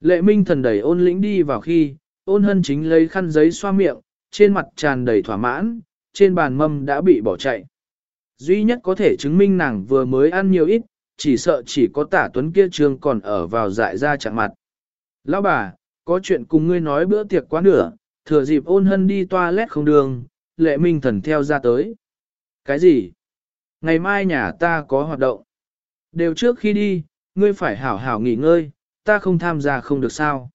Lệ minh thần đẩy ôn lĩnh đi vào khi, ôn hân chính lấy khăn giấy xoa miệng, trên mặt tràn đầy thỏa mãn, trên bàn mâm đã bị bỏ chạy. Duy nhất có thể chứng minh nàng vừa mới ăn nhiều ít, chỉ sợ chỉ có tả tuấn kia trường còn ở vào dại ra chạm mặt. Lão bà, có chuyện cùng ngươi nói bữa tiệc quá nửa, thừa dịp ôn hân đi toilet không đường, lệ minh thần theo ra tới. Cái gì? Ngày mai nhà ta có hoạt động. Đều trước khi đi, ngươi phải hảo hảo nghỉ ngơi, ta không tham gia không được sao.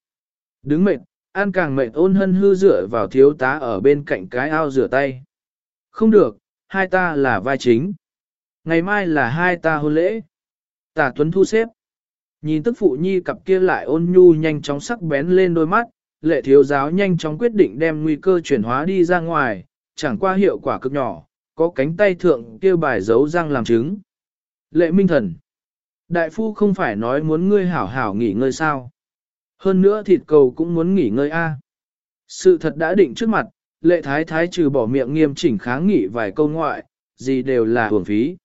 Đứng mệt, an càng mệt ôn hân hư dựa vào thiếu tá ở bên cạnh cái ao rửa tay. Không được, hai ta là vai chính. Ngày mai là hai ta hôn lễ. Tả Tuấn thu xếp. Nhìn tức phụ nhi cặp kia lại ôn nhu nhanh chóng sắc bén lên đôi mắt, lệ thiếu giáo nhanh chóng quyết định đem nguy cơ chuyển hóa đi ra ngoài, chẳng qua hiệu quả cực nhỏ, có cánh tay thượng kia bài giấu răng làm chứng. Lệ minh thần. Đại phu không phải nói muốn ngươi hảo hảo nghỉ ngơi sao. Hơn nữa thịt cầu cũng muốn nghỉ ngơi a. Sự thật đã định trước mặt, lệ thái thái trừ bỏ miệng nghiêm chỉnh kháng nghị vài câu ngoại, gì đều là hưởng phí.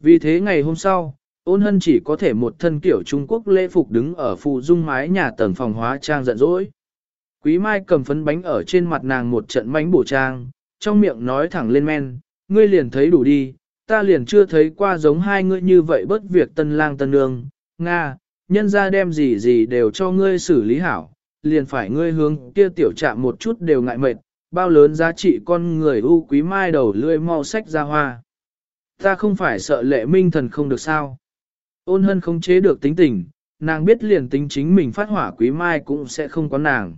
Vì thế ngày hôm sau, ôn hân chỉ có thể một thân kiểu Trung Quốc lễ phục đứng ở phụ dung mái nhà tầng phòng hóa trang giận dỗi. Quý Mai cầm phấn bánh ở trên mặt nàng một trận bánh bổ trang, trong miệng nói thẳng lên men, ngươi liền thấy đủ đi, ta liền chưa thấy qua giống hai ngươi như vậy bất việc tân lang tân nương, Nga, nhân ra đem gì gì đều cho ngươi xử lý hảo, liền phải ngươi hướng kia tiểu chạm một chút đều ngại mệt, bao lớn giá trị con người u quý mai đầu lươi mau sách ra hoa. Ta không phải sợ lệ minh thần không được sao. Ôn hân không chế được tính tình, nàng biết liền tính chính mình phát hỏa quý mai cũng sẽ không có nàng.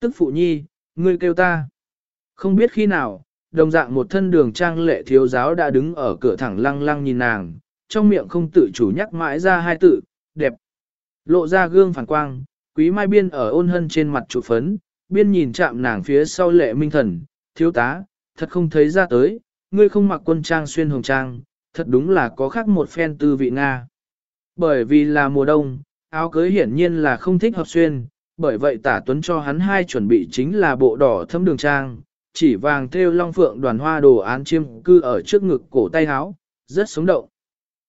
Tức phụ nhi, ngươi kêu ta. Không biết khi nào, đồng dạng một thân đường trang lệ thiếu giáo đã đứng ở cửa thẳng lăng lăng nhìn nàng, trong miệng không tự chủ nhắc mãi ra hai tự, đẹp. Lộ ra gương phản quang, quý mai biên ở ôn hân trên mặt trụ phấn, biên nhìn chạm nàng phía sau lệ minh thần, thiếu tá, thật không thấy ra tới, ngươi không mặc quân trang xuyên hồng trang, thật đúng là có khác một phen tư vị Nga. Bởi vì là mùa đông, áo cưới hiển nhiên là không thích hợp xuyên, bởi vậy tả tuấn cho hắn hai chuẩn bị chính là bộ đỏ thâm đường trang, chỉ vàng thêu long phượng đoàn hoa đồ án chiêm cư ở trước ngực cổ tay háo rất sống động.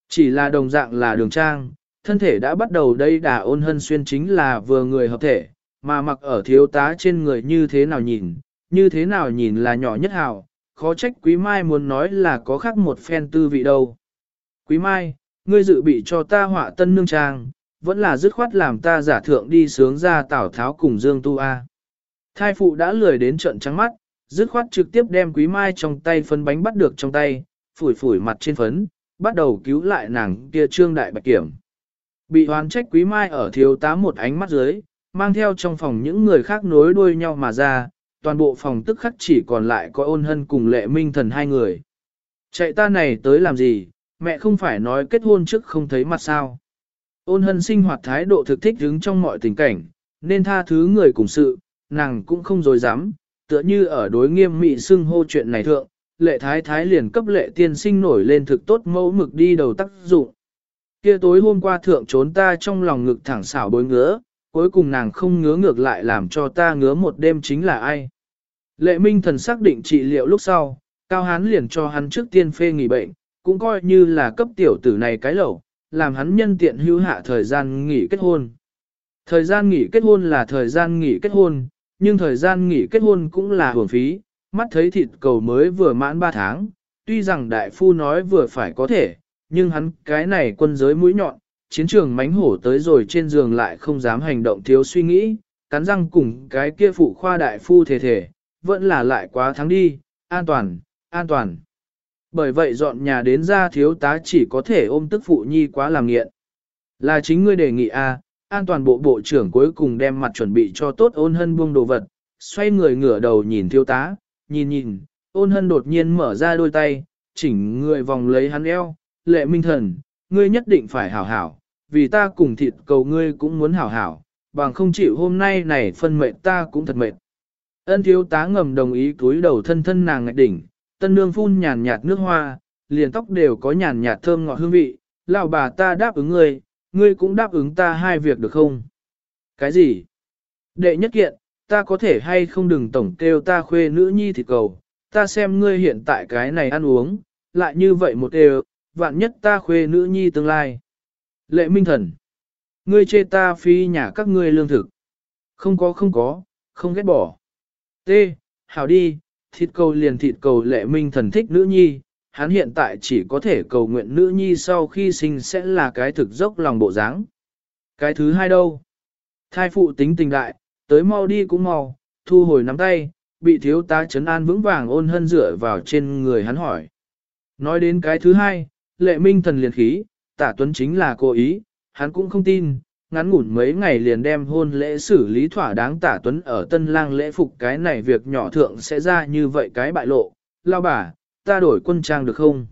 Chỉ là đồng dạng là đường trang, thân thể đã bắt đầu đây đà ôn hân xuyên chính là vừa người hợp thể, mà mặc ở thiếu tá trên người như thế nào nhìn, như thế nào nhìn là nhỏ nhất hào, khó trách quý mai muốn nói là có khác một phen tư vị đâu. Quý mai, ngươi dự bị cho ta họa tân nương trang, vẫn là dứt khoát làm ta giả thượng đi sướng ra tảo tháo cùng Dương Tu A. Thai phụ đã lười đến trận trắng mắt, dứt khoát trực tiếp đem quý mai trong tay phân bánh bắt được trong tay, phủi phủi mặt trên phấn, bắt đầu cứu lại nàng kia trương đại bạch kiểm. Bị hoán trách quý mai ở thiếu tá một ánh mắt dưới, mang theo trong phòng những người khác nối đuôi nhau mà ra, toàn bộ phòng tức khắc chỉ còn lại có ôn hân cùng lệ minh thần hai người. Chạy ta này tới làm gì, mẹ không phải nói kết hôn trước không thấy mặt sao. Ôn hân sinh hoạt thái độ thực thích đứng trong mọi tình cảnh, nên tha thứ người cùng sự, nàng cũng không dối dám, tựa như ở đối nghiêm mị xưng hô chuyện này thượng, lệ thái thái liền cấp lệ tiên sinh nổi lên thực tốt mẫu mực đi đầu tác dụng. Kia tối hôm qua thượng trốn ta trong lòng ngực thẳng xảo bối ngứa, cuối cùng nàng không ngứa ngược lại làm cho ta ngứa một đêm chính là ai. Lệ minh thần xác định trị liệu lúc sau, cao hán liền cho hắn trước tiên phê nghỉ bệnh, cũng coi như là cấp tiểu tử này cái lẩu, làm hắn nhân tiện hưu hạ thời gian nghỉ kết hôn. Thời gian nghỉ kết hôn là thời gian nghỉ kết hôn, nhưng thời gian nghỉ kết hôn cũng là hưởng phí, mắt thấy thịt cầu mới vừa mãn 3 tháng, tuy rằng đại phu nói vừa phải có thể, nhưng hắn cái này quân giới mũi nhọn, chiến trường mánh hổ tới rồi trên giường lại không dám hành động thiếu suy nghĩ, cắn răng cùng cái kia phụ khoa đại phu thể thể, vẫn là lại quá tháng đi, an toàn, an toàn. Bởi vậy dọn nhà đến ra thiếu tá chỉ có thể ôm tức phụ nhi quá làm nghiện. Là chính ngươi đề nghị a, an toàn bộ bộ trưởng cuối cùng đem mặt chuẩn bị cho tốt ôn hân buông đồ vật, xoay người ngửa đầu nhìn thiếu tá, nhìn nhìn, ôn hân đột nhiên mở ra đôi tay, chỉnh người vòng lấy hắn eo, lệ minh thần, ngươi nhất định phải hảo hảo, vì ta cùng thịt cầu ngươi cũng muốn hảo hảo, bằng không chịu hôm nay này phân mệt ta cũng thật mệt. Ân thiếu tá ngầm đồng ý túi đầu thân thân nàng ngạch đỉnh, tân nương phun nhàn nhạt nước hoa, liền tóc đều có nhàn nhạt thơm ngọt hương vị, lão bà ta đáp ứng ngươi, ngươi cũng đáp ứng ta hai việc được không? Cái gì? Đệ nhất kiện, ta có thể hay không đừng tổng kêu ta khuê nữ nhi thịt cầu, ta xem ngươi hiện tại cái này ăn uống, lại như vậy một đều, vạn nhất ta khuê nữ nhi tương lai. Lệ minh thần. ngươi chê ta phi nhà các ngươi lương thực. Không có không có, không ghét bỏ. T. Hảo đi, thịt cầu liền thịt cầu lệ minh thần thích nữ nhi, hắn hiện tại chỉ có thể cầu nguyện nữ nhi sau khi sinh sẽ là cái thực dốc lòng bộ dáng. Cái thứ hai đâu? Thai phụ tính tình đại, tới mau đi cũng mau, thu hồi nắm tay, bị thiếu tá chấn an vững vàng ôn hân dựa vào trên người hắn hỏi. Nói đến cái thứ hai, lệ minh thần liền khí, tả tuấn chính là cố ý, hắn cũng không tin, ngắn ngủn mấy ngày liền đem hôn lễ xử lý thỏa đáng tả tuấn ở tân lang lễ phục cái này việc nhỏ thượng sẽ ra như vậy cái bại lộ, lao bà, ta đổi quân trang được không?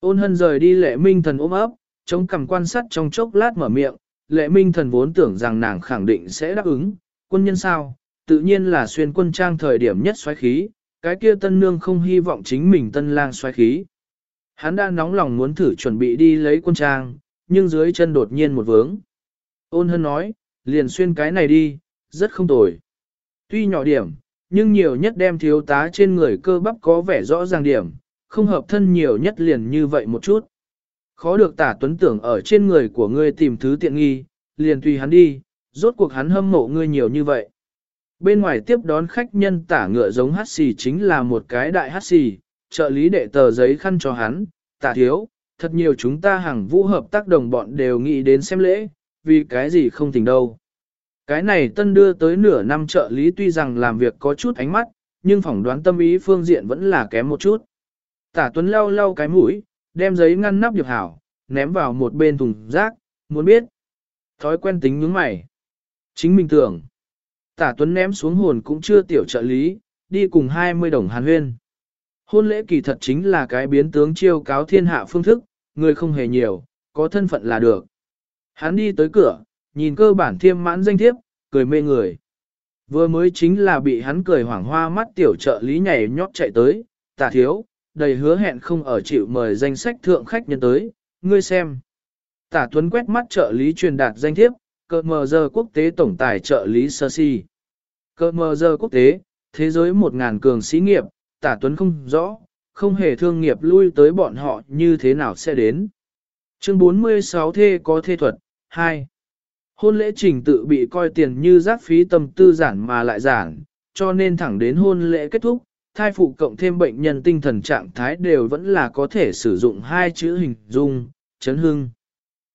Ôn hân rời đi lệ minh thần ôm ấp, chống cằm quan sát trong chốc lát mở miệng, lệ minh thần vốn tưởng rằng nàng khẳng định sẽ đáp ứng, quân nhân sao, tự nhiên là xuyên quân trang thời điểm nhất xoáy khí, cái kia tân nương không hy vọng chính mình tân lang xoáy khí. Hắn đã nóng lòng muốn thử chuẩn bị đi lấy quân trang, nhưng dưới chân đột nhiên một vướng. Ôn hân nói, liền xuyên cái này đi, rất không tồi. Tuy nhỏ điểm, nhưng nhiều nhất đem thiếu tá trên người cơ bắp có vẻ rõ ràng điểm, không hợp thân nhiều nhất liền như vậy một chút. Khó được tả tuấn tưởng ở trên người của ngươi tìm thứ tiện nghi, liền tùy hắn đi, rốt cuộc hắn hâm mộ ngươi nhiều như vậy. Bên ngoài tiếp đón khách nhân tả ngựa giống hát xì chính là một cái đại hát xì, trợ lý đệ tờ giấy khăn cho hắn, tả thiếu, thật nhiều chúng ta hàng vũ hợp tác đồng bọn đều nghĩ đến xem lễ, vì cái gì không tỉnh đâu. Cái này tân đưa tới nửa năm trợ lý tuy rằng làm việc có chút ánh mắt, nhưng phỏng đoán tâm ý phương diện vẫn là kém một chút. Tả Tuấn lau lau cái mũi, đem giấy ngăn nắp điệp hảo, ném vào một bên thùng rác, muốn biết. Thói quen tính nhướng mày. Chính mình tưởng. Tả Tuấn ném xuống hồn cũng chưa tiểu trợ lý, đi cùng 20 đồng hàn huyên. Hôn lễ kỳ thật chính là cái biến tướng chiêu cáo thiên hạ phương thức, người không hề nhiều, có thân phận là được. Hắn đi tới cửa, nhìn cơ bản thiêm mãn danh thiếp, cười mê người. Vừa mới chính là bị hắn cười hoảng hoa mắt tiểu trợ lý nhảy nhót chạy tới, tả thiếu, đầy hứa hẹn không ở chịu mời danh sách thượng khách nhân tới, ngươi xem. Tả Tuấn quét mắt trợ lý truyền đạt danh thiếp, cờ mờ giờ quốc tế tổng tài trợ lý sơ si. Cờ mờ giờ quốc tế, thế giới một ngàn cường sĩ nghiệp, tả Tuấn không rõ, không hề thương nghiệp lui tới bọn họ như thế nào sẽ đến. Chương 46 thê có thê thuật, 2. Hôn lễ trình tự bị coi tiền như giác phí tâm tư giản mà lại giản, cho nên thẳng đến hôn lễ kết thúc, thai phụ cộng thêm bệnh nhân tinh thần trạng thái đều vẫn là có thể sử dụng hai chữ hình dung, chấn hưng.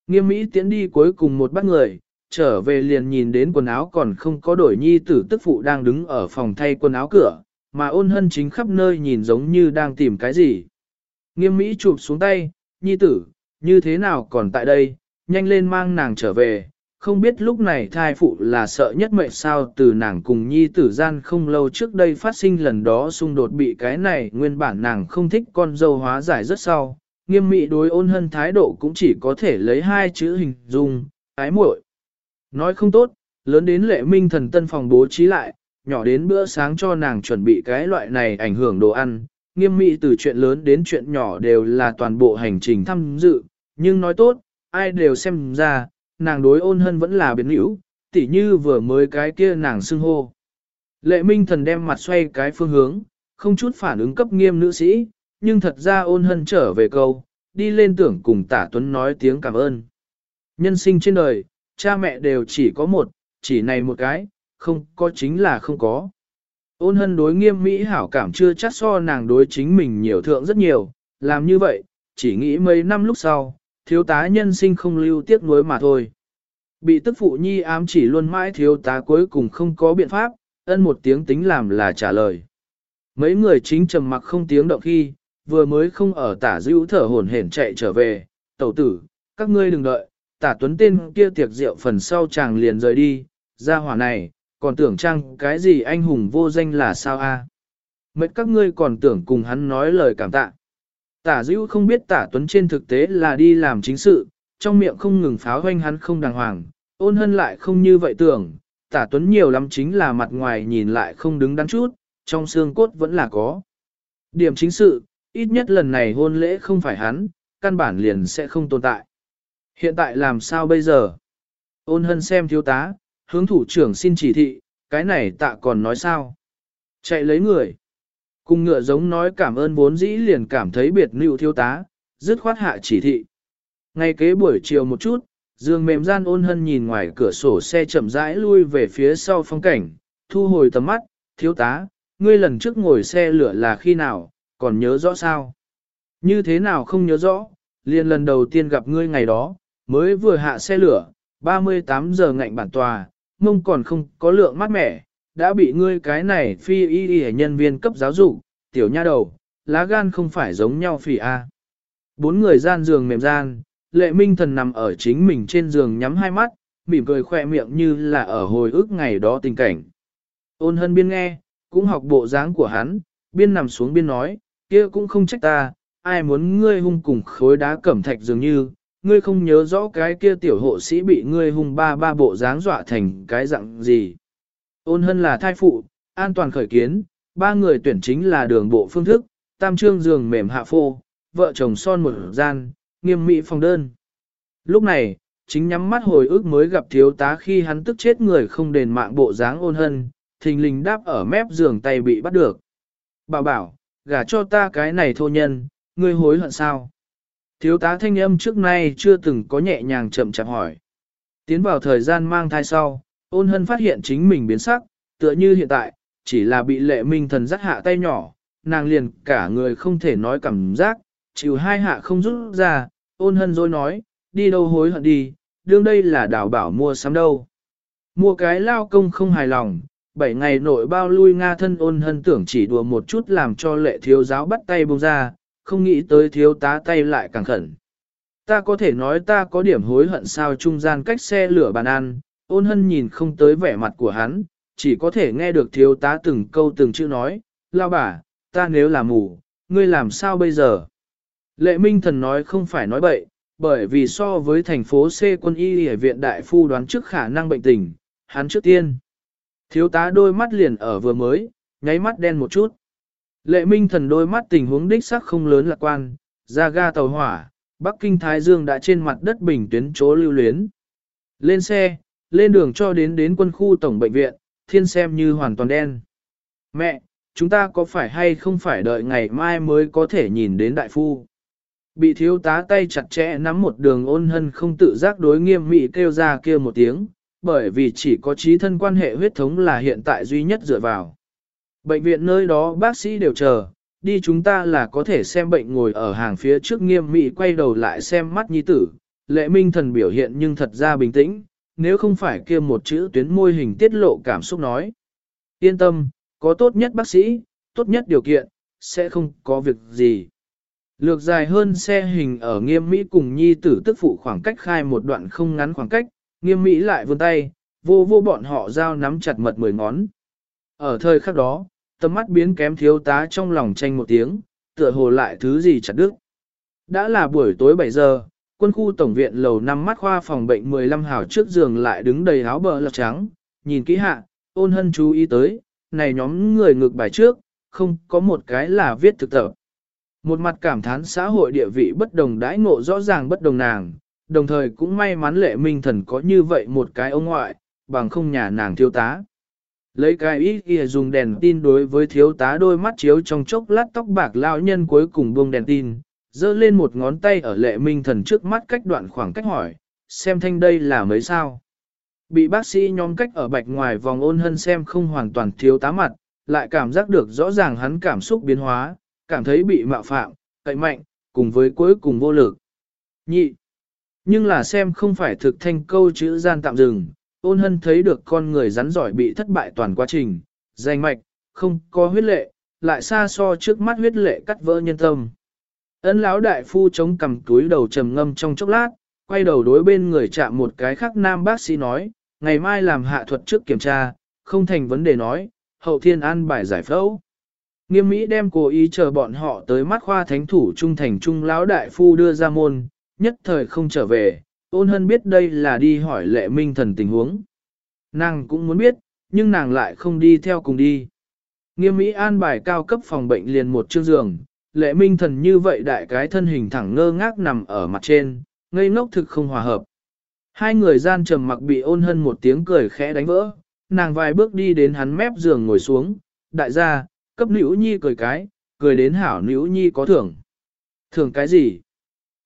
Nghiêm mỹ tiến đi cuối cùng một bắt người, trở về liền nhìn đến quần áo còn không có đổi nhi tử tức phụ đang đứng ở phòng thay quần áo cửa, mà ôn hân chính khắp nơi nhìn giống như đang tìm cái gì. Nghiêm mỹ chụp xuống tay, nhi tử, như thế nào còn tại đây, nhanh lên mang nàng trở về, không biết lúc này thai phụ là sợ nhất mệnh sao từ nàng cùng nhi tử gian không lâu trước đây phát sinh lần đó xung đột bị cái này nguyên bản nàng không thích con dâu hóa giải rất sau. Nghiêm mị đối ôn hân thái độ cũng chỉ có thể lấy hai chữ hình dung, ái muội. Nói không tốt, lớn đến lệ minh thần tân phòng bố trí lại, nhỏ đến bữa sáng cho nàng chuẩn bị cái loại này ảnh hưởng đồ ăn. Nghiêm mị từ chuyện lớn đến chuyện nhỏ đều là toàn bộ hành trình tham dự, nhưng nói tốt, ai đều xem ra, nàng đối ôn hân vẫn là biến hữu, tỉ như vừa mới cái kia nàng xưng hô. Lệ minh thần đem mặt xoay cái phương hướng, không chút phản ứng cấp nghiêm nữ sĩ, nhưng thật ra ôn hân trở về câu, đi lên tưởng cùng tả tuấn nói tiếng cảm ơn. Nhân sinh trên đời, cha mẹ đều chỉ có một, chỉ này một cái, không có chính là không có. Ôn hân đối nghiêm mỹ hảo cảm chưa chắc so nàng đối chính mình nhiều thượng rất nhiều, làm như vậy, chỉ nghĩ mấy năm lúc sau, thiếu tá nhân sinh không lưu tiếc nuối mà thôi. Bị tức phụ nhi ám chỉ luôn mãi thiếu tá cuối cùng không có biện pháp, ân một tiếng tính làm là trả lời. Mấy người chính trầm mặc không tiếng động khi, vừa mới không ở tả dữ thở hổn hển chạy trở về, tẩu tử, các ngươi đừng đợi, tả tuấn tên kia tiệc rượu phần sau chàng liền rời đi, ra hỏa này, còn tưởng chăng cái gì anh hùng vô danh là sao a? À? Mấy các ngươi còn tưởng cùng hắn nói lời cảm tạ. Tả dữ không biết tả tuấn trên thực tế là đi làm chính sự, trong miệng không ngừng pháo hoanh hắn không đàng hoàng, ôn hân lại không như vậy tưởng, tả tuấn nhiều lắm chính là mặt ngoài nhìn lại không đứng đắn chút, trong xương cốt vẫn là có. Điểm chính sự, ít nhất lần này hôn lễ không phải hắn, căn bản liền sẽ không tồn tại. Hiện tại làm sao bây giờ? Ôn hân xem thiếu tá, hướng thủ trưởng xin chỉ thị, cái này tạ còn nói sao? Chạy lấy người. Cùng ngựa giống nói cảm ơn vốn dĩ liền cảm thấy biệt nữ thiếu tá, dứt khoát hạ chỉ thị. Ngay kế buổi chiều một chút, giường mềm gian ôn hân nhìn ngoài cửa sổ xe chậm rãi lui về phía sau phong cảnh, thu hồi tầm mắt, thiếu tá, ngươi lần trước ngồi xe lửa là khi nào, còn nhớ rõ sao? Như thế nào không nhớ rõ, liền lần đầu tiên gặp ngươi ngày đó, mới vừa hạ xe lửa, 38 giờ ngạnh bản tòa, mông còn không có lượng mát mẻ, đã bị ngươi cái này phi y y nhân viên cấp giáo dục, tiểu nha đầu, lá gan không phải giống nhau phỉ a. Bốn người gian giường mềm gian, lệ minh thần nằm ở chính mình trên giường nhắm hai mắt, mỉm cười khoe miệng như là ở hồi ức ngày đó tình cảnh. Ôn hân biên nghe, cũng học bộ dáng của hắn, biên nằm xuống biên nói, kia cũng không trách ta, ai muốn ngươi hung cùng khối đá cẩm thạch dường như, ngươi không nhớ rõ cái kia tiểu hộ sĩ bị ngươi hung ba ba bộ dáng dọa thành cái dạng gì. Ôn hân là thai phụ, an toàn khởi kiến, ba người tuyển chính là đường bộ phương thức, tam trương giường mềm hạ phô, vợ chồng son một gian, nghiêm mỹ phòng đơn. Lúc này, chính nhắm mắt hồi ức mới gặp thiếu tá khi hắn tức chết người không đền mạng bộ dáng ôn hân, thình lình đáp ở mép giường tay bị bắt được. Bảo bảo, gả cho ta cái này thô nhân, ngươi hối hận sao? Thiếu tá thanh âm trước nay chưa từng có nhẹ nhàng chậm chạp hỏi. Tiến vào thời gian mang thai sau, ôn hân phát hiện chính mình biến sắc, tựa như hiện tại, chỉ là bị lệ minh thần dắt hạ tay nhỏ, nàng liền cả người không thể nói cảm giác, chịu hai hạ không rút ra, ôn hân rồi nói, đi đâu hối hận đi, đương đây là đảo bảo mua sắm đâu. Mua cái lao công không hài lòng, bảy ngày nội bao lui Nga thân ôn hân tưởng chỉ đùa một chút làm cho lệ thiếu giáo bắt tay bông ra, không nghĩ tới thiếu tá tay lại càng khẩn. Ta có thể nói ta có điểm hối hận sao trung gian cách xe lửa bàn ăn, ôn hân nhìn không tới vẻ mặt của hắn, chỉ có thể nghe được thiếu tá từng câu từng chữ nói, lao bà, ta nếu là mù, ngươi làm sao bây giờ? Lệ Minh Thần nói không phải nói bậy, bởi vì so với thành phố C quân y ở viện đại phu đoán trước khả năng bệnh tình, hắn trước tiên. Thiếu tá đôi mắt liền ở vừa mới, nháy mắt đen một chút. Lệ Minh Thần đôi mắt tình huống đích sắc không lớn lạc quan, ra ga tàu hỏa, Bắc Kinh Thái Dương đã trên mặt đất bình tuyến chỗ lưu luyến. Lên xe, lên đường cho đến đến quân khu tổng bệnh viện, thiên xem như hoàn toàn đen. Mẹ, chúng ta có phải hay không phải đợi ngày mai mới có thể nhìn đến đại phu? Bị thiếu tá tay chặt chẽ nắm một đường ôn hân không tự giác đối nghiêm mị kêu ra kia một tiếng, bởi vì chỉ có trí thân quan hệ huyết thống là hiện tại duy nhất dựa vào. Bệnh viện nơi đó bác sĩ đều chờ, đi chúng ta là có thể xem bệnh ngồi ở hàng phía trước nghiêm mị quay đầu lại xem mắt nhi tử, lệ minh thần biểu hiện nhưng thật ra bình tĩnh, nếu không phải kia một chữ tuyến môi hình tiết lộ cảm xúc nói. Yên tâm, có tốt nhất bác sĩ, tốt nhất điều kiện, sẽ không có việc gì. Lược dài hơn xe hình ở nghiêm Mỹ cùng nhi tử tức phụ khoảng cách khai một đoạn không ngắn khoảng cách, nghiêm Mỹ lại vươn tay, vô vô bọn họ giao nắm chặt mật mười ngón. Ở thời khắc đó, tầm mắt biến kém thiếu tá trong lòng tranh một tiếng, tựa hồ lại thứ gì chặt đứt. Đã là buổi tối 7 giờ, quân khu tổng viện lầu năm mắt khoa phòng bệnh 15 hào trước giường lại đứng đầy áo bờ lật trắng, nhìn kỹ hạ, ôn hân chú ý tới, này nhóm người ngược bài trước, không có một cái là viết thực tập. Một mặt cảm thán xã hội địa vị bất đồng đãi ngộ rõ ràng bất đồng nàng, đồng thời cũng may mắn lệ minh thần có như vậy một cái ông ngoại, bằng không nhà nàng thiếu tá. Lấy cái ít kia dùng đèn tin đối với thiếu tá đôi mắt chiếu trong chốc lát tóc bạc lão nhân cuối cùng buông đèn tin, dơ lên một ngón tay ở lệ minh thần trước mắt cách đoạn khoảng cách hỏi, xem thanh đây là mấy sao. Bị bác sĩ nhóm cách ở bạch ngoài vòng ôn hân xem không hoàn toàn thiếu tá mặt, lại cảm giác được rõ ràng hắn cảm xúc biến hóa, cảm thấy bị mạo phạm, cậy mạnh, cùng với cuối cùng vô lực. Nhị. Nhưng là xem không phải thực thanh câu chữ gian tạm dừng, ôn hân thấy được con người rắn giỏi bị thất bại toàn quá trình, danh mạch, không có huyết lệ, lại xa so trước mắt huyết lệ cắt vỡ nhân tâm ấn lão đại phu chống cầm túi đầu trầm ngâm trong chốc lát, quay đầu đối bên người chạm một cái khác nam bác sĩ nói, ngày mai làm hạ thuật trước kiểm tra, không thành vấn đề nói, hậu thiên an bài giải phẫu. Nghiêm Mỹ đem cố ý chờ bọn họ tới mắt khoa thánh thủ trung thành trung lão đại phu đưa ra môn, nhất thời không trở về, ôn hân biết đây là đi hỏi lệ minh thần tình huống. Nàng cũng muốn biết, nhưng nàng lại không đi theo cùng đi. Nghiêm Mỹ an bài cao cấp phòng bệnh liền một chương giường, lệ minh thần như vậy đại cái thân hình thẳng ngơ ngác nằm ở mặt trên, ngây ngốc thực không hòa hợp. Hai người gian trầm mặc bị ôn hân một tiếng cười khẽ đánh vỡ, nàng vài bước đi đến hắn mép giường ngồi xuống, đại gia, cấp nữ nhi cười cái, cười đến hảo nữ nhi có thưởng. Thưởng cái gì?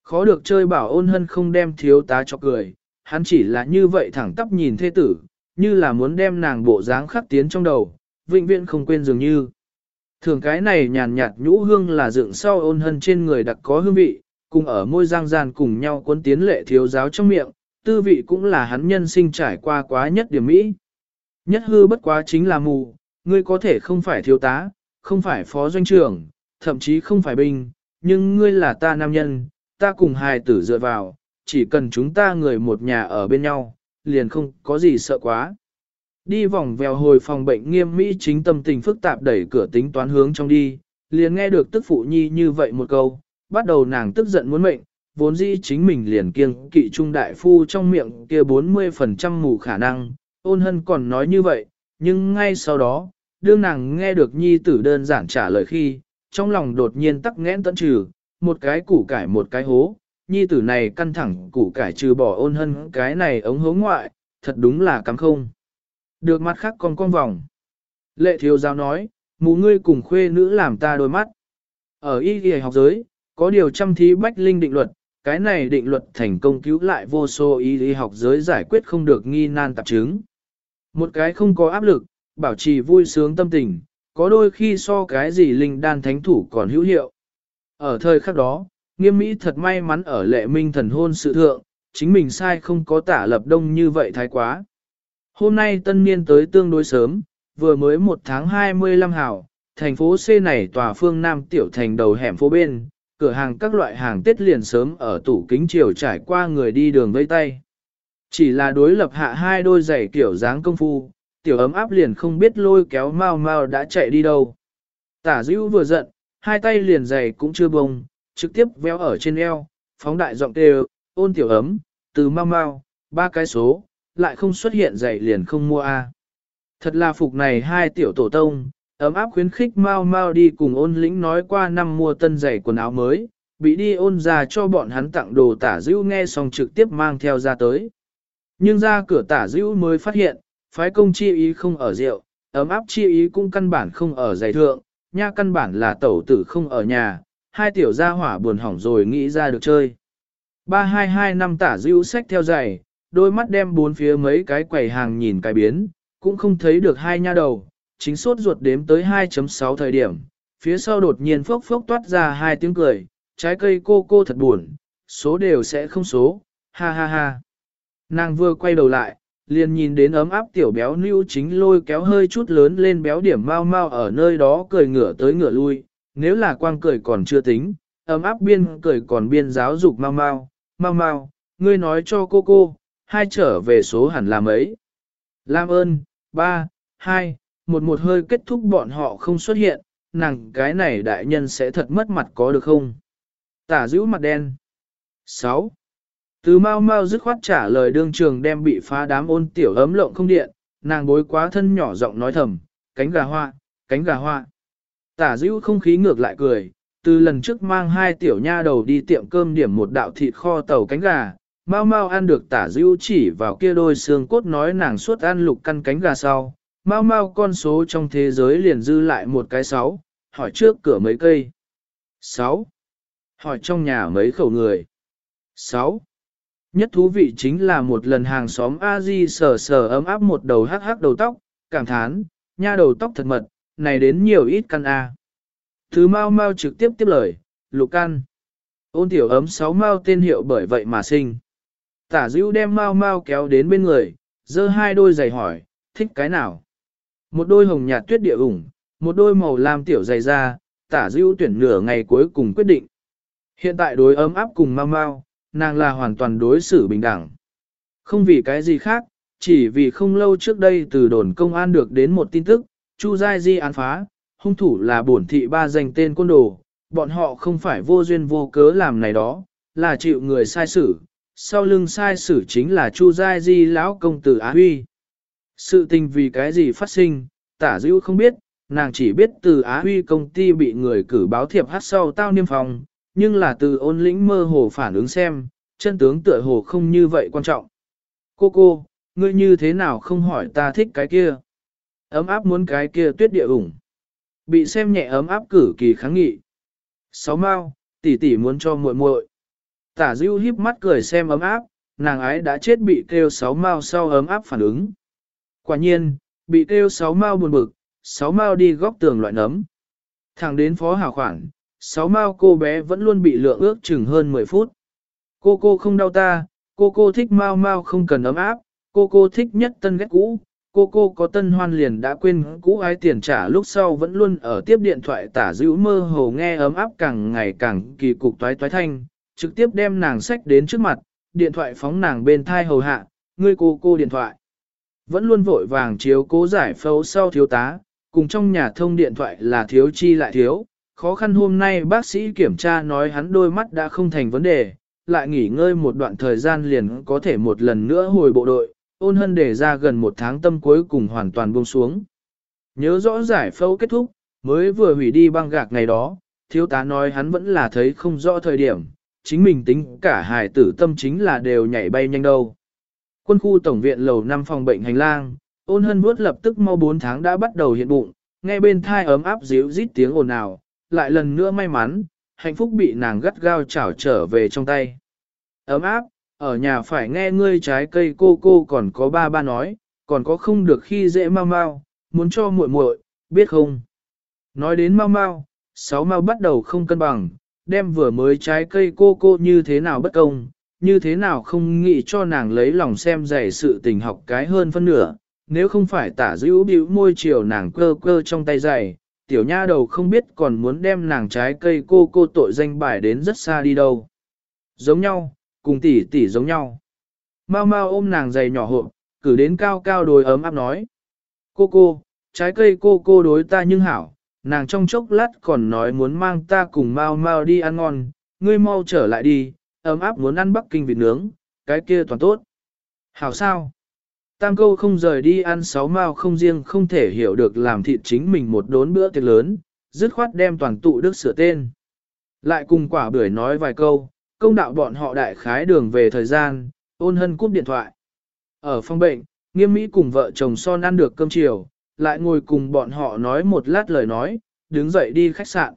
Khó được chơi bảo ôn hân không đem thiếu tá cho cười, hắn chỉ là như vậy thẳng tắp nhìn thê tử, như là muốn đem nàng bộ dáng khắc tiến trong đầu, vĩnh viễn không quên dường như. Thường cái này nhàn nhạt nhũ hương là dựng sau ôn hân trên người đặc có hương vị, cùng ở môi giang gian cùng nhau cuốn tiến lệ thiếu giáo trong miệng, tư vị cũng là hắn nhân sinh trải qua quá nhất điểm mỹ. Nhất hư bất quá chính là mù, ngươi có thể không phải thiếu tá, không phải phó doanh trưởng, thậm chí không phải binh, nhưng ngươi là ta nam nhân, ta cùng hài tử dựa vào, chỉ cần chúng ta người một nhà ở bên nhau, liền không có gì sợ quá. Đi vòng vèo hồi phòng bệnh nghiêm mỹ chính tâm tình phức tạp đẩy cửa tính toán hướng trong đi, liền nghe được tức phụ nhi như vậy một câu, bắt đầu nàng tức giận muốn mệnh, vốn dĩ chính mình liền kiêng kỵ trung đại phu trong miệng kia 40% mù khả năng, ôn hân còn nói như vậy, nhưng ngay sau đó, đương nàng nghe được nhi tử đơn giản trả lời khi, trong lòng đột nhiên tắc nghẽn tận trừ, một cái củ cải một cái hố, nhi tử này căng thẳng củ cải trừ bỏ ôn hân cái này ống hố ngoại, thật đúng là cắm không. Được mắt khác còn con vòng. Lệ thiếu giáo nói, mù ngươi cùng khuê nữ làm ta đôi mắt. Ở y y học giới, có điều chăm thí bách linh định luật, cái này định luật thành công cứu lại vô số y y học giới giải quyết không được nghi nan tạp chứng. Một cái không có áp lực, bảo trì vui sướng tâm tình, có đôi khi so cái gì linh đan thánh thủ còn hữu hiệu. Ở thời khắc đó, nghiêm mỹ thật may mắn ở lệ minh thần hôn sự thượng, chính mình sai không có tả lập đông như vậy thái quá. Hôm nay tân niên tới tương đối sớm, vừa mới một tháng 25 hảo, thành phố C này tòa phương Nam tiểu thành đầu hẻm phố bên, cửa hàng các loại hàng Tết liền sớm ở tủ kính chiều trải qua người đi đường vây tay. Chỉ là đối lập hạ hai đôi giày kiểu dáng công phu, tiểu ấm áp liền không biết lôi kéo mau mau đã chạy đi đâu. Tả dữ vừa giận, hai tay liền giày cũng chưa bông, trực tiếp véo ở trên eo, phóng đại giọng kêu, ôn tiểu ấm, từ mau mau, ba cái số, lại không xuất hiện giày liền không mua a. Thật là phục này hai tiểu tổ tông, ấm áp khuyến khích mau mau đi cùng ôn lĩnh nói qua năm mua tân giày quần áo mới, bị đi ôn ra cho bọn hắn tặng đồ tả dữ nghe xong trực tiếp mang theo ra tới. Nhưng ra cửa tả dữ mới phát hiện, phái công chi ý không ở rượu, ấm áp chi ý cũng căn bản không ở giày thượng, nha căn bản là tẩu tử không ở nhà, hai tiểu gia hỏa buồn hỏng rồi nghĩ ra được chơi. Ba hai hai năm tả dữ sách theo giày, đôi mắt đem bốn phía mấy cái quầy hàng nhìn cái biến, cũng không thấy được hai nha đầu, chính sốt ruột đếm tới 2.6 thời điểm, phía sau đột nhiên phốc phốc toát ra hai tiếng cười, trái cây cô cô thật buồn, số đều sẽ không số, ha ha ha. Nàng vừa quay đầu lại, liền nhìn đến ấm áp tiểu béo nưu chính lôi kéo hơi chút lớn lên béo điểm mau mau ở nơi đó cười ngửa tới ngửa lui, nếu là quang cười còn chưa tính, ấm áp biên cười còn biên giáo dục mau mau, mau mau, ngươi nói cho cô cô, hai trở về số hẳn là mấy. Lam ơn, ba, hai, một một hơi kết thúc bọn họ không xuất hiện, nàng cái này đại nhân sẽ thật mất mặt có được không? Tả giữ mặt đen. 6. Từ mau mau dứt khoát trả lời đương trường đem bị phá đám ôn tiểu ấm lộng không điện, nàng bối quá thân nhỏ giọng nói thầm, cánh gà hoa, cánh gà hoa. Tả giữ không khí ngược lại cười, từ lần trước mang hai tiểu nha đầu đi tiệm cơm điểm một đạo thịt kho tàu cánh gà, mau mau ăn được tả dữ chỉ vào kia đôi xương cốt nói nàng suốt ăn lục căn cánh gà sau, mau mau con số trong thế giới liền dư lại một cái sáu, hỏi trước cửa mấy cây. Sáu. Hỏi trong nhà mấy khẩu người. Sáu. Nhất thú vị chính là một lần hàng xóm a di sờ sờ ấm áp một đầu hắc hắc đầu tóc, cảm thán, nha đầu tóc thật mật, này đến nhiều ít căn a. Thứ mau mau trực tiếp tiếp lời, lục căn. Ôn tiểu ấm sáu mau tên hiệu bởi vậy mà sinh. Tả dữ đem mau mau kéo đến bên người, giơ hai đôi giày hỏi, thích cái nào? Một đôi hồng nhạt tuyết địa ủng, một đôi màu lam tiểu dày da, tả dữ tuyển nửa ngày cuối cùng quyết định. Hiện tại đối ấm áp cùng mau mau, nàng là hoàn toàn đối xử bình đẳng. Không vì cái gì khác, chỉ vì không lâu trước đây từ đồn công an được đến một tin tức, Chu Giai Di án phá, hung thủ là bổn thị ba danh tên côn đồ, bọn họ không phải vô duyên vô cớ làm này đó, là chịu người sai xử, sau lưng sai sử chính là Chu Giai Di lão công tử Á Huy. Sự tình vì cái gì phát sinh, tả dữ không biết, nàng chỉ biết từ Á Huy công ty bị người cử báo thiệp hát sau tao niêm phòng, nhưng là từ ôn lĩnh mơ hồ phản ứng xem, chân tướng tựa hồ không như vậy quan trọng. Cô cô, ngươi như thế nào không hỏi ta thích cái kia? Ấm áp muốn cái kia tuyết địa ủng. Bị xem nhẹ ấm áp cử kỳ kháng nghị. Sáu mau tỷ tỷ muốn cho muội muội. Tả Dưu híp mắt cười xem ấm áp, nàng ái đã chết bị kêu sáu mao sau ấm áp phản ứng. Quả nhiên, bị kêu sáu mao buồn bực, sáu mao đi góc tường loại nấm. Thẳng đến phó hảo khoản, sáu mao cô bé vẫn luôn bị lượng ước chừng hơn 10 phút. Cô cô không đau ta, cô cô thích mao mao không cần ấm áp, cô cô thích nhất tân ghét cũ, cô cô có tân hoan liền đã quên cũ ái tiền trả lúc sau vẫn luôn ở tiếp điện thoại tả dữ mơ hồ nghe ấm áp càng ngày càng kỳ cục toái toái thanh, trực tiếp đem nàng sách đến trước mặt, điện thoại phóng nàng bên thai hầu hạ, ngươi cô cô điện thoại. Vẫn luôn vội vàng chiếu cố giải phẫu sau thiếu tá, cùng trong nhà thông điện thoại là thiếu chi lại thiếu, khó khăn hôm nay bác sĩ kiểm tra nói hắn đôi mắt đã không thành vấn đề, lại nghỉ ngơi một đoạn thời gian liền có thể một lần nữa hồi bộ đội, ôn hân để ra gần một tháng tâm cuối cùng hoàn toàn buông xuống. Nhớ rõ giải phẫu kết thúc, mới vừa hủy đi băng gạc ngày đó, thiếu tá nói hắn vẫn là thấy không rõ thời điểm, chính mình tính cả hài tử tâm chính là đều nhảy bay nhanh đâu. Quân khu tổng viện lầu 5 phòng bệnh hành lang, ôn hân vuốt lập tức mau 4 tháng đã bắt đầu hiện bụng, nghe bên thai ấm áp díu rít tiếng ồn ào, lại lần nữa may mắn, hạnh phúc bị nàng gắt gao chảo trở về trong tay. Ấm áp, ở nhà phải nghe ngươi trái cây cô cô còn có ba ba nói, còn có không được khi dễ mau mau, muốn cho muội muội, biết không? Nói đến mau mau, sáu mau bắt đầu không cân bằng, đem vừa mới trái cây cô cô như thế nào bất công, như thế nào không nghĩ cho nàng lấy lòng xem dày sự tình học cái hơn phân nửa, nếu không phải tả dữ bĩu môi chiều nàng cơ cơ trong tay dày, tiểu nha đầu không biết còn muốn đem nàng trái cây cô cô tội danh bài đến rất xa đi đâu. Giống nhau, cùng tỷ tỷ giống nhau. Mau mau ôm nàng dày nhỏ hộp, cử đến cao cao đồi ấm áp nói. Cô cô, trái cây cô cô đối ta nhưng hảo, nàng trong chốc lát còn nói muốn mang ta cùng mau mau đi ăn ngon, ngươi mau trở lại đi, ấm áp muốn ăn bắc kinh vịt nướng, cái kia toàn tốt. Hảo sao? Tam câu không rời đi ăn sáu mao không riêng không thể hiểu được làm thịt chính mình một đốn bữa tiệc lớn, dứt khoát đem toàn tụ đức sửa tên. Lại cùng quả bưởi nói vài câu, công đạo bọn họ đại khái đường về thời gian, ôn hân cúp điện thoại. Ở phòng bệnh, nghiêm mỹ cùng vợ chồng son ăn được cơm chiều, lại ngồi cùng bọn họ nói một lát lời nói, đứng dậy đi khách sạn.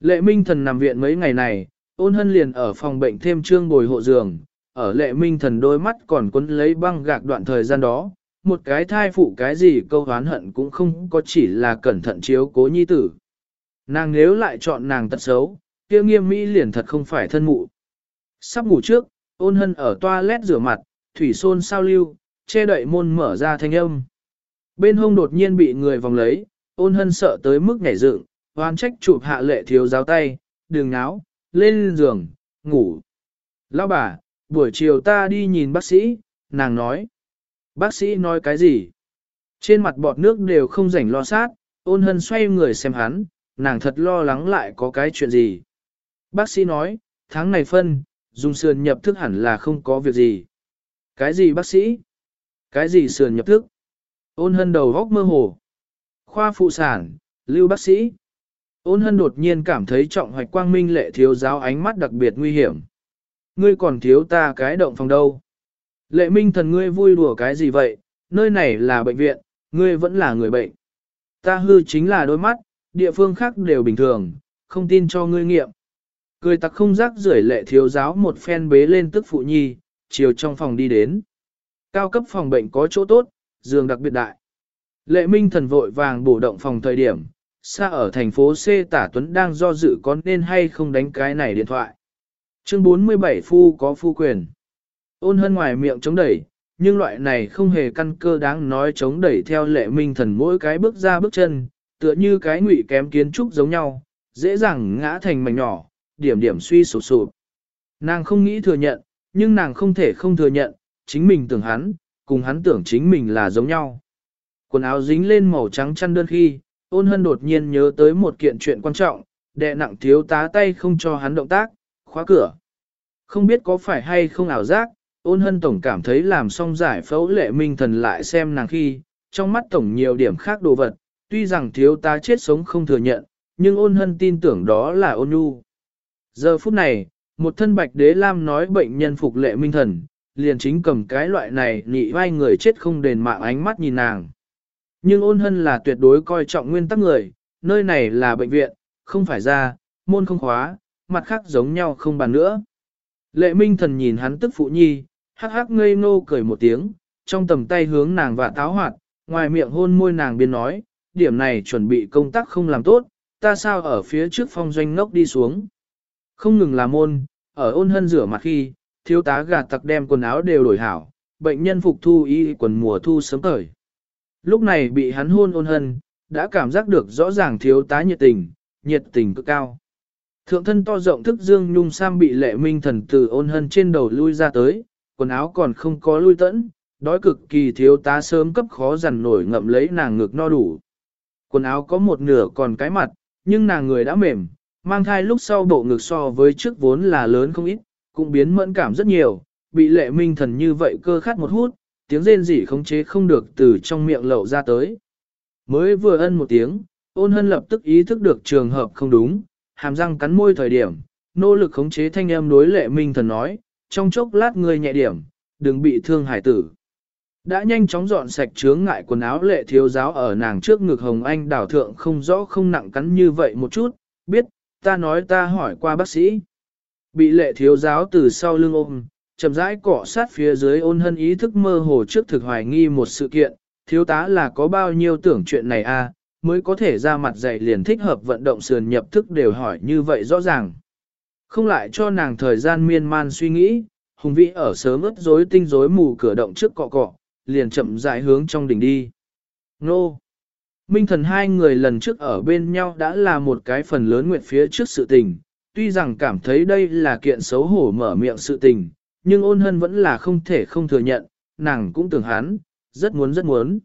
Lệ Minh Thần nằm viện mấy ngày này, ôn hân liền ở phòng bệnh thêm trương bồi hộ giường, ở lệ minh thần đôi mắt còn quấn lấy băng gạc đoạn thời gian đó, một cái thai phụ cái gì câu hán hận cũng không có chỉ là cẩn thận chiếu cố nhi tử. Nàng nếu lại chọn nàng tật xấu, kia nghiêm mỹ liền thật không phải thân mụ. Sắp ngủ trước, ôn hân ở toilet rửa mặt, thủy xôn sao lưu, che đậy môn mở ra thanh âm. Bên hông đột nhiên bị người vòng lấy, ôn hân sợ tới mức nhảy dựng, hoan trách chụp hạ lệ thiếu giáo tay, đường náo, lên giường, ngủ. Lão bà, buổi chiều ta đi nhìn bác sĩ, nàng nói. Bác sĩ nói cái gì? Trên mặt bọt nước đều không rảnh lo sát, ôn hân xoay người xem hắn, nàng thật lo lắng lại có cái chuyện gì. Bác sĩ nói, tháng này phân, dùng sườn nhập thức hẳn là không có việc gì. Cái gì bác sĩ? Cái gì sườn nhập thức? Ôn hân đầu góc mơ hồ. Khoa phụ sản, lưu bác sĩ. Ôn hân đột nhiên cảm thấy trọng hoạch quang minh lệ thiếu giáo ánh mắt đặc biệt nguy hiểm. Ngươi còn thiếu ta cái động phòng đâu. Lệ minh thần ngươi vui đùa cái gì vậy, nơi này là bệnh viện, ngươi vẫn là người bệnh. Ta hư chính là đôi mắt, địa phương khác đều bình thường, không tin cho ngươi nghiệm. Cười tặc không rác rưởi lệ thiếu giáo một phen bế lên tức phụ nhi, chiều trong phòng đi đến. Cao cấp phòng bệnh có chỗ tốt, giường đặc biệt đại. Lệ minh thần vội vàng bổ động phòng thời điểm, xa ở thành phố C tả tuấn đang do dự có nên hay không đánh cái này điện thoại. Chương 47 phu có phu quyền. Ôn hân ngoài miệng chống đẩy, nhưng loại này không hề căn cơ đáng nói chống đẩy theo lệ minh thần mỗi cái bước ra bước chân, tựa như cái ngụy kém kiến trúc giống nhau, dễ dàng ngã thành mảnh nhỏ, điểm điểm suy sụp sụp. Nàng không nghĩ thừa nhận, nhưng nàng không thể không thừa nhận, chính mình tưởng hắn, cùng hắn tưởng chính mình là giống nhau. Quần áo dính lên màu trắng chăn đơn khi, ôn hân đột nhiên nhớ tới một kiện chuyện quan trọng, đệ nặng thiếu tá tay không cho hắn động tác, khóa cửa. Không biết có phải hay không ảo giác, ôn hân tổng cảm thấy làm xong giải phẫu lệ minh thần lại xem nàng khi, trong mắt tổng nhiều điểm khác đồ vật, tuy rằng thiếu tá chết sống không thừa nhận, nhưng ôn hân tin tưởng đó là ôn nhu. Giờ phút này, một thân bạch đế lam nói bệnh nhân phục lệ minh thần, liền chính cầm cái loại này nhị vai người chết không đền mạng ánh mắt nhìn nàng. Nhưng ôn hân là tuyệt đối coi trọng nguyên tắc người, nơi này là bệnh viện, không phải ra, môn không khóa, mặt khác giống nhau không bàn nữa. Lệ minh thần nhìn hắn tức phụ nhi, hắc hắc ngây ngô cười một tiếng, trong tầm tay hướng nàng và táo hoạt, ngoài miệng hôn môi nàng biên nói, điểm này chuẩn bị công tác không làm tốt, ta sao ở phía trước phong doanh ngốc đi xuống. Không ngừng là môn, ở ôn hân rửa mặt khi, thiếu tá gạt tặc đem quần áo đều đổi hảo, bệnh nhân phục thu y quần mùa thu sớm thời. Lúc này bị hắn hôn ôn hân, đã cảm giác được rõ ràng thiếu tá nhiệt tình, nhiệt tình cực cao. Thượng thân to rộng thức dương nhung sam bị lệ minh thần từ ôn hân trên đầu lui ra tới, quần áo còn không có lui tẫn, đói cực kỳ thiếu tá sớm cấp khó dằn nổi ngậm lấy nàng ngực no đủ. Quần áo có một nửa còn cái mặt, nhưng nàng người đã mềm, mang thai lúc sau bộ ngực so với trước vốn là lớn không ít, cũng biến mẫn cảm rất nhiều, bị lệ minh thần như vậy cơ khát một hút, tiếng rên rỉ khống chế không được từ trong miệng lậu ra tới. Mới vừa ân một tiếng, ôn hân lập tức ý thức được trường hợp không đúng, hàm răng cắn môi thời điểm, nỗ lực khống chế thanh âm đối lệ minh thần nói, trong chốc lát người nhẹ điểm, đừng bị thương hải tử. Đã nhanh chóng dọn sạch chướng ngại quần áo lệ thiếu giáo ở nàng trước ngực hồng anh đảo thượng không rõ không nặng cắn như vậy một chút, biết, ta nói ta hỏi qua bác sĩ. Bị lệ thiếu giáo từ sau lưng ôm, chậm rãi cọ sát phía dưới ôn hân ý thức mơ hồ trước thực hoài nghi một sự kiện, thiếu tá là có bao nhiêu tưởng chuyện này a à, mới có thể ra mặt dạy liền thích hợp vận động sườn nhập thức đều hỏi như vậy rõ ràng. Không lại cho nàng thời gian miên man suy nghĩ, hùng vĩ ở sớm ướt rối tinh rối mù cửa động trước cọ cọ, liền chậm rãi hướng trong đỉnh đi. Nô! Minh thần hai người lần trước ở bên nhau đã là một cái phần lớn nguyện phía trước sự tình, tuy rằng cảm thấy đây là kiện xấu hổ mở miệng sự tình, nhưng ôn hân vẫn là không thể không thừa nhận, nàng cũng tưởng hắn, rất muốn rất muốn.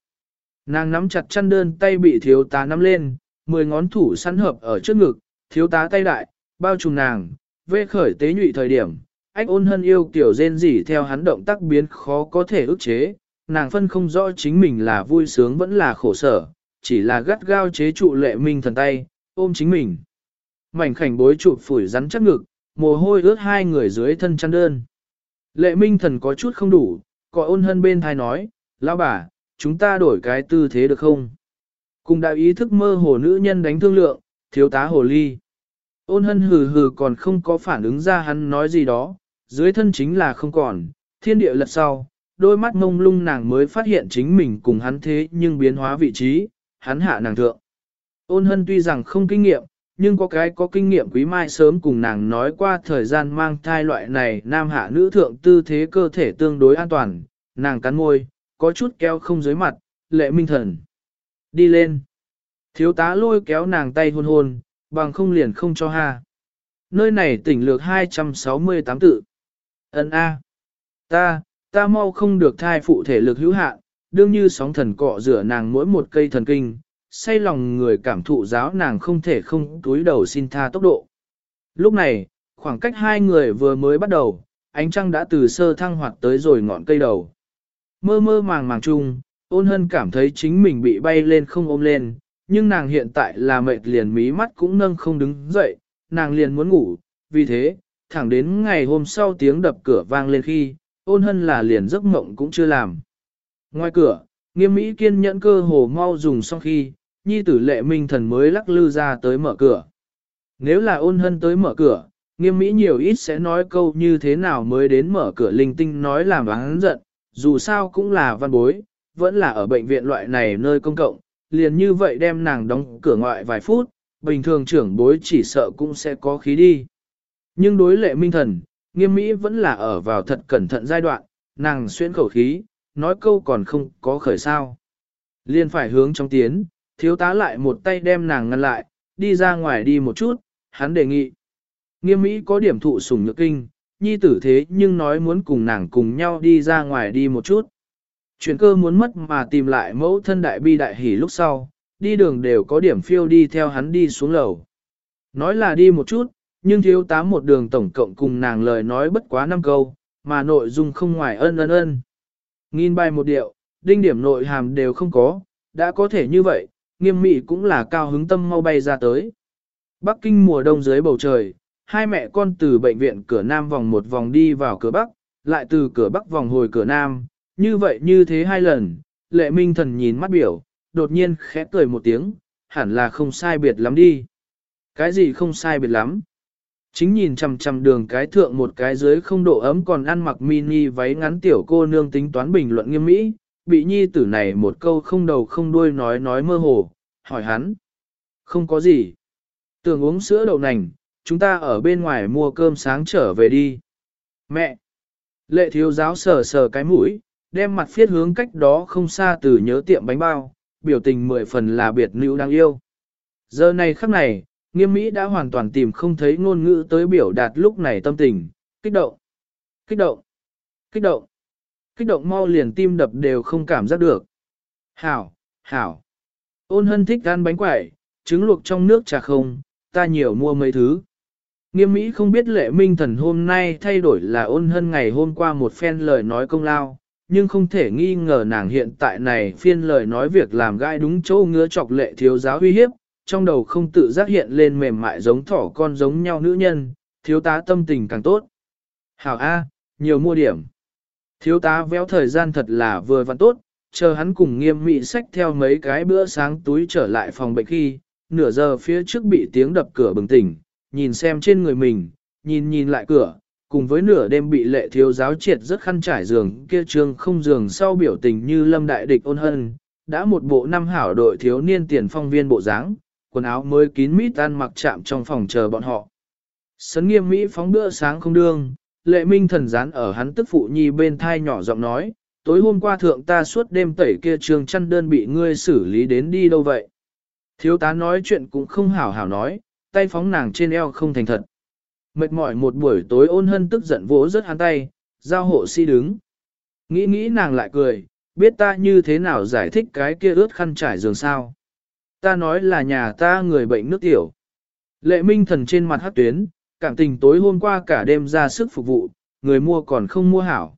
Nàng nắm chặt chăn đơn tay bị thiếu tá nắm lên, mười ngón thủ săn hợp ở trước ngực, thiếu tá tay đại, bao trùm nàng, vê khởi tế nhụy thời điểm. Ách ôn hân yêu kiểu rên rỉ theo hắn động tác biến khó có thể ức chế, nàng phân không rõ chính mình là vui sướng vẫn là khổ sở, chỉ là gắt gao chế trụ lệ minh thần tay, ôm chính mình. Mảnh khảnh bối trụ phủi rắn chắc ngực, mồ hôi ướt hai người dưới thân chăn đơn. Lệ minh thần có chút không đủ, có ôn hân bên thai nói, lão bà, chúng ta đổi cái tư thế được không? Cùng đạo ý thức mơ hồ nữ nhân đánh thương lượng, thiếu tá hồ ly. Ôn hân hừ hừ còn không có phản ứng ra hắn nói gì đó, dưới thân chính là không còn, thiên địa lật sau, đôi mắt mông lung nàng mới phát hiện chính mình cùng hắn thế nhưng biến hóa vị trí, hắn hạ nàng thượng. Ôn hân tuy rằng không kinh nghiệm, nhưng có cái có kinh nghiệm quý mai sớm cùng nàng nói qua thời gian mang thai loại này nam hạ nữ thượng tư thế cơ thể tương đối an toàn, nàng cắn môi, có chút kéo không dưới mặt, lệ minh thần. Đi lên. Thiếu tá lôi kéo nàng tay hôn hôn, bằng không liền không cho ha. Nơi này tỉnh lược 268 tự. Ấn A. Ta, ta mau không được thai phụ thể lực hữu hạn, đương như sóng thần cọ rửa nàng mỗi một cây thần kinh, say lòng người cảm thụ giáo nàng không thể không túi đầu xin tha tốc độ. Lúc này, khoảng cách hai người vừa mới bắt đầu, ánh trăng đã từ sơ thăng hoạt tới rồi ngọn cây đầu. Mơ mơ màng màng chung, ôn hân cảm thấy chính mình bị bay lên không ôm lên, nhưng nàng hiện tại là mệt liền mí mắt cũng nâng không đứng dậy, nàng liền muốn ngủ, vì thế, thẳng đến ngày hôm sau tiếng đập cửa vang lên khi, ôn hân là liền giấc mộng cũng chưa làm. Ngoài cửa, nghiêm mỹ kiên nhẫn cơ hồ mau dùng xong khi, nhi tử lệ minh thần mới lắc lư ra tới mở cửa. Nếu là ôn hân tới mở cửa, nghiêm mỹ nhiều ít sẽ nói câu như thế nào mới đến mở cửa linh tinh nói làm hắn giận, dù sao cũng là văn bối, vẫn là ở bệnh viện loại này nơi công cộng, liền như vậy đem nàng đóng cửa ngoại vài phút, bình thường trưởng bối chỉ sợ cũng sẽ có khí đi. Nhưng đối lệ minh thần, nghiêm mỹ vẫn là ở vào thật cẩn thận giai đoạn, nàng xuyên khẩu khí, nói câu còn không có khởi sao. Liên phải hướng trong tiến, thiếu tá lại một tay đem nàng ngăn lại, đi ra ngoài đi một chút, hắn đề nghị. Nghiêm mỹ có điểm thụ sủng nhược kinh, nhi tử thế nhưng nói muốn cùng nàng cùng nhau đi ra ngoài đi một chút. Chuyển cơ muốn mất mà tìm lại mẫu thân đại bi đại hỉ lúc sau, đi đường đều có điểm phiêu đi theo hắn đi xuống lầu. Nói là đi một chút, nhưng thiếu tá một đường tổng cộng cùng nàng lời nói bất quá năm câu, mà nội dung không ngoài ân ân ân. Nghìn bài một điệu, đinh điểm nội hàm đều không có, đã có thể như vậy, nghiêm mị cũng là cao hứng tâm mau bay ra tới. Bắc Kinh mùa đông dưới bầu trời, hai mẹ con từ bệnh viện cửa Nam vòng một vòng đi vào cửa Bắc, lại từ cửa Bắc vòng hồi cửa Nam, như vậy như thế hai lần, lệ minh thần nhìn mắt biểu, đột nhiên khẽ cười một tiếng, hẳn là không sai biệt lắm đi. Cái gì không sai biệt lắm? Chính nhìn chằm chằm đường cái thượng một cái dưới không độ ấm còn ăn mặc mini váy ngắn tiểu cô nương tính toán bình luận nghiêm mỹ, bị nhi tử này một câu không đầu không đuôi nói nói mơ hồ, hỏi hắn. Không có gì. Tưởng uống sữa đậu nành, chúng ta ở bên ngoài mua cơm sáng trở về đi. Mẹ! Lệ thiếu giáo sờ sờ cái mũi, đem mặt phiết hướng cách đó không xa từ nhớ tiệm bánh bao, biểu tình mười phần là biệt nữ đáng yêu. Giờ này khắc này, nghiêm mỹ đã hoàn toàn tìm không thấy ngôn ngữ tới biểu đạt lúc này tâm tình, kích động, kích động, kích động, kích động mau liền tim đập đều không cảm giác được. Hảo, hảo, ôn hân thích ăn bánh quẩy, trứng luộc trong nước trà không, ta nhiều mua mấy thứ. Nghiêm mỹ không biết lệ minh thần hôm nay thay đổi là ôn hân ngày hôm qua một phen lời nói công lao, nhưng không thể nghi ngờ nàng hiện tại này phiên lời nói việc làm gai đúng chỗ ngứa chọc lệ thiếu giáo uy hiếp, trong đầu không tự giác hiện lên mềm mại giống thỏ con giống nhau nữ nhân, thiếu tá tâm tình càng tốt. Hảo A, nhiều mua điểm. Thiếu tá véo thời gian thật là vừa vặn tốt, chờ hắn cùng nghiêm mị sách theo mấy cái bữa sáng túi trở lại phòng bệnh khi, nửa giờ phía trước bị tiếng đập cửa bừng tỉnh, nhìn xem trên người mình, nhìn nhìn lại cửa, cùng với nửa đêm bị lệ thiếu giáo triệt rất khăn trải giường kia trương không giường sau biểu tình như lâm đại địch ôn hân, đã một bộ năm hảo đội thiếu niên tiền phong viên bộ dáng, quần áo mới kín mít ăn mặc chạm trong phòng chờ bọn họ. Sấn nghiêm Mỹ phóng bữa sáng không đương, lệ minh thần dán ở hắn tức phụ nhi bên thai nhỏ giọng nói, tối hôm qua thượng ta suốt đêm tẩy kia trường chăn đơn bị ngươi xử lý đến đi đâu vậy. Thiếu tá nói chuyện cũng không hảo hảo nói, tay phóng nàng trên eo không thành thật. Mệt mỏi một buổi tối ôn hân tức giận vỗ rất hắn tay, giao hộ si đứng. Nghĩ nghĩ nàng lại cười, biết ta như thế nào giải thích cái kia ướt khăn trải giường sao. Ta nói là nhà ta người bệnh nước tiểu. Lệ minh thần trên mặt hát tuyến, cảm tình tối hôm qua cả đêm ra sức phục vụ, người mua còn không mua hảo.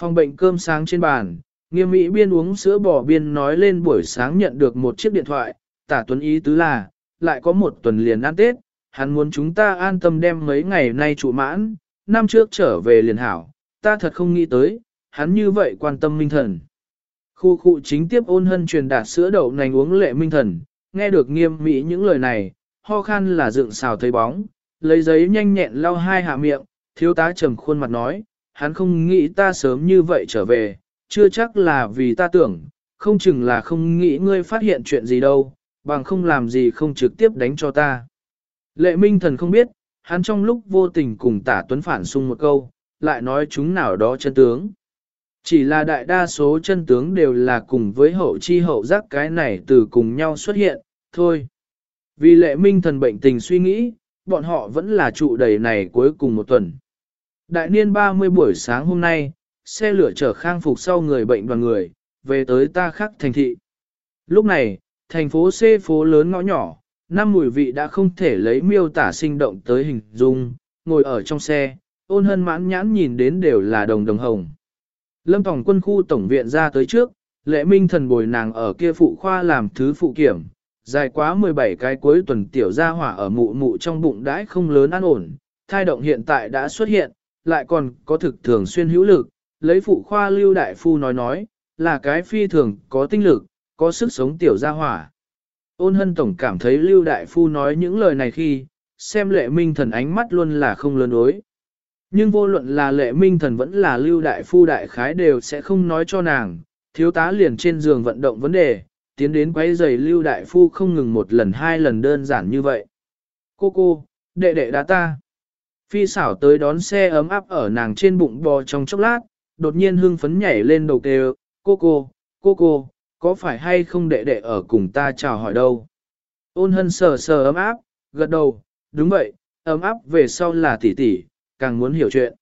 Phòng bệnh cơm sáng trên bàn, nghiêm mỹ biên uống sữa bò biên nói lên buổi sáng nhận được một chiếc điện thoại, tả tuấn ý tứ là, lại có một tuần liền ăn Tết, hắn muốn chúng ta an tâm đem mấy ngày nay trụ mãn, năm trước trở về liền hảo, ta thật không nghĩ tới, hắn như vậy quan tâm minh thần. Khu khu chính tiếp ôn hân truyền đạt sữa đậu nành uống lệ minh thần, nghe được nghiêm mỹ những lời này, ho khan là dựng xào thấy bóng, lấy giấy nhanh nhẹn lau hai hạ miệng, thiếu tá trầm khuôn mặt nói, hắn không nghĩ ta sớm như vậy trở về, chưa chắc là vì ta tưởng, không chừng là không nghĩ ngươi phát hiện chuyện gì đâu, bằng không làm gì không trực tiếp đánh cho ta. Lệ minh thần không biết, hắn trong lúc vô tình cùng tả tuấn phản xung một câu, lại nói chúng nào đó chân tướng. Chỉ là đại đa số chân tướng đều là cùng với hậu chi hậu giác cái này từ cùng nhau xuất hiện, thôi. Vì lệ minh thần bệnh tình suy nghĩ, bọn họ vẫn là trụ đầy này cuối cùng một tuần. Đại niên 30 buổi sáng hôm nay, xe lửa chở khang phục sau người bệnh đoàn người, về tới ta khắc thành thị. Lúc này, thành phố C phố lớn ngõ nhỏ, năm mùi vị đã không thể lấy miêu tả sinh động tới hình dung, ngồi ở trong xe, ôn hân mãn nhãn nhìn đến đều là đồng đồng hồng. Lâm Tổng quân khu tổng viện ra tới trước, lệ minh thần bồi nàng ở kia phụ khoa làm thứ phụ kiểm, dài quá 17 cái cuối tuần tiểu gia hỏa ở mụ mụ trong bụng đãi không lớn an ổn, thai động hiện tại đã xuất hiện, lại còn có thực thường xuyên hữu lực, lấy phụ khoa lưu đại phu nói nói, là cái phi thường có tinh lực, có sức sống tiểu gia hỏa. Ôn hân tổng cảm thấy lưu đại phu nói những lời này khi, xem lệ minh thần ánh mắt luôn là không lớn đối. Nhưng vô luận là lệ minh thần vẫn là lưu đại phu đại khái đều sẽ không nói cho nàng, thiếu tá liền trên giường vận động vấn đề, tiến đến quấy giày lưu đại phu không ngừng một lần hai lần đơn giản như vậy. Cô cô, đệ đệ đá ta. Phi xảo tới đón xe ấm áp ở nàng trên bụng bò trong chốc lát, đột nhiên hưng phấn nhảy lên đầu kêu, cô cô, cô cô, có phải hay không đệ đệ ở cùng ta chào hỏi đâu. Ôn hân sờ sờ ấm áp, gật đầu, đúng vậy, ấm áp về sau là tỷ tỷ, càng muốn hiểu chuyện.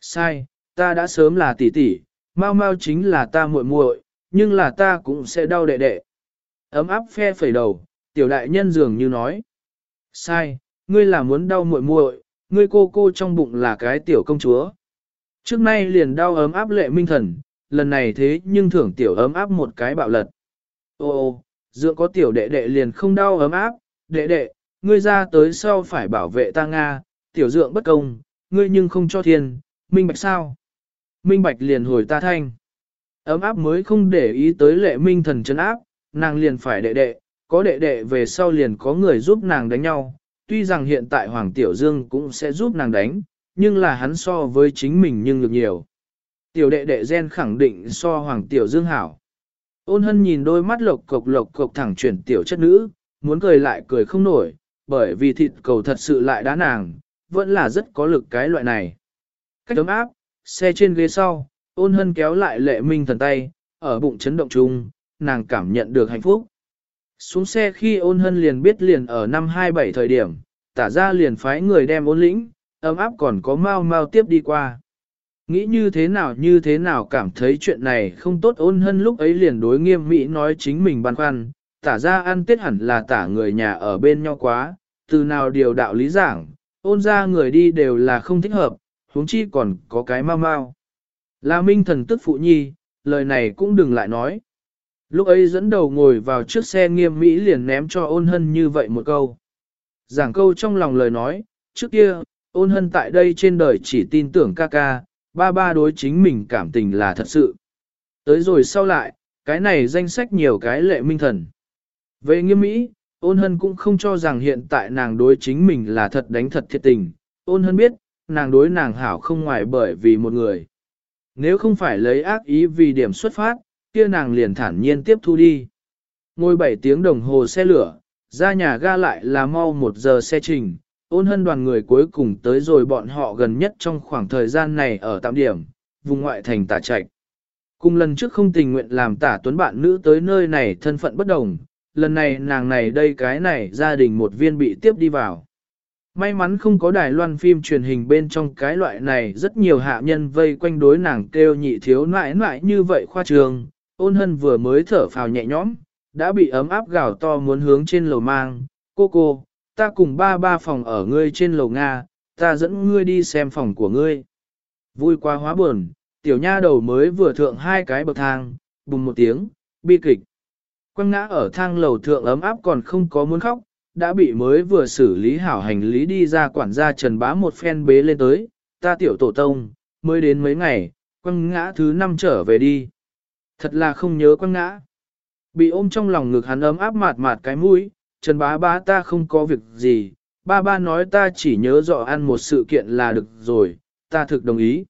Sai, ta đã sớm là tỷ tỷ, mau mau chính là ta muội muội, nhưng là ta cũng sẽ đau đệ đệ. Ấm áp phe phẩy đầu, tiểu đại nhân dường như nói. Sai, ngươi là muốn đau muội muội, ngươi cô cô trong bụng là cái tiểu công chúa. Trước nay liền đau ấm áp lệ minh thần, lần này thế nhưng thưởng tiểu ấm áp một cái bạo lật. Ô ô, dựa có tiểu đệ đệ liền không đau ấm áp, đệ đệ, ngươi ra tới sau phải bảo vệ ta Nga, tiểu dượng bất công, ngươi nhưng không cho thiên, minh bạch sao? Minh bạch liền hồi ta thanh. Ấm áp mới không để ý tới lệ minh thần chân áp, nàng liền phải đệ đệ, có đệ đệ về sau liền có người giúp nàng đánh nhau, tuy rằng hiện tại Hoàng Tiểu Dương cũng sẽ giúp nàng đánh, nhưng là hắn so với chính mình nhưng được nhiều. Tiểu đệ đệ gen khẳng định so Hoàng Tiểu Dương hảo. Ôn hân nhìn đôi mắt lộc cộc lộc cộc thẳng chuyển tiểu chất nữ, muốn cười lại cười không nổi, bởi vì thịt cầu thật sự lại đá nàng, vẫn là rất có lực cái loại này. Cách ấm áp, xe trên ghế sau, ôn hân kéo lại lệ minh thần tay, ở bụng chấn động chung, nàng cảm nhận được hạnh phúc. Xuống xe khi ôn hân liền biết liền ở năm 27 thời điểm, tả ra liền phái người đem ôn lĩnh, ấm áp còn có mau mau tiếp đi qua. Nghĩ như thế nào như thế nào cảm thấy chuyện này không tốt ôn hân lúc ấy liền đối nghiêm mỹ nói chính mình băn khoăn, tả ra ăn tết hẳn là tả người nhà ở bên nhau quá, từ nào điều đạo lý giảng, ôn ra người đi đều là không thích hợp, huống chi còn có cái mau mau. Là minh thần tức phụ nhi, lời này cũng đừng lại nói. Lúc ấy dẫn đầu ngồi vào trước xe nghiêm mỹ liền ném cho ôn hân như vậy một câu. Giảng câu trong lòng lời nói, trước kia, ôn hân tại đây trên đời chỉ tin tưởng ca ca, ba ba đối chính mình cảm tình là thật sự. Tới rồi sau lại, cái này danh sách nhiều cái lệ minh thần. Về nghiêm mỹ, ôn hân cũng không cho rằng hiện tại nàng đối chính mình là thật đánh thật thiệt tình. Ôn hân biết, nàng đối nàng hảo không ngoài bởi vì một người. Nếu không phải lấy ác ý vì điểm xuất phát, kia nàng liền thản nhiên tiếp thu đi. Ngồi 7 tiếng đồng hồ xe lửa, ra nhà ga lại là mau một giờ xe trình, ôn hân đoàn người cuối cùng tới rồi bọn họ gần nhất trong khoảng thời gian này ở tạm điểm, vùng ngoại thành tả trạch. Cùng lần trước không tình nguyện làm tả tuấn bạn nữ tới nơi này thân phận bất đồng, lần này nàng này đây cái này gia đình một viên bị tiếp đi vào. May mắn không có đài loan phim truyền hình bên trong cái loại này rất nhiều hạ nhân vây quanh đối nàng kêu nhị thiếu nãi nãi như vậy khoa trường, ôn hân vừa mới thở phào nhẹ nhõm, đã bị ấm áp gào to muốn hướng trên lầu mang, cô cô, ta cùng ba ba phòng ở ngươi trên lầu Nga, ta dẫn ngươi đi xem phòng của ngươi. Vui quá hóa buồn, tiểu nha đầu mới vừa thượng hai cái bậc thang, bùng một tiếng, bi kịch. Quăng ngã ở thang lầu thượng ấm áp còn không có muốn khóc, đã bị mới vừa xử lý hảo hành lý đi ra quản gia trần bá một phen bế lên tới, ta tiểu tổ tông, mới đến mấy ngày, quăng ngã thứ năm trở về đi. Thật là không nhớ quăng ngã. Bị ôm trong lòng ngực hắn ấm áp mạt mạt cái mũi, Trần bá bá ta không có việc gì, ba ba nói ta chỉ nhớ rõ ăn một sự kiện là được rồi, ta thực đồng ý.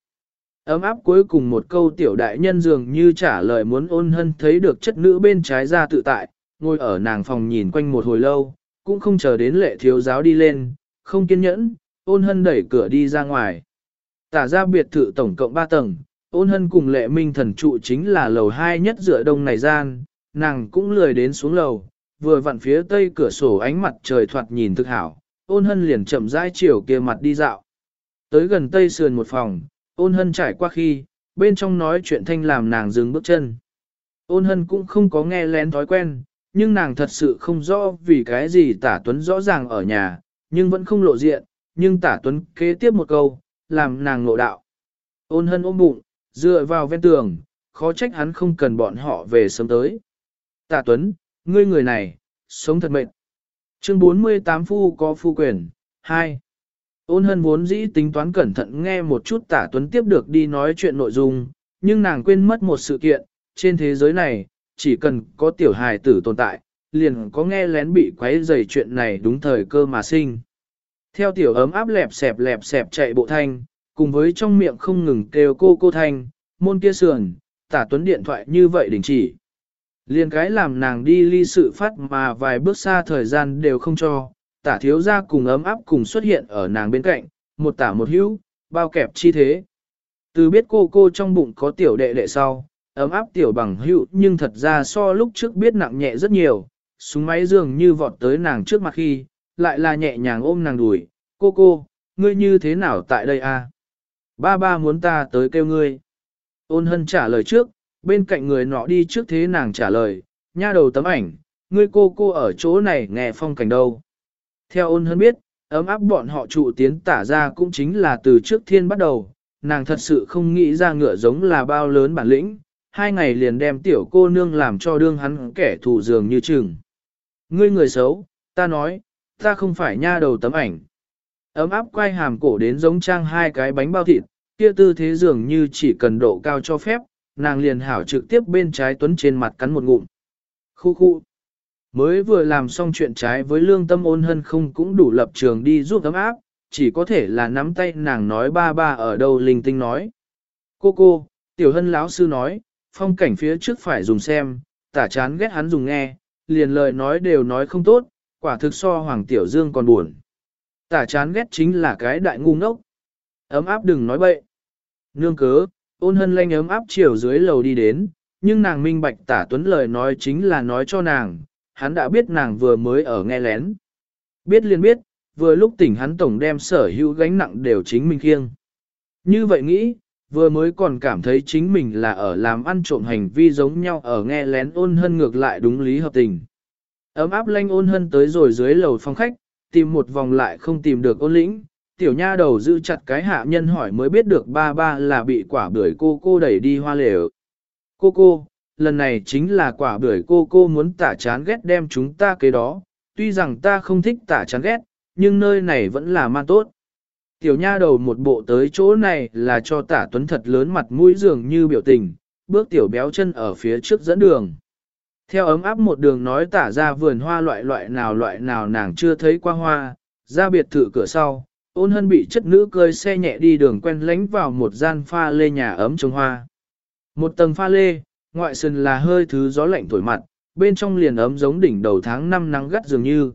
Ấm áp cuối cùng một câu tiểu đại nhân dường như trả lời muốn ôn hân thấy được chất nữ bên trái ra tự tại, ngồi ở nàng phòng nhìn quanh một hồi lâu, cũng không chờ đến lệ thiếu giáo đi lên, không kiên nhẫn, ôn hân đẩy cửa đi ra ngoài. Tả ra biệt thự tổng cộng 3 tầng, ôn hân cùng lệ minh thần trụ chính là lầu hai nhất dựa đông này gian, nàng cũng lười đến xuống lầu, vừa vặn phía tây cửa sổ ánh mặt trời thoạt nhìn thực hảo, ôn hân liền chậm rãi chiều kia mặt đi dạo. Tới gần tây sườn một phòng, ôn hân trải qua khi, bên trong nói chuyện thanh làm nàng dừng bước chân. Ôn hân cũng không có nghe lén thói quen, nhưng nàng thật sự không rõ vì cái gì tả tuấn rõ ràng ở nhà, nhưng vẫn không lộ diện, nhưng tả tuấn kế tiếp một câu, làm nàng ngộ đạo. Ôn hân ôm bụng, dựa vào ven tường, khó trách hắn không cần bọn họ về sớm tới. Tả tuấn, ngươi người này, sống thật mệt. Chương 48 phu có phu quyền, 2. Ôn hân vốn dĩ tính toán cẩn thận nghe một chút tả tuấn tiếp được đi nói chuyện nội dung, nhưng nàng quên mất một sự kiện, trên thế giới này, chỉ cần có tiểu hài tử tồn tại, liền có nghe lén bị quấy rầy chuyện này đúng thời cơ mà sinh. Theo tiểu ấm áp lẹp xẹp lẹp xẹp chạy bộ thanh, cùng với trong miệng không ngừng kêu cô cô thanh, môn kia sườn, tả tuấn điện thoại như vậy đình chỉ. Liền cái làm nàng đi ly sự phát mà vài bước xa thời gian đều không cho, tả thiếu ra cùng ấm áp cùng xuất hiện ở nàng bên cạnh, một tả một hữu, bao kẹp chi thế. Từ biết cô cô trong bụng có tiểu đệ đệ sau, ấm áp tiểu bằng hữu nhưng thật ra so lúc trước biết nặng nhẹ rất nhiều, súng máy dường như vọt tới nàng trước mặt khi, lại là nhẹ nhàng ôm nàng đùi, cô cô, ngươi như thế nào tại đây a? Ba ba muốn ta tới kêu ngươi. Ôn hân trả lời trước, bên cạnh người nọ đi trước thế nàng trả lời, nha đầu tấm ảnh, ngươi cô cô ở chỗ này nghe phong cảnh đâu. Theo ôn hân biết, ấm áp bọn họ trụ tiến tả ra cũng chính là từ trước thiên bắt đầu, nàng thật sự không nghĩ ra ngựa giống là bao lớn bản lĩnh, hai ngày liền đem tiểu cô nương làm cho đương hắn kẻ thù dường như chừng. Ngươi người xấu, ta nói, ta không phải nha đầu tấm ảnh. Ấm áp quay hàm cổ đến giống trang hai cái bánh bao thịt, kia tư thế dường như chỉ cần độ cao cho phép, nàng liền hảo trực tiếp bên trái tuấn trên mặt cắn một ngụm. Khu khu. Mới vừa làm xong chuyện trái với lương tâm ôn hân không cũng đủ lập trường đi giúp ấm áp, chỉ có thể là nắm tay nàng nói ba ba ở đâu linh tinh nói. Cô cô, tiểu hân lão sư nói, phong cảnh phía trước phải dùng xem, tả chán ghét hắn dùng nghe, liền lời nói đều nói không tốt, quả thực so Hoàng Tiểu Dương còn buồn. Tả chán ghét chính là cái đại ngu ngốc. Ấm áp đừng nói bậy. Nương cớ, ôn hân lanh ấm áp chiều dưới lầu đi đến, nhưng nàng minh bạch tả tuấn lời nói chính là nói cho nàng, hắn đã biết nàng vừa mới ở nghe lén. Biết liền biết, vừa lúc tỉnh hắn tổng đem sở hữu gánh nặng đều chính mình khiêng. Như vậy nghĩ, vừa mới còn cảm thấy chính mình là ở làm ăn trộm hành vi giống nhau ở nghe lén ôn hân ngược lại đúng lý hợp tình. Ấm áp lanh ôn hân tới rồi dưới lầu phòng khách, tìm một vòng lại không tìm được ôn lĩnh, tiểu nha đầu giữ chặt cái hạ nhân hỏi mới biết được ba ba là bị quả bưởi cô cô đẩy đi hoa lều. Cô cô, lần này chính là quả bưởi cô cô muốn tả chán ghét đem chúng ta kế đó, tuy rằng ta không thích tả chán ghét, nhưng nơi này vẫn là man tốt. Tiểu nha đầu một bộ tới chỗ này là cho tả tuấn thật lớn mặt mũi dường như biểu tình, bước tiểu béo chân ở phía trước dẫn đường. Theo ấm áp một đường nói tả ra vườn hoa loại loại nào loại nào nàng chưa thấy qua hoa, ra biệt thự cửa sau, ôn hân bị chất nữ cơi xe nhẹ đi đường quen lánh vào một gian pha lê nhà ấm trồng hoa. Một tầng pha lê, ngoại sân là hơi thứ gió lạnh thổi mặt, bên trong liền ấm giống đỉnh đầu tháng năm nắng gắt dường như.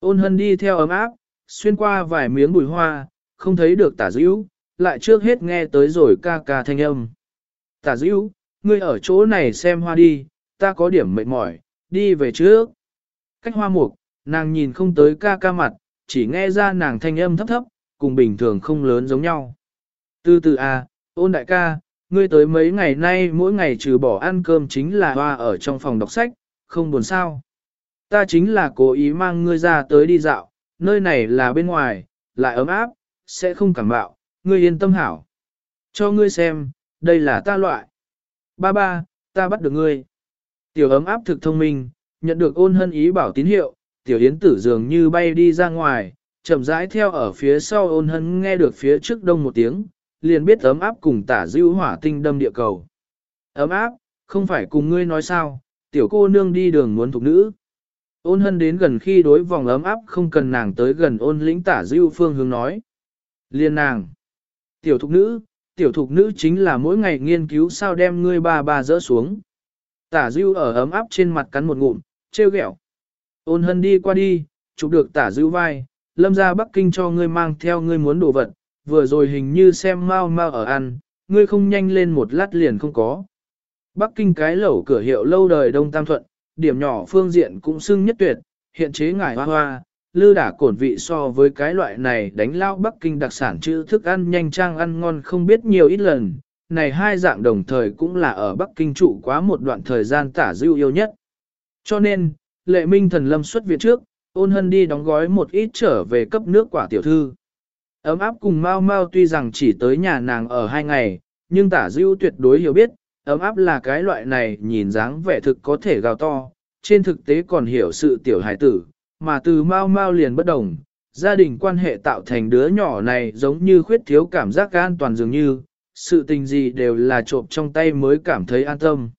Ôn hân đi theo ấm áp, xuyên qua vài miếng bùi hoa, không thấy được tả dữ, lại trước hết nghe tới rồi ca ca thanh âm. Tả dữ, ngươi ở chỗ này xem hoa đi, ta có điểm mệt mỏi, đi về trước. Cách hoa mục, nàng nhìn không tới ca ca mặt, chỉ nghe ra nàng thanh âm thấp thấp, cùng bình thường không lớn giống nhau. Từ từ à, ôn đại ca, ngươi tới mấy ngày nay mỗi ngày trừ bỏ ăn cơm chính là hoa ở trong phòng đọc sách, không buồn sao. Ta chính là cố ý mang ngươi ra tới đi dạo, nơi này là bên ngoài, lại ấm áp, sẽ không cảm bạo, ngươi yên tâm hảo. Cho ngươi xem, đây là ta loại. Ba ba, ta bắt được ngươi. Tiểu ấm áp thực thông minh, nhận được ôn hân ý bảo tín hiệu, tiểu yến tử dường như bay đi ra ngoài, chậm rãi theo ở phía sau ôn hân nghe được phía trước đông một tiếng, liền biết ấm áp cùng tả dữ hỏa tinh đâm địa cầu. Ấm áp, không phải cùng ngươi nói sao, tiểu cô nương đi đường muốn thục nữ. Ôn hân đến gần khi đối vòng ấm áp không cần nàng tới gần ôn lĩnh tả dữ phương hướng nói. Liên nàng. Tiểu thục nữ, tiểu thục nữ chính là mỗi ngày nghiên cứu sao đem ngươi ba ba dỡ xuống. Tả dữ ở ấm áp trên mặt cắn một ngụm, trêu ghẹo. Ôn hân đi qua đi, chụp được tả dữ vai, lâm ra Bắc Kinh cho ngươi mang theo ngươi muốn đồ vật, vừa rồi hình như xem mau mau ở ăn, ngươi không nhanh lên một lát liền không có. Bắc Kinh cái lẩu cửa hiệu lâu đời Đông Tam Thuận, điểm nhỏ phương diện cũng xưng nhất tuyệt, hiện chế ngải hoa hoa, lư đả cổn vị so với cái loại này đánh lao Bắc Kinh đặc sản chữ thức ăn nhanh trang ăn ngon không biết nhiều ít lần. Này hai dạng đồng thời cũng là ở Bắc Kinh trụ quá một đoạn thời gian tả dưu yêu nhất. Cho nên, lệ minh thần lâm xuất viện trước, ôn hân đi đóng gói một ít trở về cấp nước quả tiểu thư. Ấm áp cùng Mao Mao tuy rằng chỉ tới nhà nàng ở hai ngày, nhưng tả dưu tuyệt đối hiểu biết, ấm áp là cái loại này nhìn dáng vẻ thực có thể gào to, trên thực tế còn hiểu sự tiểu hải tử, mà từ Mao Mao liền bất đồng, gia đình quan hệ tạo thành đứa nhỏ này giống như khuyết thiếu cảm giác an toàn dường như, sự tình gì đều là trộm trong tay mới cảm thấy an tâm.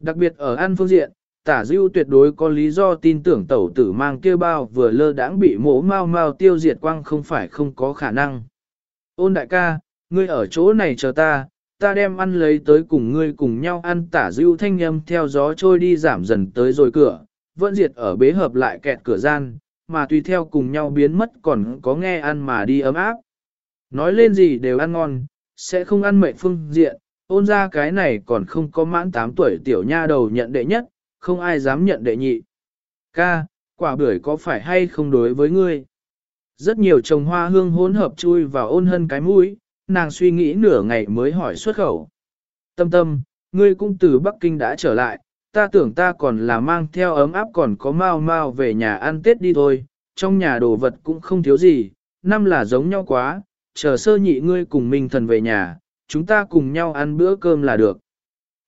Đặc biệt ở an phương diện, tả dưu tuyệt đối có lý do tin tưởng tẩu tử mang kia bao vừa lơ đãng bị mổ mau mau tiêu diệt quang không phải không có khả năng. Ôn đại ca, ngươi ở chỗ này chờ ta, ta đem ăn lấy tới cùng ngươi cùng nhau ăn tả dưu thanh âm theo gió trôi đi giảm dần tới rồi cửa, vẫn diệt ở bế hợp lại kẹt cửa gian, mà tùy theo cùng nhau biến mất còn có nghe ăn mà đi ấm áp. Nói lên gì đều ăn ngon, sẽ không ăn mệnh phương diện, ôn ra cái này còn không có mãn 8 tuổi tiểu nha đầu nhận đệ nhất, không ai dám nhận đệ nhị. Ca, quả bưởi có phải hay không đối với ngươi? Rất nhiều trồng hoa hương hỗn hợp chui vào ôn hân cái mũi, nàng suy nghĩ nửa ngày mới hỏi xuất khẩu. Tâm tâm, ngươi cũng từ Bắc Kinh đã trở lại, ta tưởng ta còn là mang theo ấm áp còn có mau mau về nhà ăn Tết đi thôi, trong nhà đồ vật cũng không thiếu gì, năm là giống nhau quá, chờ sơ nhị ngươi cùng minh thần về nhà, chúng ta cùng nhau ăn bữa cơm là được.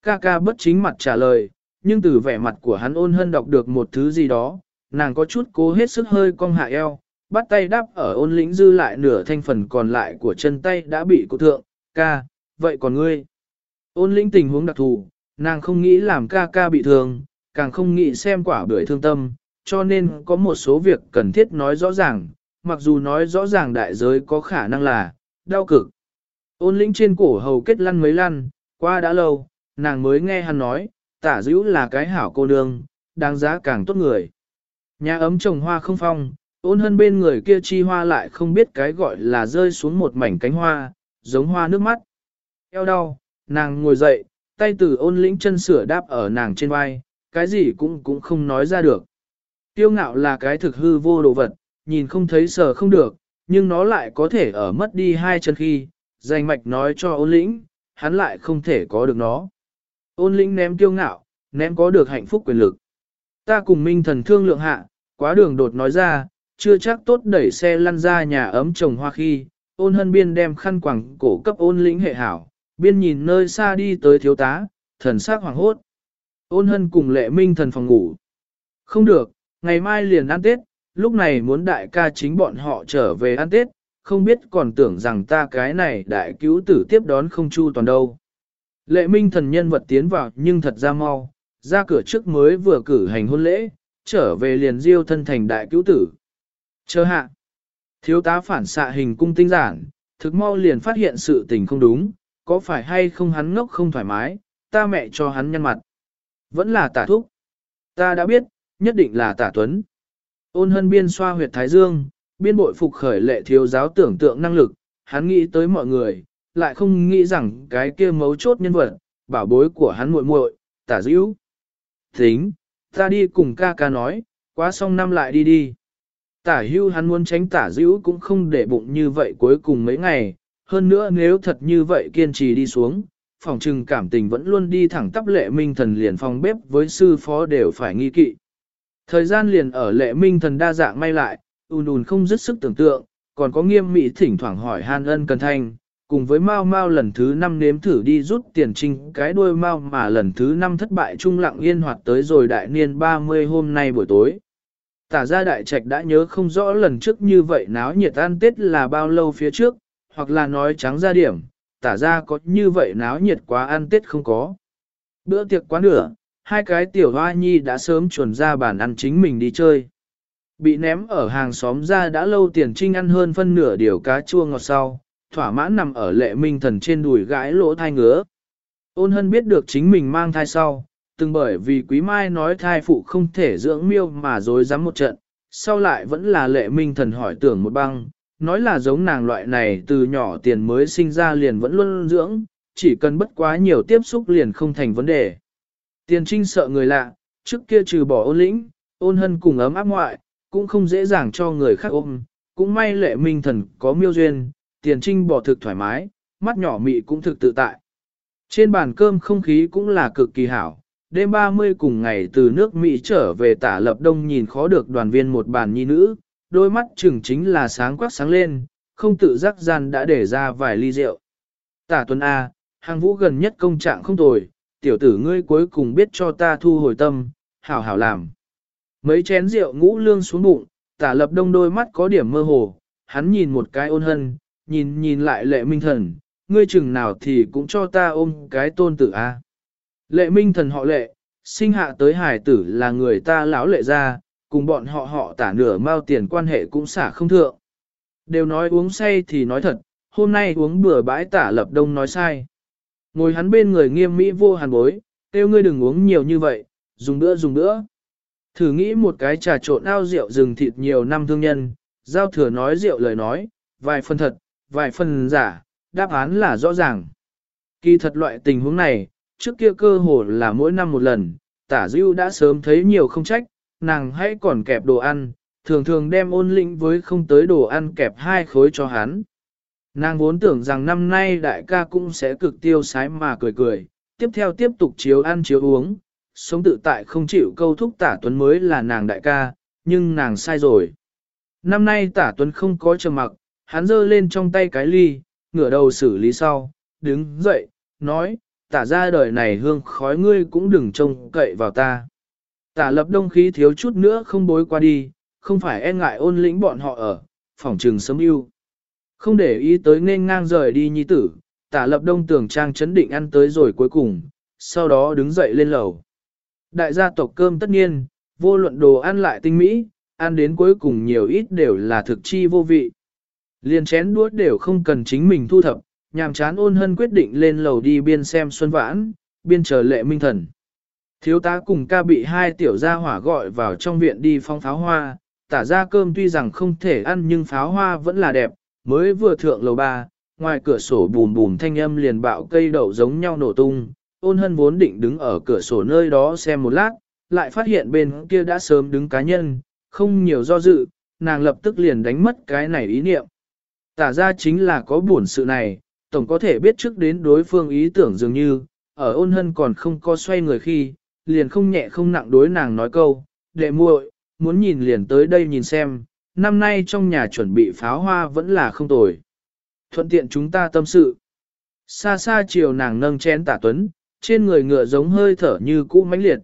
Ca ca bất chính mặt trả lời, nhưng từ vẻ mặt của hắn ôn hân đọc được một thứ gì đó, nàng có chút cố hết sức hơi cong hạ eo, bắt tay đắp ở ôn lĩnh dư lại nửa thanh phần còn lại của chân tay đã bị cô thượng, ca, vậy còn ngươi? Ôn lĩnh tình huống đặc thù, nàng không nghĩ làm ca ca bị thương, càng không nghĩ xem quả bưởi thương tâm, cho nên có một số việc cần thiết nói rõ ràng, mặc dù nói rõ ràng đại giới có khả năng là đau cực. Ôn lĩnh trên cổ hầu kết lăn mấy lăn, qua đã lâu, nàng mới nghe hắn nói, tả dữ là cái hảo cô nương, đáng giá càng tốt người. Nhà ấm trồng hoa không phong, ôn hơn bên người kia chi hoa lại không biết cái gọi là rơi xuống một mảnh cánh hoa, giống hoa nước mắt. Eo đau, nàng ngồi dậy, tay từ ôn lĩnh chân sửa đáp ở nàng trên vai, cái gì cũng cũng không nói ra được. Tiêu ngạo là cái thực hư vô đồ vật, nhìn không thấy sờ không được, nhưng nó lại có thể ở mất đi hai chân khi, danh mạch nói cho ôn lĩnh, hắn lại không thể có được nó. Ôn lĩnh ném tiêu ngạo, ném có được hạnh phúc quyền lực. Ta cùng minh thần thương lượng hạ, quá đường đột nói ra, chưa chắc tốt đẩy xe lăn ra nhà ấm trồng hoa khi, ôn hân biên đem khăn quẳng cổ cấp ôn lĩnh hệ hảo, biên nhìn nơi xa đi tới thiếu tá, thần sắc hoàng hốt. Ôn hân cùng lệ minh thần phòng ngủ. Không được, ngày mai liền ăn Tết, lúc này muốn đại ca chính bọn họ trở về ăn Tết, không biết còn tưởng rằng ta cái này đại cứu tử tiếp đón không chu toàn đâu. Lệ minh thần nhân vật tiến vào nhưng thật ra mau, ra cửa trước mới vừa cử hành hôn lễ, trở về liền diêu thân thành đại cứu tử. Chờ hạ, thiếu tá phản xạ hình cung tinh giản, thực mau liền phát hiện sự tình không đúng, có phải hay không hắn ngốc không thoải mái, ta mẹ cho hắn nhăn mặt. Vẫn là tả thúc. Ta đã biết, nhất định là tả tuấn. Ôn hân biên xoa huyệt thái dương, biên bội phục khởi lệ thiếu giáo tưởng tượng năng lực, hắn nghĩ tới mọi người, lại không nghĩ rằng cái kia mấu chốt nhân vật, bảo bối của hắn muội muội, tả dữ. Tính, ta đi cùng ca ca nói, quá xong năm lại đi đi. Tả hưu hắn muốn tránh tả dữ cũng không để bụng như vậy cuối cùng mấy ngày, hơn nữa nếu thật như vậy kiên trì đi xuống, phòng trừng cảm tình vẫn luôn đi thẳng tắp lệ minh thần liền phòng bếp với sư phó đều phải nghi kỵ. Thời gian liền ở lệ minh thần đa dạng may lại, ùn ùn không dứt sức tưởng tượng, còn có nghiêm mỹ thỉnh thoảng hỏi han ân cần thanh, cùng với Mao Mao lần thứ năm nếm thử đi rút tiền trinh cái đuôi Mao mà lần thứ năm thất bại trung lặng yên hoạt tới rồi đại niên 30 hôm nay buổi tối. Tả ra đại trạch đã nhớ không rõ lần trước như vậy náo nhiệt ăn tết là bao lâu phía trước, hoặc là nói trắng ra điểm, tả ra có như vậy náo nhiệt quá ăn tết không có. Bữa tiệc quá nửa, hai cái tiểu hoa nhi đã sớm chuẩn ra bàn ăn chính mình đi chơi. Bị ném ở hàng xóm ra đã lâu tiền trinh ăn hơn phân nửa điều cá chua ngọt sau, thỏa mãn nằm ở lệ minh thần trên đùi gãi lỗ thai ngứa. Ôn hân biết được chính mình mang thai sau, từng bởi vì quý mai nói thai phụ không thể dưỡng miêu mà dối dám một trận, sau lại vẫn là lệ minh thần hỏi tưởng một băng, nói là giống nàng loại này từ nhỏ tiền mới sinh ra liền vẫn luôn dưỡng, chỉ cần bất quá nhiều tiếp xúc liền không thành vấn đề. Tiền trinh sợ người lạ, trước kia trừ bỏ ôn lĩnh, ôn hân cùng ấm áp ngoại, cũng không dễ dàng cho người khác ôm, cũng may lệ minh thần có miêu duyên, tiền trinh bỏ thực thoải mái, mắt nhỏ mị cũng thực tự tại. Trên bàn cơm không khí cũng là cực kỳ hảo, đêm 30 cùng ngày từ nước Mỹ trở về tả lập đông nhìn khó được đoàn viên một bàn nhi nữ, đôi mắt chừng chính là sáng quắc sáng lên, không tự giác gian đã để ra vài ly rượu. Tả tuần A, hàng vũ gần nhất công trạng không tồi, tiểu tử ngươi cuối cùng biết cho ta thu hồi tâm, hảo hảo làm. Mấy chén rượu ngũ lương xuống bụng, tả lập đông đôi mắt có điểm mơ hồ, hắn nhìn một cái ôn hân, nhìn nhìn lại lệ minh thần, ngươi chừng nào thì cũng cho ta ôm cái tôn tử a. Lệ minh thần họ lệ, sinh hạ tới hải tử là người ta lão lệ ra, cùng bọn họ họ tả nửa mao tiền quan hệ cũng xả không thượng. Đều nói uống say thì nói thật, hôm nay uống bừa bãi tả lập đông nói sai. Ngồi hắn bên người nghiêm mỹ vô hàn bối, kêu ngươi đừng uống nhiều như vậy, dùng nữa dùng nữa. Thử nghĩ một cái trà trộn ao rượu rừng thịt nhiều năm thương nhân, giao thừa nói rượu lời nói, vài phần thật, vài phần giả, đáp án là rõ ràng. Kỳ thật loại tình huống này, trước kia cơ hồ là mỗi năm một lần, tả dưu đã sớm thấy nhiều không trách, nàng hãy còn kẹp đồ ăn, thường thường đem ôn lĩnh với không tới đồ ăn kẹp hai khối cho hắn. Nàng vốn tưởng rằng năm nay đại ca cũng sẽ cực tiêu sái mà cười cười, tiếp theo tiếp tục chiếu ăn chiếu uống, sống tự tại không chịu câu thúc tả tuấn mới là nàng đại ca, nhưng nàng sai rồi. Năm nay tả tuấn không có trầm mặc, hắn giơ lên trong tay cái ly, ngửa đầu xử lý sau, đứng dậy, nói, tả ra đời này hương khói ngươi cũng đừng trông cậy vào ta. Tả lập đông khí thiếu chút nữa không bối qua đi, không phải e ngại ôn lĩnh bọn họ ở, phòng trường sớm yêu. Không để ý tới nên ngang rời đi nhi tử, tả lập đông tưởng trang chấn định ăn tới rồi cuối cùng, sau đó đứng dậy lên lầu. Đại gia tộc cơm tất nhiên, vô luận đồ ăn lại tinh mỹ, ăn đến cuối cùng nhiều ít đều là thực chi vô vị. Liền chén đuốt đều không cần chính mình thu thập, nhàm chán ôn hân quyết định lên lầu đi biên xem xuân vãn, biên chờ lệ minh thần. Thiếu tá cùng ca bị hai tiểu gia hỏa gọi vào trong viện đi phong pháo hoa, tả ra cơm tuy rằng không thể ăn nhưng pháo hoa vẫn là đẹp, mới vừa thượng lầu ba, ngoài cửa sổ bùm bùm thanh âm liền bạo cây đậu giống nhau nổ tung, ôn hân vốn định đứng ở cửa sổ nơi đó xem một lát, lại phát hiện bên kia đã sớm đứng cá nhân, không nhiều do dự, nàng lập tức liền đánh mất cái này ý niệm. Tả ra chính là có buồn sự này, tổng có thể biết trước đến đối phương ý tưởng dường như, ở ôn hân còn không có xoay người khi, liền không nhẹ không nặng đối nàng nói câu, đệ muội, muốn nhìn liền tới đây nhìn xem, năm nay trong nhà chuẩn bị pháo hoa vẫn là không tồi. Thuận tiện chúng ta tâm sự. Xa xa chiều nàng nâng chén tả tuấn, trên người ngựa giống hơi thở như cũ mãnh liệt.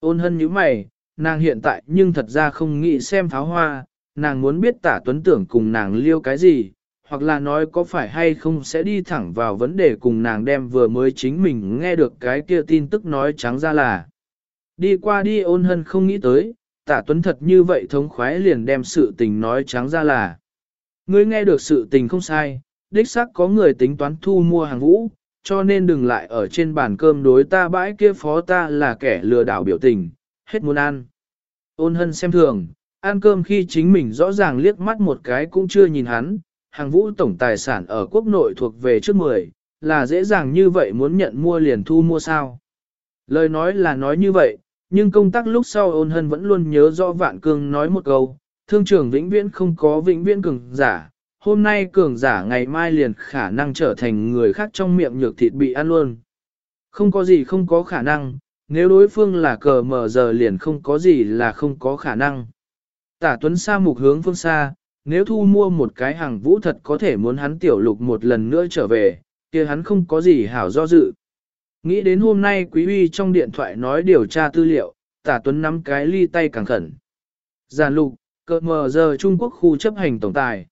Ôn hân như mày, nàng hiện tại nhưng thật ra không nghĩ xem pháo hoa, nàng muốn biết tả tuấn tưởng cùng nàng liêu cái gì, hoặc là nói có phải hay không sẽ đi thẳng vào vấn đề cùng nàng đem vừa mới chính mình nghe được cái kia tin tức nói trắng ra là. Đi qua đi ôn hân không nghĩ tới, tả tuấn thật như vậy thống khoái liền đem sự tình nói trắng ra là. Ngươi nghe được sự tình không sai, đích xác có người tính toán thu mua hàng vũ, cho nên đừng lại ở trên bàn cơm đối ta bãi kia phó ta là kẻ lừa đảo biểu tình, hết muốn ăn. Ôn hân xem thường, ăn cơm khi chính mình rõ ràng liếc mắt một cái cũng chưa nhìn hắn, hàng vũ tổng tài sản ở quốc nội thuộc về trước 10, là dễ dàng như vậy muốn nhận mua liền thu mua sao. Lời nói là nói như vậy, nhưng công tác lúc sau ôn hân vẫn luôn nhớ rõ vạn cương nói một câu, thương trưởng vĩnh viễn không có vĩnh viễn cường giả, hôm nay cường giả ngày mai liền khả năng trở thành người khác trong miệng nhược thịt bị ăn luôn. Không có gì không có khả năng, nếu đối phương là cờ mở giờ liền không có gì là không có khả năng. Tả Tuấn xa mục hướng phương xa, nếu thu mua một cái hàng vũ thật có thể muốn hắn tiểu lục một lần nữa trở về, kia hắn không có gì hảo do dự. Nghĩ đến hôm nay quý uy trong điện thoại nói điều tra tư liệu, tả tuấn nắm cái ly tay càng khẩn. Giàn lục, cờ mờ giờ Trung Quốc khu chấp hành tổng tài.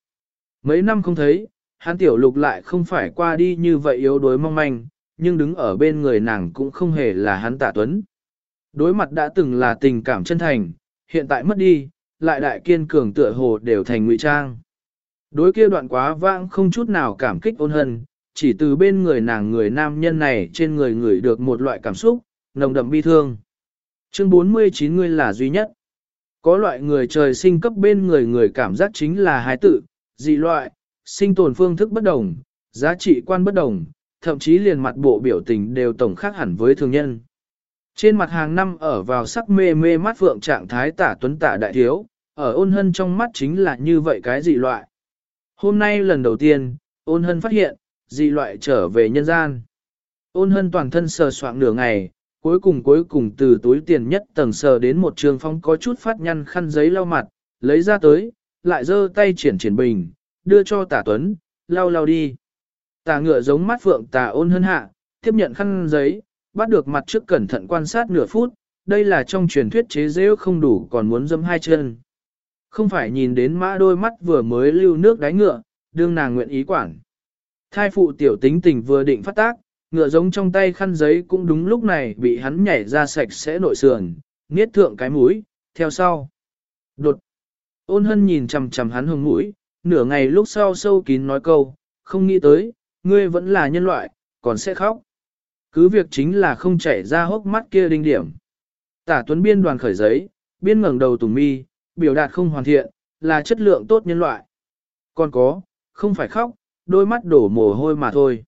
Mấy năm không thấy, hắn tiểu lục lại không phải qua đi như vậy yếu đuối mong manh, nhưng đứng ở bên người nàng cũng không hề là hắn tả tuấn. Đối mặt đã từng là tình cảm chân thành, hiện tại mất đi, lại đại kiên cường tựa hồ đều thành ngụy trang. Đối kia đoạn quá vãng không chút nào cảm kích ôn hận chỉ từ bên người nàng người nam nhân này trên người người được một loại cảm xúc, nồng đậm bi thương. Chương 49 ngươi là duy nhất. Có loại người trời sinh cấp bên người người cảm giác chính là hái tự, dị loại, sinh tồn phương thức bất đồng, giá trị quan bất đồng, thậm chí liền mặt bộ biểu tình đều tổng khác hẳn với thường nhân. Trên mặt hàng năm ở vào sắc mê mê mắt vượng trạng thái tả tuấn tả đại thiếu, ở ôn hân trong mắt chính là như vậy cái dị loại. Hôm nay lần đầu tiên, ôn hân phát hiện, dị loại trở về nhân gian. Ôn hân toàn thân sờ soạng nửa ngày, cuối cùng cuối cùng từ túi tiền nhất tầng sờ đến một trường phong có chút phát nhăn khăn giấy lau mặt, lấy ra tới, lại giơ tay triển triển bình, đưa cho tả tuấn, lau lau đi. Tả ngựa giống mắt phượng tả ôn hân hạ, tiếp nhận khăn giấy, bắt được mặt trước cẩn thận quan sát nửa phút, đây là trong truyền thuyết chế rêu không đủ còn muốn dâm hai chân. Không phải nhìn đến mã đôi mắt vừa mới lưu nước đáy ngựa, đương nàng nguyện ý quản. Thai phụ tiểu tính tình vừa định phát tác, ngựa giống trong tay khăn giấy cũng đúng lúc này bị hắn nhảy ra sạch sẽ nội sườn, niết thượng cái mũi, theo sau. Đột. Ôn hân nhìn chằm chằm hắn hồng mũi, nửa ngày lúc sau sâu kín nói câu, không nghĩ tới, ngươi vẫn là nhân loại, còn sẽ khóc. Cứ việc chính là không chảy ra hốc mắt kia đinh điểm. Tả tuấn biên đoàn khởi giấy, biên ngẩng đầu tùng mi, biểu đạt không hoàn thiện, là chất lượng tốt nhân loại. Còn có, không phải khóc, đôi mắt đổ mồ hôi mà thôi.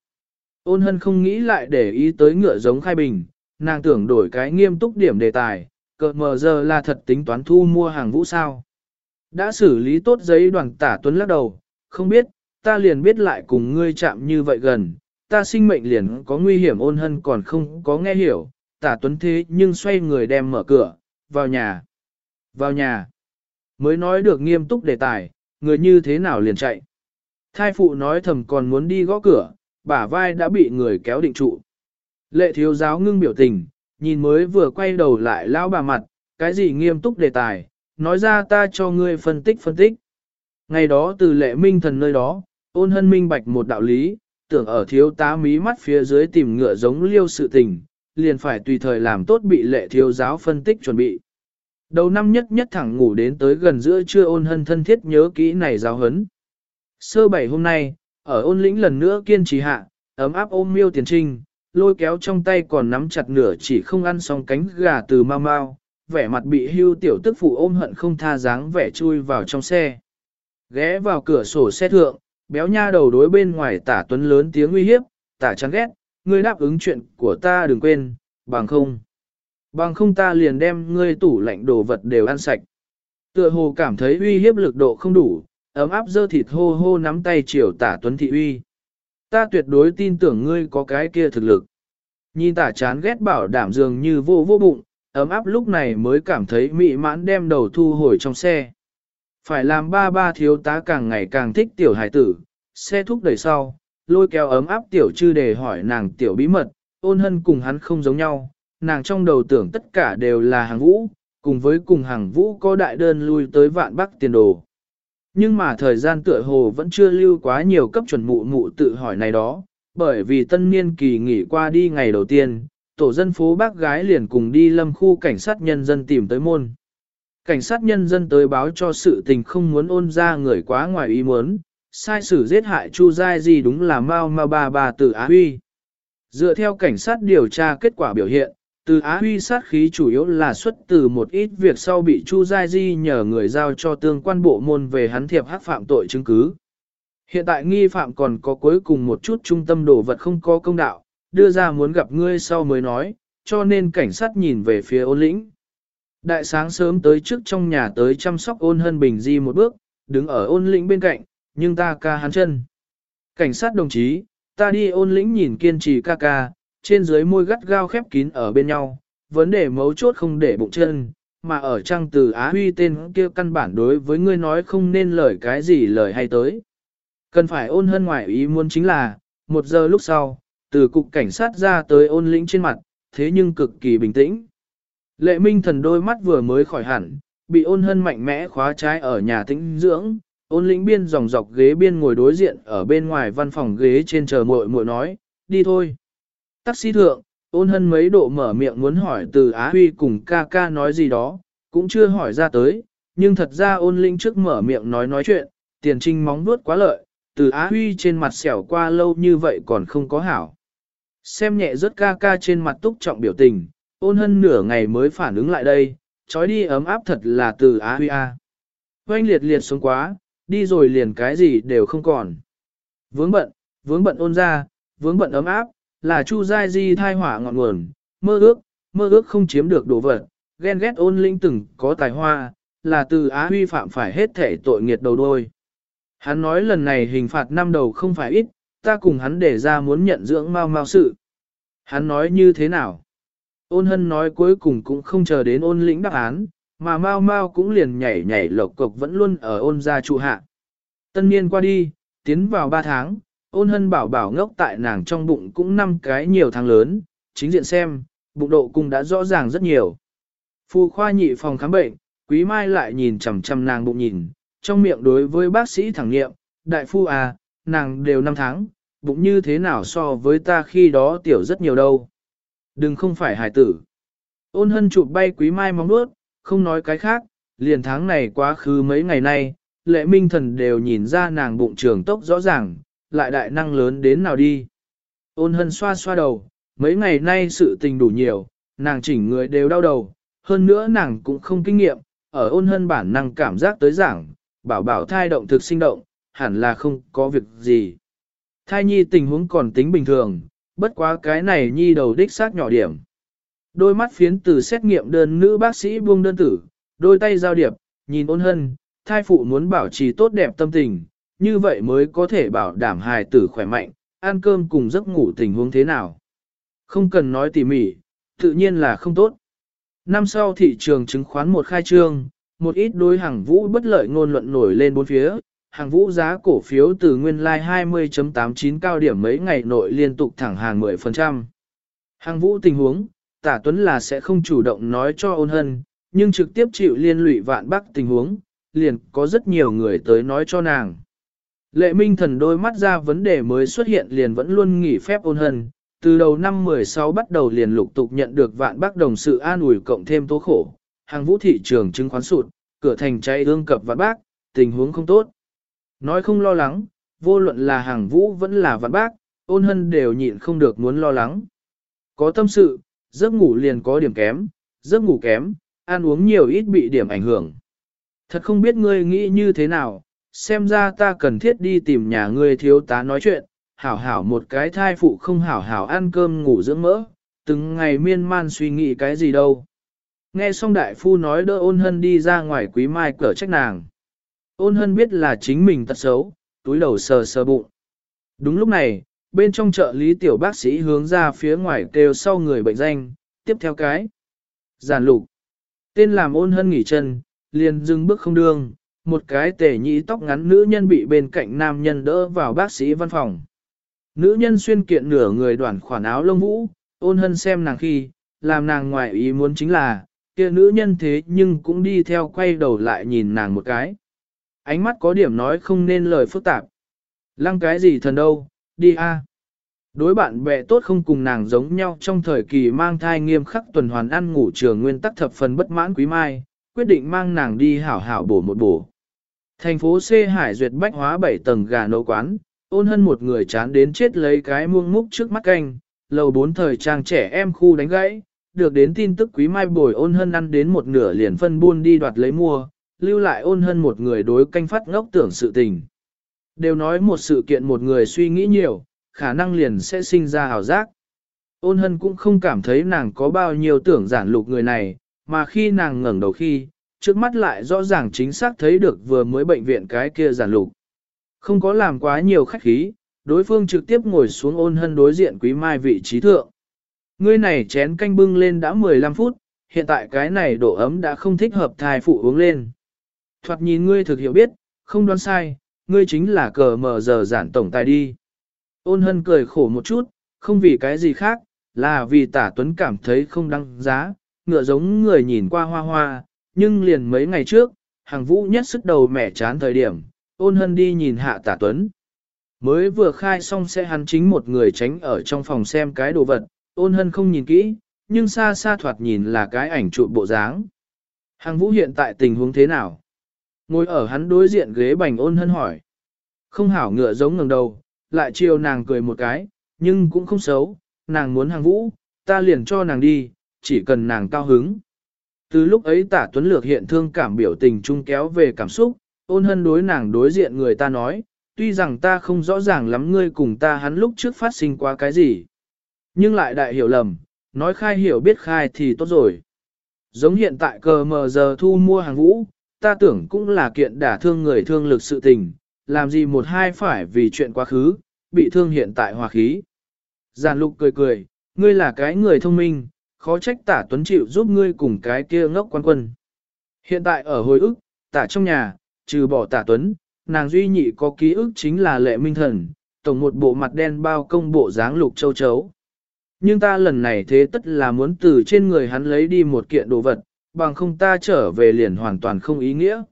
Ôn hân không nghĩ lại để ý tới ngựa giống khai bình, nàng tưởng đổi cái nghiêm túc điểm đề tài, cờ mờ giờ là thật tính toán thu mua hàng vũ sao. Đã xử lý tốt giấy đoàn tả tuấn lắc đầu, không biết, ta liền biết lại cùng ngươi chạm như vậy gần, ta sinh mệnh liền có nguy hiểm ôn hân còn không có nghe hiểu, tả tuấn thế nhưng xoay người đem mở cửa, vào nhà, vào nhà. Mới nói được nghiêm túc đề tài, người như thế nào liền chạy. Thai phụ nói thầm còn muốn đi gõ cửa, bả vai đã bị người kéo định trụ. Lệ thiếu giáo ngưng biểu tình, nhìn mới vừa quay đầu lại lão bà mặt, cái gì nghiêm túc đề tài, nói ra ta cho ngươi phân tích phân tích. Ngày đó từ lệ minh thần nơi đó, ôn hân minh bạch một đạo lý, tưởng ở thiếu tá mí mắt phía dưới tìm ngựa giống liêu sự tình, liền phải tùy thời làm tốt bị lệ thiếu giáo phân tích chuẩn bị. Đầu năm nhất nhất thẳng ngủ đến tới gần giữa trưa ôn hân thân thiết nhớ kỹ này giáo hấn. Sơ bảy hôm nay, ở ôn lĩnh lần nữa kiên trì hạ, ấm áp ôm miêu tiền trinh, lôi kéo trong tay còn nắm chặt nửa chỉ không ăn xong cánh gà từ mau mau, vẻ mặt bị hưu tiểu tức phụ ôm hận không tha dáng vẻ chui vào trong xe. Ghé vào cửa sổ xe thượng, béo nha đầu đối bên ngoài tả tuấn lớn tiếng uy hiếp, tả chán ghét, ngươi đáp ứng chuyện của ta đừng quên, bằng không. Bằng không ta liền đem ngươi tủ lạnh đồ vật đều ăn sạch. Tựa hồ cảm thấy uy hiếp lực độ không đủ, ấm áp dơ thịt hô hô nắm tay chiều tả tuấn thị uy. Ta tuyệt đối tin tưởng ngươi có cái kia thực lực. Nhìn tả chán ghét bảo đảm dường như vô vô bụng, ấm áp lúc này mới cảm thấy mị mãn đem đầu thu hồi trong xe. Phải làm ba ba thiếu tá càng ngày càng thích tiểu hải tử, xe thúc đẩy sau, lôi kéo ấm áp tiểu chư để hỏi nàng tiểu bí mật, ôn hân cùng hắn không giống nhau, nàng trong đầu tưởng tất cả đều là hàng vũ, cùng với cùng hàng vũ có đại đơn lui tới vạn bắc tiền đồ. Nhưng mà thời gian tựa hồ vẫn chưa lưu quá nhiều cấp chuẩn mụ mụ tự hỏi này đó, bởi vì tân niên kỳ nghỉ qua đi ngày đầu tiên, tổ dân phố bác gái liền cùng đi lâm khu cảnh sát nhân dân tìm tới môn. Cảnh sát nhân dân tới báo cho sự tình không muốn ôn ra người quá ngoài ý muốn, sai sử giết hại Chu Giai gì đúng là mau mau ba bà từ Á Huy. Dựa theo cảnh sát điều tra kết quả biểu hiện, từ Á Huy sát khí chủ yếu là xuất từ một ít việc sau bị Chu Giai Di nhờ người giao cho tương quan bộ môn về hắn thiệp hắc phạm tội chứng cứ. Hiện tại nghi phạm còn có cuối cùng một chút trung tâm đồ vật không có công đạo, đưa ra muốn gặp ngươi sau mới nói, cho nên cảnh sát nhìn về phía ôn lĩnh. Đại sáng sớm tới trước trong nhà tới chăm sóc ôn hân bình di một bước, đứng ở ôn lĩnh bên cạnh, nhưng ta ca hắn chân. Cảnh sát đồng chí, ta đi ôn lĩnh nhìn kiên trì ca ca, trên dưới môi gắt gao khép kín ở bên nhau, vấn đề mấu chốt không để bụng chân, mà ở trang từ Á Huy tên kia căn bản đối với ngươi nói không nên lời cái gì lời hay tới. Cần phải ôn hơn ngoại ý muốn chính là, một giờ lúc sau, từ cục cảnh sát ra tới ôn lĩnh trên mặt, thế nhưng cực kỳ bình tĩnh. Lệ minh thần đôi mắt vừa mới khỏi hẳn, bị ôn hân mạnh mẽ khóa trái ở nhà tĩnh dưỡng, ôn lĩnh biên dòng dọc ghế biên ngồi đối diện ở bên ngoài văn phòng ghế trên chờ muội muội nói, đi thôi. Taxi thượng, ôn hân mấy độ mở miệng muốn hỏi từ Á Huy cùng ca ca nói gì đó, cũng chưa hỏi ra tới, nhưng thật ra ôn linh trước mở miệng nói nói chuyện, tiền trinh móng nuốt quá lợi, từ Á Huy trên mặt xẻo qua lâu như vậy còn không có hảo. Xem nhẹ rất ca ca trên mặt túc trọng biểu tình, ôn hân nửa ngày mới phản ứng lại đây, trói đi ấm áp thật là từ Á Huy A. Oanh liệt liệt xuống quá, đi rồi liền cái gì đều không còn. Vướng bận, vướng bận ôn ra, vướng bận ấm áp, là Chu Giai Di thai hỏa ngọn nguồn, mơ ước, mơ ước không chiếm được đồ vật, ghen ghét ôn linh từng có tài hoa, là từ Á Huy phạm phải hết thể tội nghiệt đầu đôi. Hắn nói lần này hình phạt năm đầu không phải ít, ta cùng hắn để ra muốn nhận dưỡng mau mau sự. Hắn nói như thế nào? Ôn hân nói cuối cùng cũng không chờ đến ôn lĩnh đáp án, mà mau mau cũng liền nhảy nhảy lộc cộc vẫn luôn ở ôn gia trụ hạ. Tân niên qua đi, tiến vào 3 tháng, ôn hân bảo bảo ngốc tại nàng trong bụng cũng năm cái nhiều tháng lớn, chính diện xem, bụng độ cung đã rõ ràng rất nhiều. Phu khoa nhị phòng khám bệnh, quý mai lại nhìn chằm chằm nàng bụng nhìn, trong miệng đối với bác sĩ thẳng nghiệm, đại phu à, nàng đều năm tháng, bụng như thế nào so với ta khi đó tiểu rất nhiều đâu. Đừng không phải hài tử. Ôn hân chụp bay quý mai móng nuốt, không nói cái khác, liền tháng này quá khứ mấy ngày nay, lệ minh thần đều nhìn ra nàng bụng trường tốc rõ ràng, lại đại năng lớn đến nào đi. Ôn hân xoa xoa đầu, mấy ngày nay sự tình đủ nhiều, nàng chỉnh người đều đau đầu, hơn nữa nàng cũng không kinh nghiệm, ở ôn hân bản năng cảm giác tới giảng, bảo bảo thai động thực sinh động, hẳn là không có việc gì. Thai nhi tình huống còn tính bình thường, bất quá cái này nhi đầu đích xác nhỏ điểm. Đôi mắt phiến từ xét nghiệm đơn nữ bác sĩ buông đơn tử, đôi tay giao điệp, nhìn ôn hân, thai phụ muốn bảo trì tốt đẹp tâm tình, như vậy mới có thể bảo đảm hài tử khỏe mạnh, ăn cơm cùng giấc ngủ tình huống thế nào. Không cần nói tỉ mỉ, tự nhiên là không tốt. Năm sau thị trường chứng khoán một khai trương, một ít đối hàng vũ bất lợi ngôn luận nổi lên bốn phía, hàng vũ giá cổ phiếu từ nguyên lai like 20.89 cao điểm mấy ngày nội liên tục thẳng hàng 10%. Hàng vũ tình huống, tả tuấn là sẽ không chủ động nói cho ôn hân, nhưng trực tiếp chịu liên lụy vạn bắc tình huống, liền có rất nhiều người tới nói cho nàng. Lệ minh thần đôi mắt ra vấn đề mới xuất hiện liền vẫn luôn nghỉ phép ôn hân, từ đầu năm 16 bắt đầu liền lục tục nhận được vạn bác đồng sự an ủi cộng thêm tố khổ, hàng vũ thị trường chứng khoán sụt, cửa thành cháy ương cập vạn bác, tình huống không tốt. Nói không lo lắng, vô luận là hàng vũ vẫn là vạn bác, ôn hân đều nhịn không được muốn lo lắng. Có tâm sự, giấc ngủ liền có điểm kém, giấc ngủ kém, ăn uống nhiều ít bị điểm ảnh hưởng. Thật không biết ngươi nghĩ như thế nào, xem ra ta cần thiết đi tìm nhà ngươi thiếu tá nói chuyện, hảo hảo một cái thai phụ không hảo hảo ăn cơm ngủ dưỡng mỡ, từng ngày miên man suy nghĩ cái gì đâu. Nghe xong đại phu nói đỡ ôn hân đi ra ngoài quý mai cỡ trách nàng. Ôn hân biết là chính mình tật xấu, túi đầu sờ sờ bụng. Đúng lúc này, bên trong chợ lý tiểu bác sĩ hướng ra phía ngoài kêu sau người bệnh danh, tiếp theo cái. Giản lục. Tên làm ôn hân nghỉ chân, liền dừng bước không đương, một cái tề nhĩ tóc ngắn nữ nhân bị bên cạnh nam nhân đỡ vào bác sĩ văn phòng. Nữ nhân xuyên kiện nửa người đoàn khoản áo lông vũ, ôn hân xem nàng khi, làm nàng ngoài ý muốn chính là, kia nữ nhân thế nhưng cũng đi theo quay đầu lại nhìn nàng một cái. Ánh mắt có điểm nói không nên lời phức tạp. Lăng cái gì thần đâu, đi a. Đối bạn bè tốt không cùng nàng giống nhau trong thời kỳ mang thai nghiêm khắc tuần hoàn ăn ngủ trường nguyên tắc thập phần bất mãn quý mai, quyết định mang nàng đi hảo hảo bổ một bổ. Thành phố C Hải duyệt bách hóa 7 tầng gà nấu quán, ôn hân một người chán đến chết lấy cái muông múc trước mắt canh, lầu bốn thời trang trẻ em khu đánh gãy, được đến tin tức quý mai bồi ôn hân ăn đến một nửa liền phân buôn đi đoạt lấy mua, lưu lại ôn hân một người đối canh phát ngốc tưởng sự tình. Đều nói một sự kiện một người suy nghĩ nhiều, khả năng liền sẽ sinh ra hào giác. Ôn hân cũng không cảm thấy nàng có bao nhiêu tưởng giản lục người này, mà khi nàng ngẩng đầu khi, trước mắt lại rõ ràng chính xác thấy được vừa mới bệnh viện cái kia giản lục. Không có làm quá nhiều khách khí, đối phương trực tiếp ngồi xuống ôn hân đối diện quý mai vị trí thượng. Ngươi này chén canh bưng lên đã 15 phút, hiện tại cái này độ ấm đã không thích hợp thai phụ uống lên. Thoạt nhìn ngươi thực hiểu biết, không đoán sai, ngươi chính là cờ mờ giờ giản tổng tài đi. Ôn hân cười khổ một chút, không vì cái gì khác, là vì tả tuấn cảm thấy không đăng giá, ngựa giống người nhìn qua hoa hoa, nhưng liền mấy ngày trước, hàng vũ nhất sức đầu mẻ chán thời điểm, ôn hân đi nhìn hạ tả tuấn. Mới vừa khai xong sẽ hắn chính một người tránh ở trong phòng xem cái đồ vật, ôn hân không nhìn kỹ, nhưng xa xa thoạt nhìn là cái ảnh trụ bộ dáng. Hàng vũ hiện tại tình huống thế nào? Ngồi ở hắn đối diện ghế bành ôn hân hỏi. Không hảo ngựa giống ngẩng đầu, lại chiều nàng cười một cái, nhưng cũng không xấu, nàng muốn hàng vũ, ta liền cho nàng đi, chỉ cần nàng cao hứng. Từ lúc ấy tả tuấn lược hiện thương cảm biểu tình chung kéo về cảm xúc, ôn hân đối nàng đối diện người ta nói, tuy rằng ta không rõ ràng lắm ngươi cùng ta hắn lúc trước phát sinh qua cái gì. Nhưng lại đại hiểu lầm, nói khai hiểu biết khai thì tốt rồi. Giống hiện tại cờ mờ giờ thu mua hàng vũ, ta tưởng cũng là kiện đả thương người thương lực sự tình, làm gì một hai phải vì chuyện quá khứ, bị thương hiện tại hòa khí. Giàn lục cười cười, ngươi là cái người thông minh, khó trách tả tuấn chịu giúp ngươi cùng cái kia ngốc quan quân. Hiện tại ở hồi ức, tả trong nhà, trừ bỏ tả tuấn, nàng duy nhị có ký ức chính là lệ minh thần, tổng một bộ mặt đen bao công bộ dáng lục châu chấu. Nhưng ta lần này thế tất là muốn từ trên người hắn lấy đi một kiện đồ vật, bằng không ta trở về liền hoàn toàn không ý nghĩa.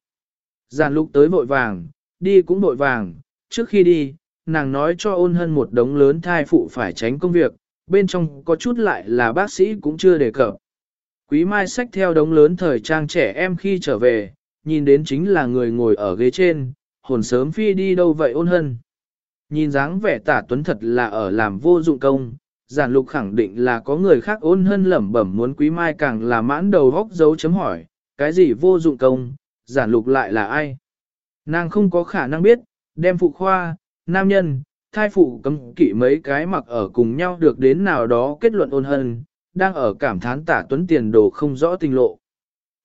Giàn lục tới vội vàng, đi cũng vội vàng, trước khi đi, nàng nói cho ôn hân một đống lớn thai phụ phải tránh công việc, bên trong có chút lại là bác sĩ cũng chưa đề cập. Quý Mai xách theo đống lớn thời trang trẻ em khi trở về, nhìn đến chính là người ngồi ở ghế trên, hồn sớm phi đi đâu vậy ôn hân. Nhìn dáng vẻ tả tuấn thật là ở làm vô dụng công, giản lục khẳng định là có người khác ôn hân lẩm bẩm muốn quý mai càng là mãn đầu góc dấu chấm hỏi, cái gì vô dụng công, giản lục lại là ai. Nàng không có khả năng biết, đem phụ khoa, nam nhân, thai phụ cấm kỵ mấy cái mặc ở cùng nhau được đến nào đó kết luận ôn hân, đang ở cảm thán tả tuấn tiền đồ không rõ tình lộ.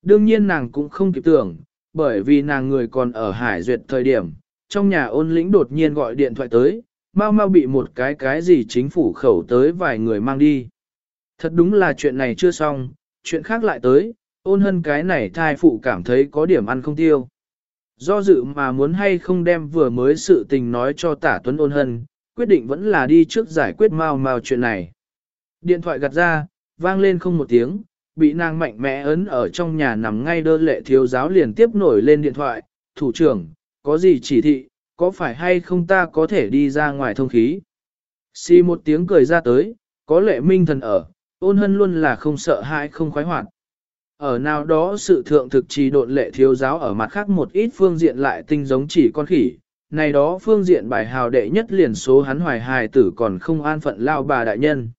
Đương nhiên nàng cũng không kịp tưởng, bởi vì nàng người còn ở hải duyệt thời điểm, trong nhà ôn lĩnh đột nhiên gọi điện thoại tới, mau mau bị một cái cái gì chính phủ khẩu tới vài người mang đi. Thật đúng là chuyện này chưa xong, chuyện khác lại tới, ôn hân cái này thai phụ cảm thấy có điểm ăn không tiêu. Do dự mà muốn hay không đem vừa mới sự tình nói cho tả tuấn ôn hân, quyết định vẫn là đi trước giải quyết mau mau chuyện này. Điện thoại gặt ra, vang lên không một tiếng, bị nàng mạnh mẽ ấn ở trong nhà nằm ngay đơn lệ thiếu giáo liền tiếp nổi lên điện thoại, thủ trưởng, có gì chỉ thị, có phải hay không ta có thể đi ra ngoài thông khí. Xì một tiếng cười ra tới, Có lệ minh thần ở, ôn hân luôn là không sợ hãi không khoái hoạt. Ở nào đó sự thượng thực trì độn lệ thiếu giáo ở mặt khác một ít phương diện lại tinh giống chỉ con khỉ, này đó phương diện bài hào đệ nhất liền số hắn hoài hài tử còn không an phận lao bà đại nhân.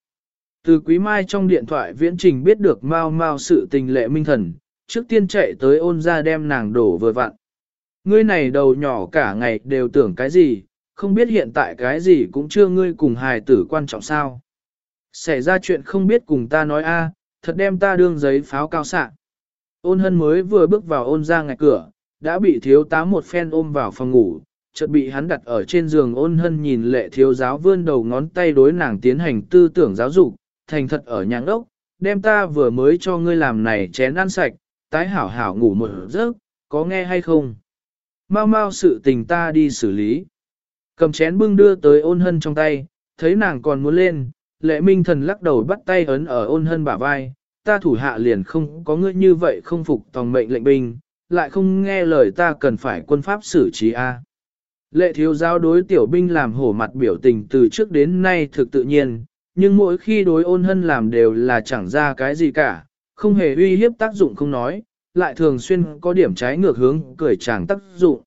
Từ quý mai trong điện thoại viễn trình biết được mau mau sự tình lệ minh thần, trước tiên chạy tới ôn ra đem nàng đổ vừa vặn. Ngươi này đầu nhỏ cả ngày đều tưởng cái gì, không biết hiện tại cái gì cũng chưa ngươi cùng hài tử quan trọng sao. Xảy ra chuyện không biết cùng ta nói a, thật đem ta đương giấy pháo cao xạ. Ôn hân mới vừa bước vào ôn ra ngạch cửa, đã bị thiếu tá một phen ôm vào phòng ngủ, chợt bị hắn đặt ở trên giường ôn hân nhìn lệ thiếu giáo vươn đầu ngón tay đối nàng tiến hành tư tưởng giáo dục, thành thật ở nhãn ốc, đem ta vừa mới cho ngươi làm này chén ăn sạch, tái hảo hảo ngủ một giấc, có nghe hay không? Mau mau sự tình ta đi xử lý. Cầm chén bưng đưa tới ôn hân trong tay, thấy nàng còn muốn lên, lệ minh thần lắc đầu bắt tay ấn ở ôn hân bả vai, ta thủ hạ liền không có ngươi như vậy không phục tòng mệnh lệnh binh, lại không nghe lời ta cần phải quân pháp xử trí a. Lệ thiếu giáo đối tiểu binh làm hổ mặt biểu tình từ trước đến nay thực tự nhiên, nhưng mỗi khi đối ôn hân làm đều là chẳng ra cái gì cả, không hề uy hiếp tác dụng không nói, lại thường xuyên có điểm trái ngược hướng cười chàng tác dụng.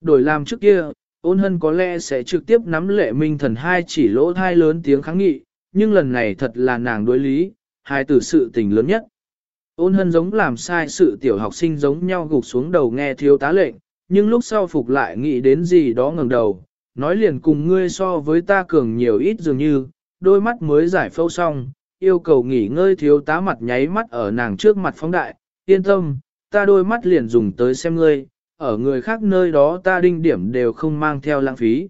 Đổi làm trước kia, ôn hân có lẽ sẽ trực tiếp nắm lệ minh thần hai chỉ lỗ thai lớn tiếng kháng nghị, nhưng lần này thật là nàng đối lý, hai tử sự tình lớn nhất. Ôn hân giống làm sai sự tiểu học sinh giống nhau gục xuống đầu nghe thiếu tá lệnh, nhưng lúc sau phục lại nghĩ đến gì đó ngẩng đầu, nói liền cùng ngươi so với ta cường nhiều ít dường như, đôi mắt mới giải phâu xong, yêu cầu nghỉ ngơi thiếu tá mặt nháy mắt ở nàng trước mặt phóng đại, yên tâm, ta đôi mắt liền dùng tới xem ngươi, ở người khác nơi đó ta đinh điểm đều không mang theo lãng phí.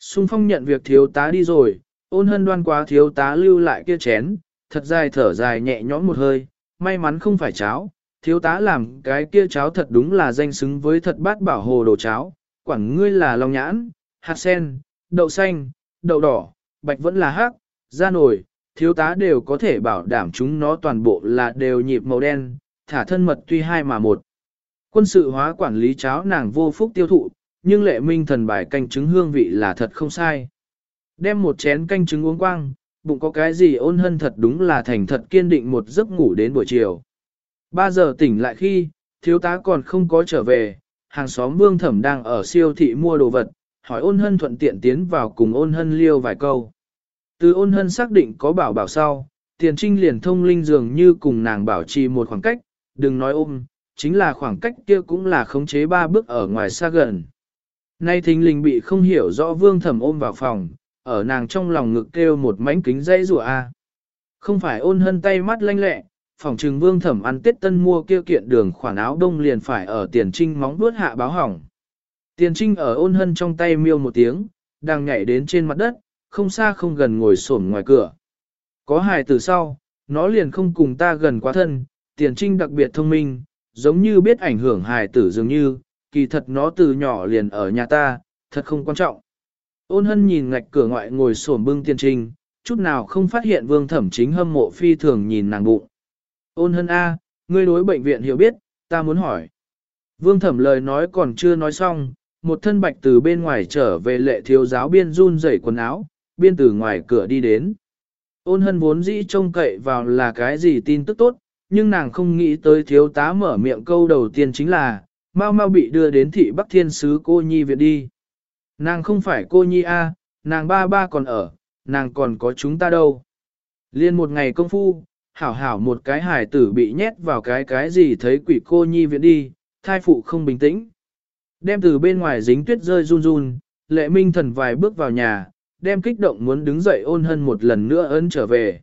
Xung phong nhận việc thiếu tá đi rồi, ôn hân đoan quá thiếu tá lưu lại kia chén, thật dài thở dài nhẹ nhõm một hơi, may mắn không phải cháo, thiếu tá làm cái kia cháo thật đúng là danh xứng với thật bát bảo hồ đồ cháo, quản ngươi là long nhãn, hạt sen, đậu xanh, đậu đỏ, bạch vẫn là hắc, da nổi, thiếu tá đều có thể bảo đảm chúng nó toàn bộ là đều nhịp màu đen, thả thân mật tuy hai mà một. Quân sự hóa quản lý cháo nàng vô phúc tiêu thụ, nhưng lệ minh thần bài canh chứng hương vị là thật không sai. Đem một chén canh trứng uống quang, bụng có cái gì ôn hân thật đúng là thành thật kiên định một giấc ngủ đến buổi chiều. Ba giờ tỉnh lại khi, thiếu tá còn không có trở về, hàng xóm vương thẩm đang ở siêu thị mua đồ vật, hỏi ôn hân thuận tiện tiến vào cùng ôn hân liêu vài câu. Từ ôn hân xác định có bảo bảo sau, tiền trinh liền thông linh dường như cùng nàng bảo trì một khoảng cách, đừng nói ôm, chính là khoảng cách kia cũng là khống chế ba bước ở ngoài xa gần. Nay thính linh bị không hiểu rõ vương thẩm ôm vào phòng, ở nàng trong lòng ngực kêu một mảnh kính dây rùa a. Không phải ôn hân tay mắt lanh lẹ, phòng trừng vương thẩm ăn tết tân mua kia kiện đường khoản áo đông liền phải ở tiền trinh móng vuốt hạ báo hỏng. Tiền trinh ở ôn hân trong tay miêu một tiếng, đang nhảy đến trên mặt đất, không xa không gần ngồi xổm ngoài cửa. Có hài từ sau, nó liền không cùng ta gần quá thân, tiền trinh đặc biệt thông minh, giống như biết ảnh hưởng hài tử dường như, kỳ thật nó từ nhỏ liền ở nhà ta, thật không quan trọng. Ôn hân nhìn ngạch cửa ngoại ngồi xổm bưng tiên trinh, chút nào không phát hiện vương thẩm chính hâm mộ phi thường nhìn nàng bụng. Ôn hân A, ngươi đối bệnh viện hiểu biết, ta muốn hỏi. Vương thẩm lời nói còn chưa nói xong, một thân bạch từ bên ngoài trở về lệ thiếu giáo biên run rẩy quần áo, biên từ ngoài cửa đi đến. Ôn hân vốn dĩ trông cậy vào là cái gì tin tức tốt, nhưng nàng không nghĩ tới thiếu tá mở miệng câu đầu tiên chính là, mau mau bị đưa đến thị Bắc Thiên Sứ cô nhi viện đi. Nàng không phải cô nhi A, nàng ba ba còn ở, nàng còn có chúng ta đâu. Liên một ngày công phu, hảo hảo một cái hải tử bị nhét vào cái cái gì thấy quỷ cô nhi viện đi, thai phụ không bình tĩnh. Đem từ bên ngoài dính tuyết rơi run run, lệ minh thần vài bước vào nhà, đem kích động muốn đứng dậy ôn hân một lần nữa ấn trở về.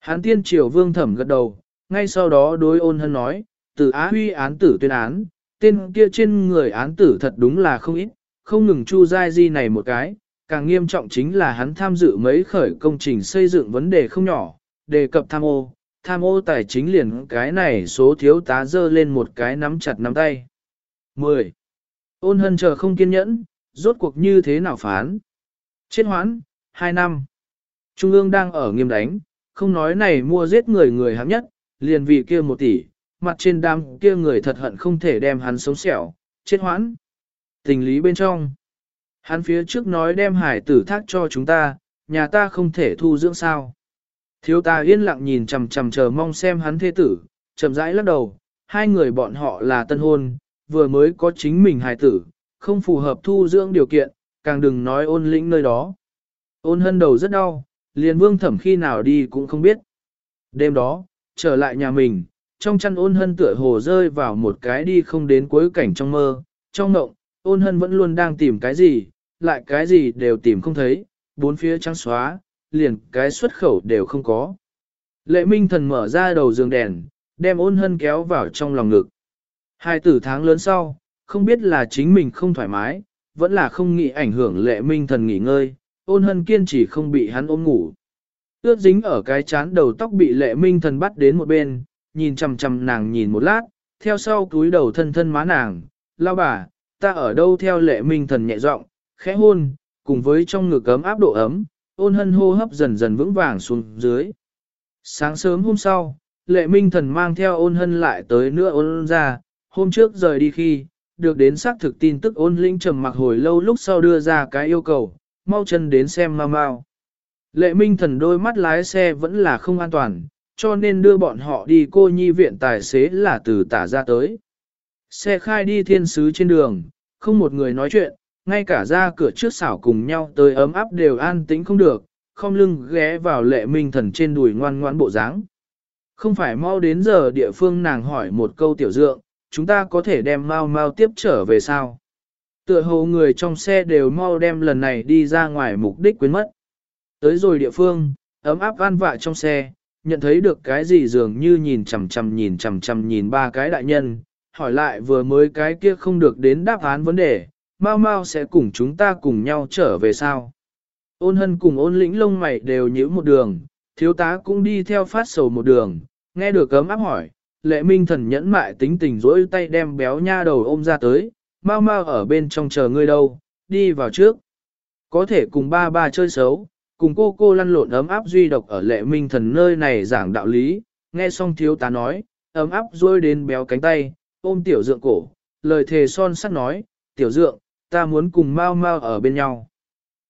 Hán tiên triều vương thẩm gật đầu, ngay sau đó đối ôn hân nói, từ á huy án tử tuyên án, tên kia trên người án tử thật đúng là không ít, không ngừng chu giai di này một cái, càng nghiêm trọng chính là hắn tham dự mấy khởi công trình xây dựng vấn đề không nhỏ, đề cập tham ô, tham ô tài chính liền cái này số thiếu tá dơ lên một cái nắm chặt nắm tay. 10. Ôn hân chờ không kiên nhẫn, rốt cuộc như thế nào phán? Chết hoãn, 2 năm. Trung ương đang ở nghiêm đánh, không nói này mua giết người người hám nhất, liền vì kia một tỷ, mặt trên đám kia người thật hận không thể đem hắn sống sẹo, chết hoãn. Tình lý bên trong. Hắn phía trước nói đem hải tử thác cho chúng ta, nhà ta không thể thu dưỡng sao. Thiếu ta yên lặng nhìn chằm chằm chờ mong xem hắn thế tử, chậm rãi lắc đầu, hai người bọn họ là tân hôn, vừa mới có chính mình hài tử, không phù hợp thu dưỡng điều kiện, càng đừng nói ôn lĩnh nơi đó. Ôn hân đầu rất đau, liền vương thẩm khi nào đi cũng không biết. Đêm đó, trở lại nhà mình, trong chăn ôn hân tựa hồ rơi vào một cái đi không đến cuối cảnh trong mơ, trong ngộng, ôn hân vẫn luôn đang tìm cái gì, lại cái gì đều tìm không thấy, bốn phía trắng xóa, liền cái xuất khẩu đều không có. Lệ minh thần mở ra đầu giường đèn, đem ôn hân kéo vào trong lòng ngực. Hai tử tháng lớn sau, không biết là chính mình không thoải mái, vẫn là không nghĩ ảnh hưởng lệ minh thần nghỉ ngơi, ôn hân kiên trì không bị hắn ôm ngủ. Ước dính ở cái chán đầu tóc bị lệ minh thần bắt đến một bên, nhìn chằm chằm nàng nhìn một lát, theo sau túi đầu thân thân má nàng, lao bà, ta ở đâu theo lệ minh thần nhẹ giọng, khẽ hôn, cùng với trong ngực ấm áp độ ấm, ôn hân hô hấp dần dần vững vàng xuống dưới. Sáng sớm hôm sau, lệ minh thần mang theo ôn hân lại tới nữa ôn ra, hôm trước rời đi khi, được đến xác thực tin tức ôn linh trầm mặc hồi lâu lúc sau đưa ra cái yêu cầu, mau chân đến xem mau mau. Lệ minh thần đôi mắt lái xe vẫn là không an toàn, cho nên đưa bọn họ đi cô nhi viện tài xế là từ tả ra tới. Xe khai đi thiên sứ trên đường, không một người nói chuyện, ngay cả ra cửa trước xảo cùng nhau tới ấm áp đều an tĩnh không được, không lưng ghé vào lệ minh thần trên đùi ngoan ngoãn bộ dáng. Không phải mau đến giờ địa phương nàng hỏi một câu tiểu dượng, chúng ta có thể đem mau mau tiếp trở về sao? Tựa hồ người trong xe đều mau đem lần này đi ra ngoài mục đích quên mất. Tới rồi địa phương, ấm áp an vạ trong xe, nhận thấy được cái gì dường như nhìn chằm chằm nhìn chằm chằm nhìn ba cái đại nhân, hỏi lại vừa mới cái kia không được đến đáp án vấn đề, mau mau sẽ cùng chúng ta cùng nhau trở về sao. Ôn hân cùng ôn lĩnh lông mày đều nhíu một đường, thiếu tá cũng đi theo phát sầu một đường, nghe được cấm áp hỏi, lệ minh thần nhẫn mại tính tình rỗi tay đem béo nha đầu ôm ra tới, mau mau ở bên trong chờ ngươi đâu, đi vào trước. Có thể cùng ba ba chơi xấu, cùng cô cô lăn lộn ấm áp duy độc ở lệ minh thần nơi này giảng đạo lý, nghe xong thiếu tá nói, ấm áp rôi đến béo cánh tay, ôm tiểu dượng cổ, lời thề son sắt nói, tiểu dượng, ta muốn cùng mau mau ở bên nhau.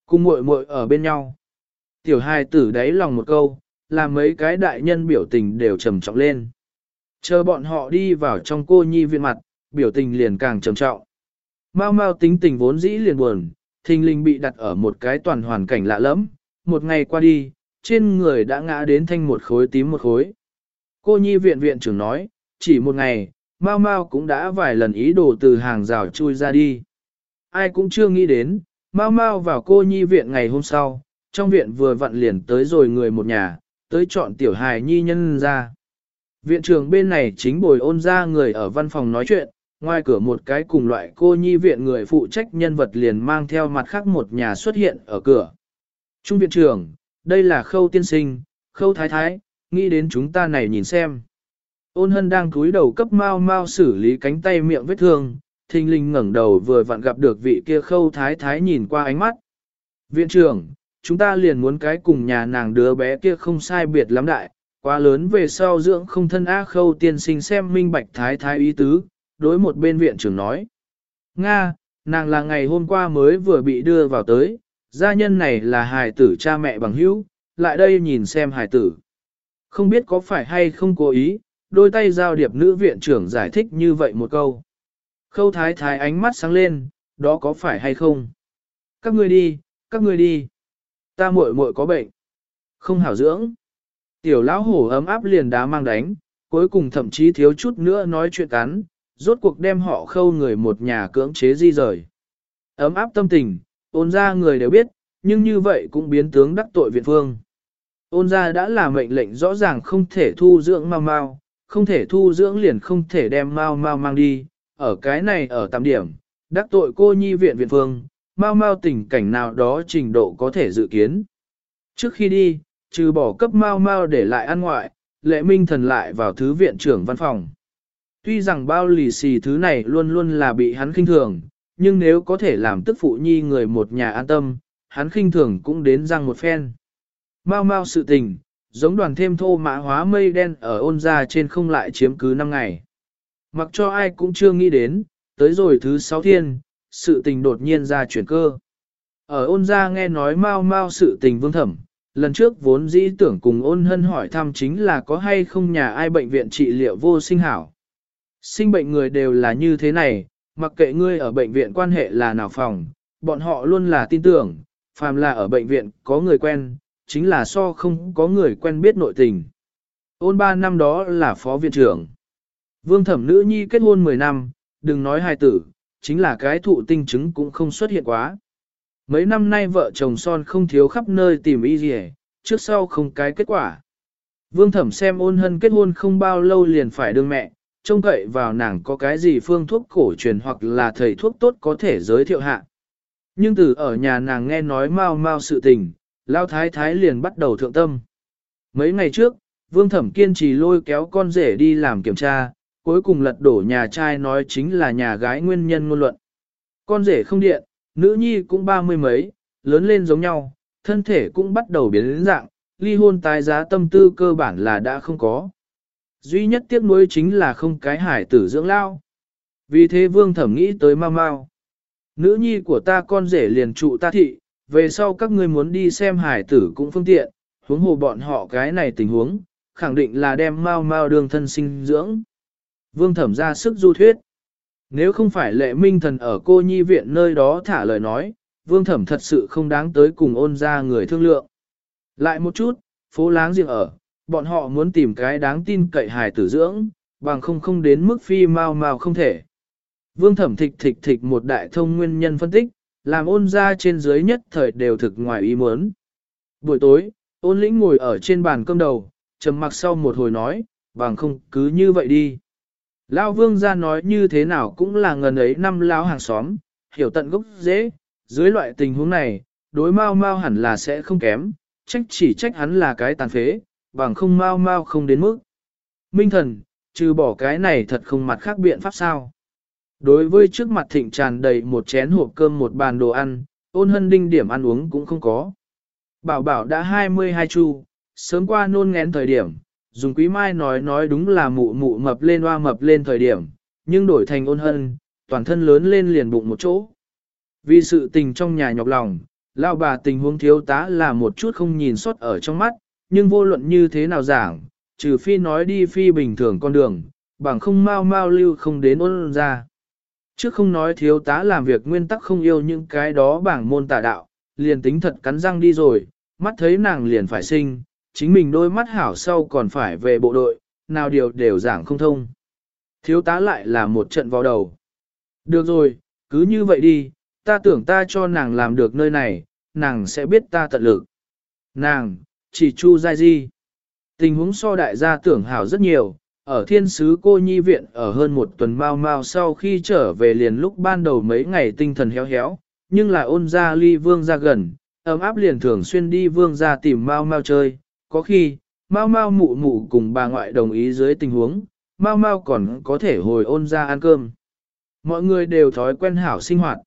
Cùng muội muội ở bên nhau. Tiểu hài tử đáy lòng một câu, làm mấy cái đại nhân biểu tình đều trầm trọng lên. Chờ bọn họ đi vào trong cô nhi viện mặt, biểu tình liền càng trầm trọng. Mau mau tính tình vốn dĩ liền buồn, thình linh bị đặt ở một cái toàn hoàn cảnh lạ lẫm, một ngày qua đi, trên người đã ngã đến thanh một khối tím một khối. Cô nhi viện viện trưởng nói, chỉ một ngày, Mao Mao cũng đã vài lần ý đồ từ hàng rào chui ra đi. Ai cũng chưa nghĩ đến, Mao Mao vào cô nhi viện ngày hôm sau, trong viện vừa vặn liền tới rồi người một nhà, tới chọn tiểu hài nhi nhân ra. Viện trưởng bên này chính bồi ôn ra người ở văn phòng nói chuyện, ngoài cửa một cái cùng loại cô nhi viện người phụ trách nhân vật liền mang theo mặt khác một nhà xuất hiện ở cửa. Trung viện trưởng, đây là khâu tiên sinh, khâu thái thái, nghĩ đến chúng ta này nhìn xem. Ôn hân đang cúi đầu cấp mau mau xử lý cánh tay miệng vết thương, thình linh ngẩng đầu vừa vặn gặp được vị kia khâu thái thái nhìn qua ánh mắt. Viện trưởng, chúng ta liền muốn cái cùng nhà nàng đứa bé kia không sai biệt lắm đại, quá lớn về sau dưỡng không thân á khâu tiên sinh xem minh bạch thái thái ý tứ, đối một bên viện trưởng nói. Nga, nàng là ngày hôm qua mới vừa bị đưa vào tới, gia nhân này là hài tử cha mẹ bằng hữu, lại đây nhìn xem hài tử. Không biết có phải hay không cố ý, đôi tay giao điệp nữ viện trưởng giải thích như vậy một câu. Khâu thái thái ánh mắt sáng lên, đó có phải hay không? Các ngươi đi, các ngươi đi. Ta muội muội có bệnh. Không hảo dưỡng. Tiểu lão hổ ấm áp liền đá mang đánh, cuối cùng thậm chí thiếu chút nữa nói chuyện cắn, rốt cuộc đem họ khâu người một nhà cưỡng chế di rời. Ấm áp tâm tình, ôn ra người đều biết, nhưng như vậy cũng biến tướng đắc tội viện phương. Ôn ra đã là mệnh lệnh rõ ràng không thể thu dưỡng mau mau, không thể thu dưỡng liền không thể đem mau mau mang đi, ở cái này ở tạm điểm, đắc tội cô nhi viện viện phương, mau mau tình cảnh nào đó trình độ có thể dự kiến. Trước khi đi, trừ bỏ cấp mau mau để lại ăn ngoại, lệ minh thần lại vào thứ viện trưởng văn phòng. Tuy rằng bao lì xì thứ này luôn luôn là bị hắn khinh thường, nhưng nếu có thể làm tức phụ nhi người một nhà an tâm, hắn khinh thường cũng đến răng một phen. Mau mau sự tình, giống đoàn thêm thô mã hóa mây đen ở ôn ra trên không lại chiếm cứ 5 ngày. Mặc cho ai cũng chưa nghĩ đến, tới rồi thứ sáu thiên, sự tình đột nhiên ra chuyển cơ. Ở ôn ra nghe nói mau mau sự tình vương thẩm, lần trước vốn dĩ tưởng cùng ôn hân hỏi thăm chính là có hay không nhà ai bệnh viện trị liệu vô sinh hảo. Sinh bệnh người đều là như thế này, mặc kệ ngươi ở bệnh viện quan hệ là nào phòng, bọn họ luôn là tin tưởng, phàm là ở bệnh viện có người quen, chính là so không có người quen biết nội tình. Ôn ba năm đó là phó viện trưởng. Vương thẩm nữ nhi kết hôn 10 năm, đừng nói hai tử, chính là cái thụ tinh chứng cũng không xuất hiện quá. Mấy năm nay vợ chồng son không thiếu khắp nơi tìm y gì trước sau không cái kết quả. Vương thẩm xem ôn hân kết hôn không bao lâu liền phải đương mẹ, trông cậy vào nàng có cái gì phương thuốc cổ truyền hoặc là thầy thuốc tốt có thể giới thiệu hạ. Nhưng từ ở nhà nàng nghe nói mau mau sự tình, lao thái thái liền bắt đầu thượng tâm. Mấy ngày trước, vương thẩm kiên trì lôi kéo con rể đi làm kiểm tra, cuối cùng lật đổ nhà trai nói chính là nhà gái nguyên nhân ngôn luận. Con rể không điện, nữ nhi cũng ba mươi mấy, lớn lên giống nhau, thân thể cũng bắt đầu biến dạng, ly hôn tái giá tâm tư cơ bản là đã không có. Duy nhất tiếc nuối chính là không cái hải tử dưỡng lao. Vì thế vương thẩm nghĩ tới mau mau. Nữ nhi của ta con rể liền trụ ta thị, về sau các ngươi muốn đi xem hải tử cũng phương tiện, huống hồ bọn họ cái này tình huống, khẳng định là đem mau mau đường thân sinh dưỡng. Vương thẩm ra sức du thuyết. Nếu không phải lệ minh thần ở cô nhi viện nơi đó thả lời nói, vương thẩm thật sự không đáng tới cùng ôn ra người thương lượng. Lại một chút, phố láng giềng ở, bọn họ muốn tìm cái đáng tin cậy hài tử dưỡng, bằng không không đến mức phi mau mau không thể. Vương thẩm thịch thịch thịch một đại thông nguyên nhân phân tích, làm ôn ra trên dưới nhất thời đều thực ngoài ý muốn. Buổi tối, ôn lĩnh ngồi ở trên bàn cơm đầu, trầm mặc sau một hồi nói, bằng không cứ như vậy đi. Lão vương ra nói như thế nào cũng là ngần ấy năm lão hàng xóm, hiểu tận gốc dễ, dưới loại tình huống này, đối mau mau hẳn là sẽ không kém, trách chỉ trách hắn là cái tàn phế, bằng không mau mau không đến mức. Minh thần, trừ bỏ cái này thật không mặt khác biện pháp sao. Đối với trước mặt thịnh tràn đầy một chén hộp cơm một bàn đồ ăn, ôn hân đinh điểm ăn uống cũng không có. Bảo bảo đã 22 chu, sớm qua nôn ngén thời điểm, dùng quý mai nói nói đúng là mụ mụ mập lên hoa mập lên thời điểm, nhưng đổi thành ôn hân, toàn thân lớn lên liền bụng một chỗ. Vì sự tình trong nhà nhọc lòng, lao bà tình huống thiếu tá là một chút không nhìn xuất ở trong mắt, nhưng vô luận như thế nào giảng, trừ phi nói đi phi bình thường con đường, bằng không mau mau lưu không đến ôn ra. Trước không nói thiếu tá làm việc nguyên tắc không yêu những cái đó bảng môn tà đạo, liền tính thật cắn răng đi rồi, mắt thấy nàng liền phải sinh, chính mình đôi mắt hảo sau còn phải về bộ đội, nào điều đều giảng không thông. Thiếu tá lại là một trận vào đầu. Được rồi, cứ như vậy đi, ta tưởng ta cho nàng làm được nơi này, nàng sẽ biết ta tận lực. Nàng, chỉ Chu Giai Di. Tình huống so đại gia tưởng hảo rất nhiều, ở thiên sứ cô nhi viện ở hơn một tuần mau mau sau khi trở về liền lúc ban đầu mấy ngày tinh thần héo héo, nhưng là ôn ra ly vương ra gần, ấm áp liền thường xuyên đi vương ra tìm mau mau chơi, có khi, mau mau mụ mụ cùng bà ngoại đồng ý dưới tình huống, mau mau còn có thể hồi ôn ra ăn cơm. Mọi người đều thói quen hảo sinh hoạt.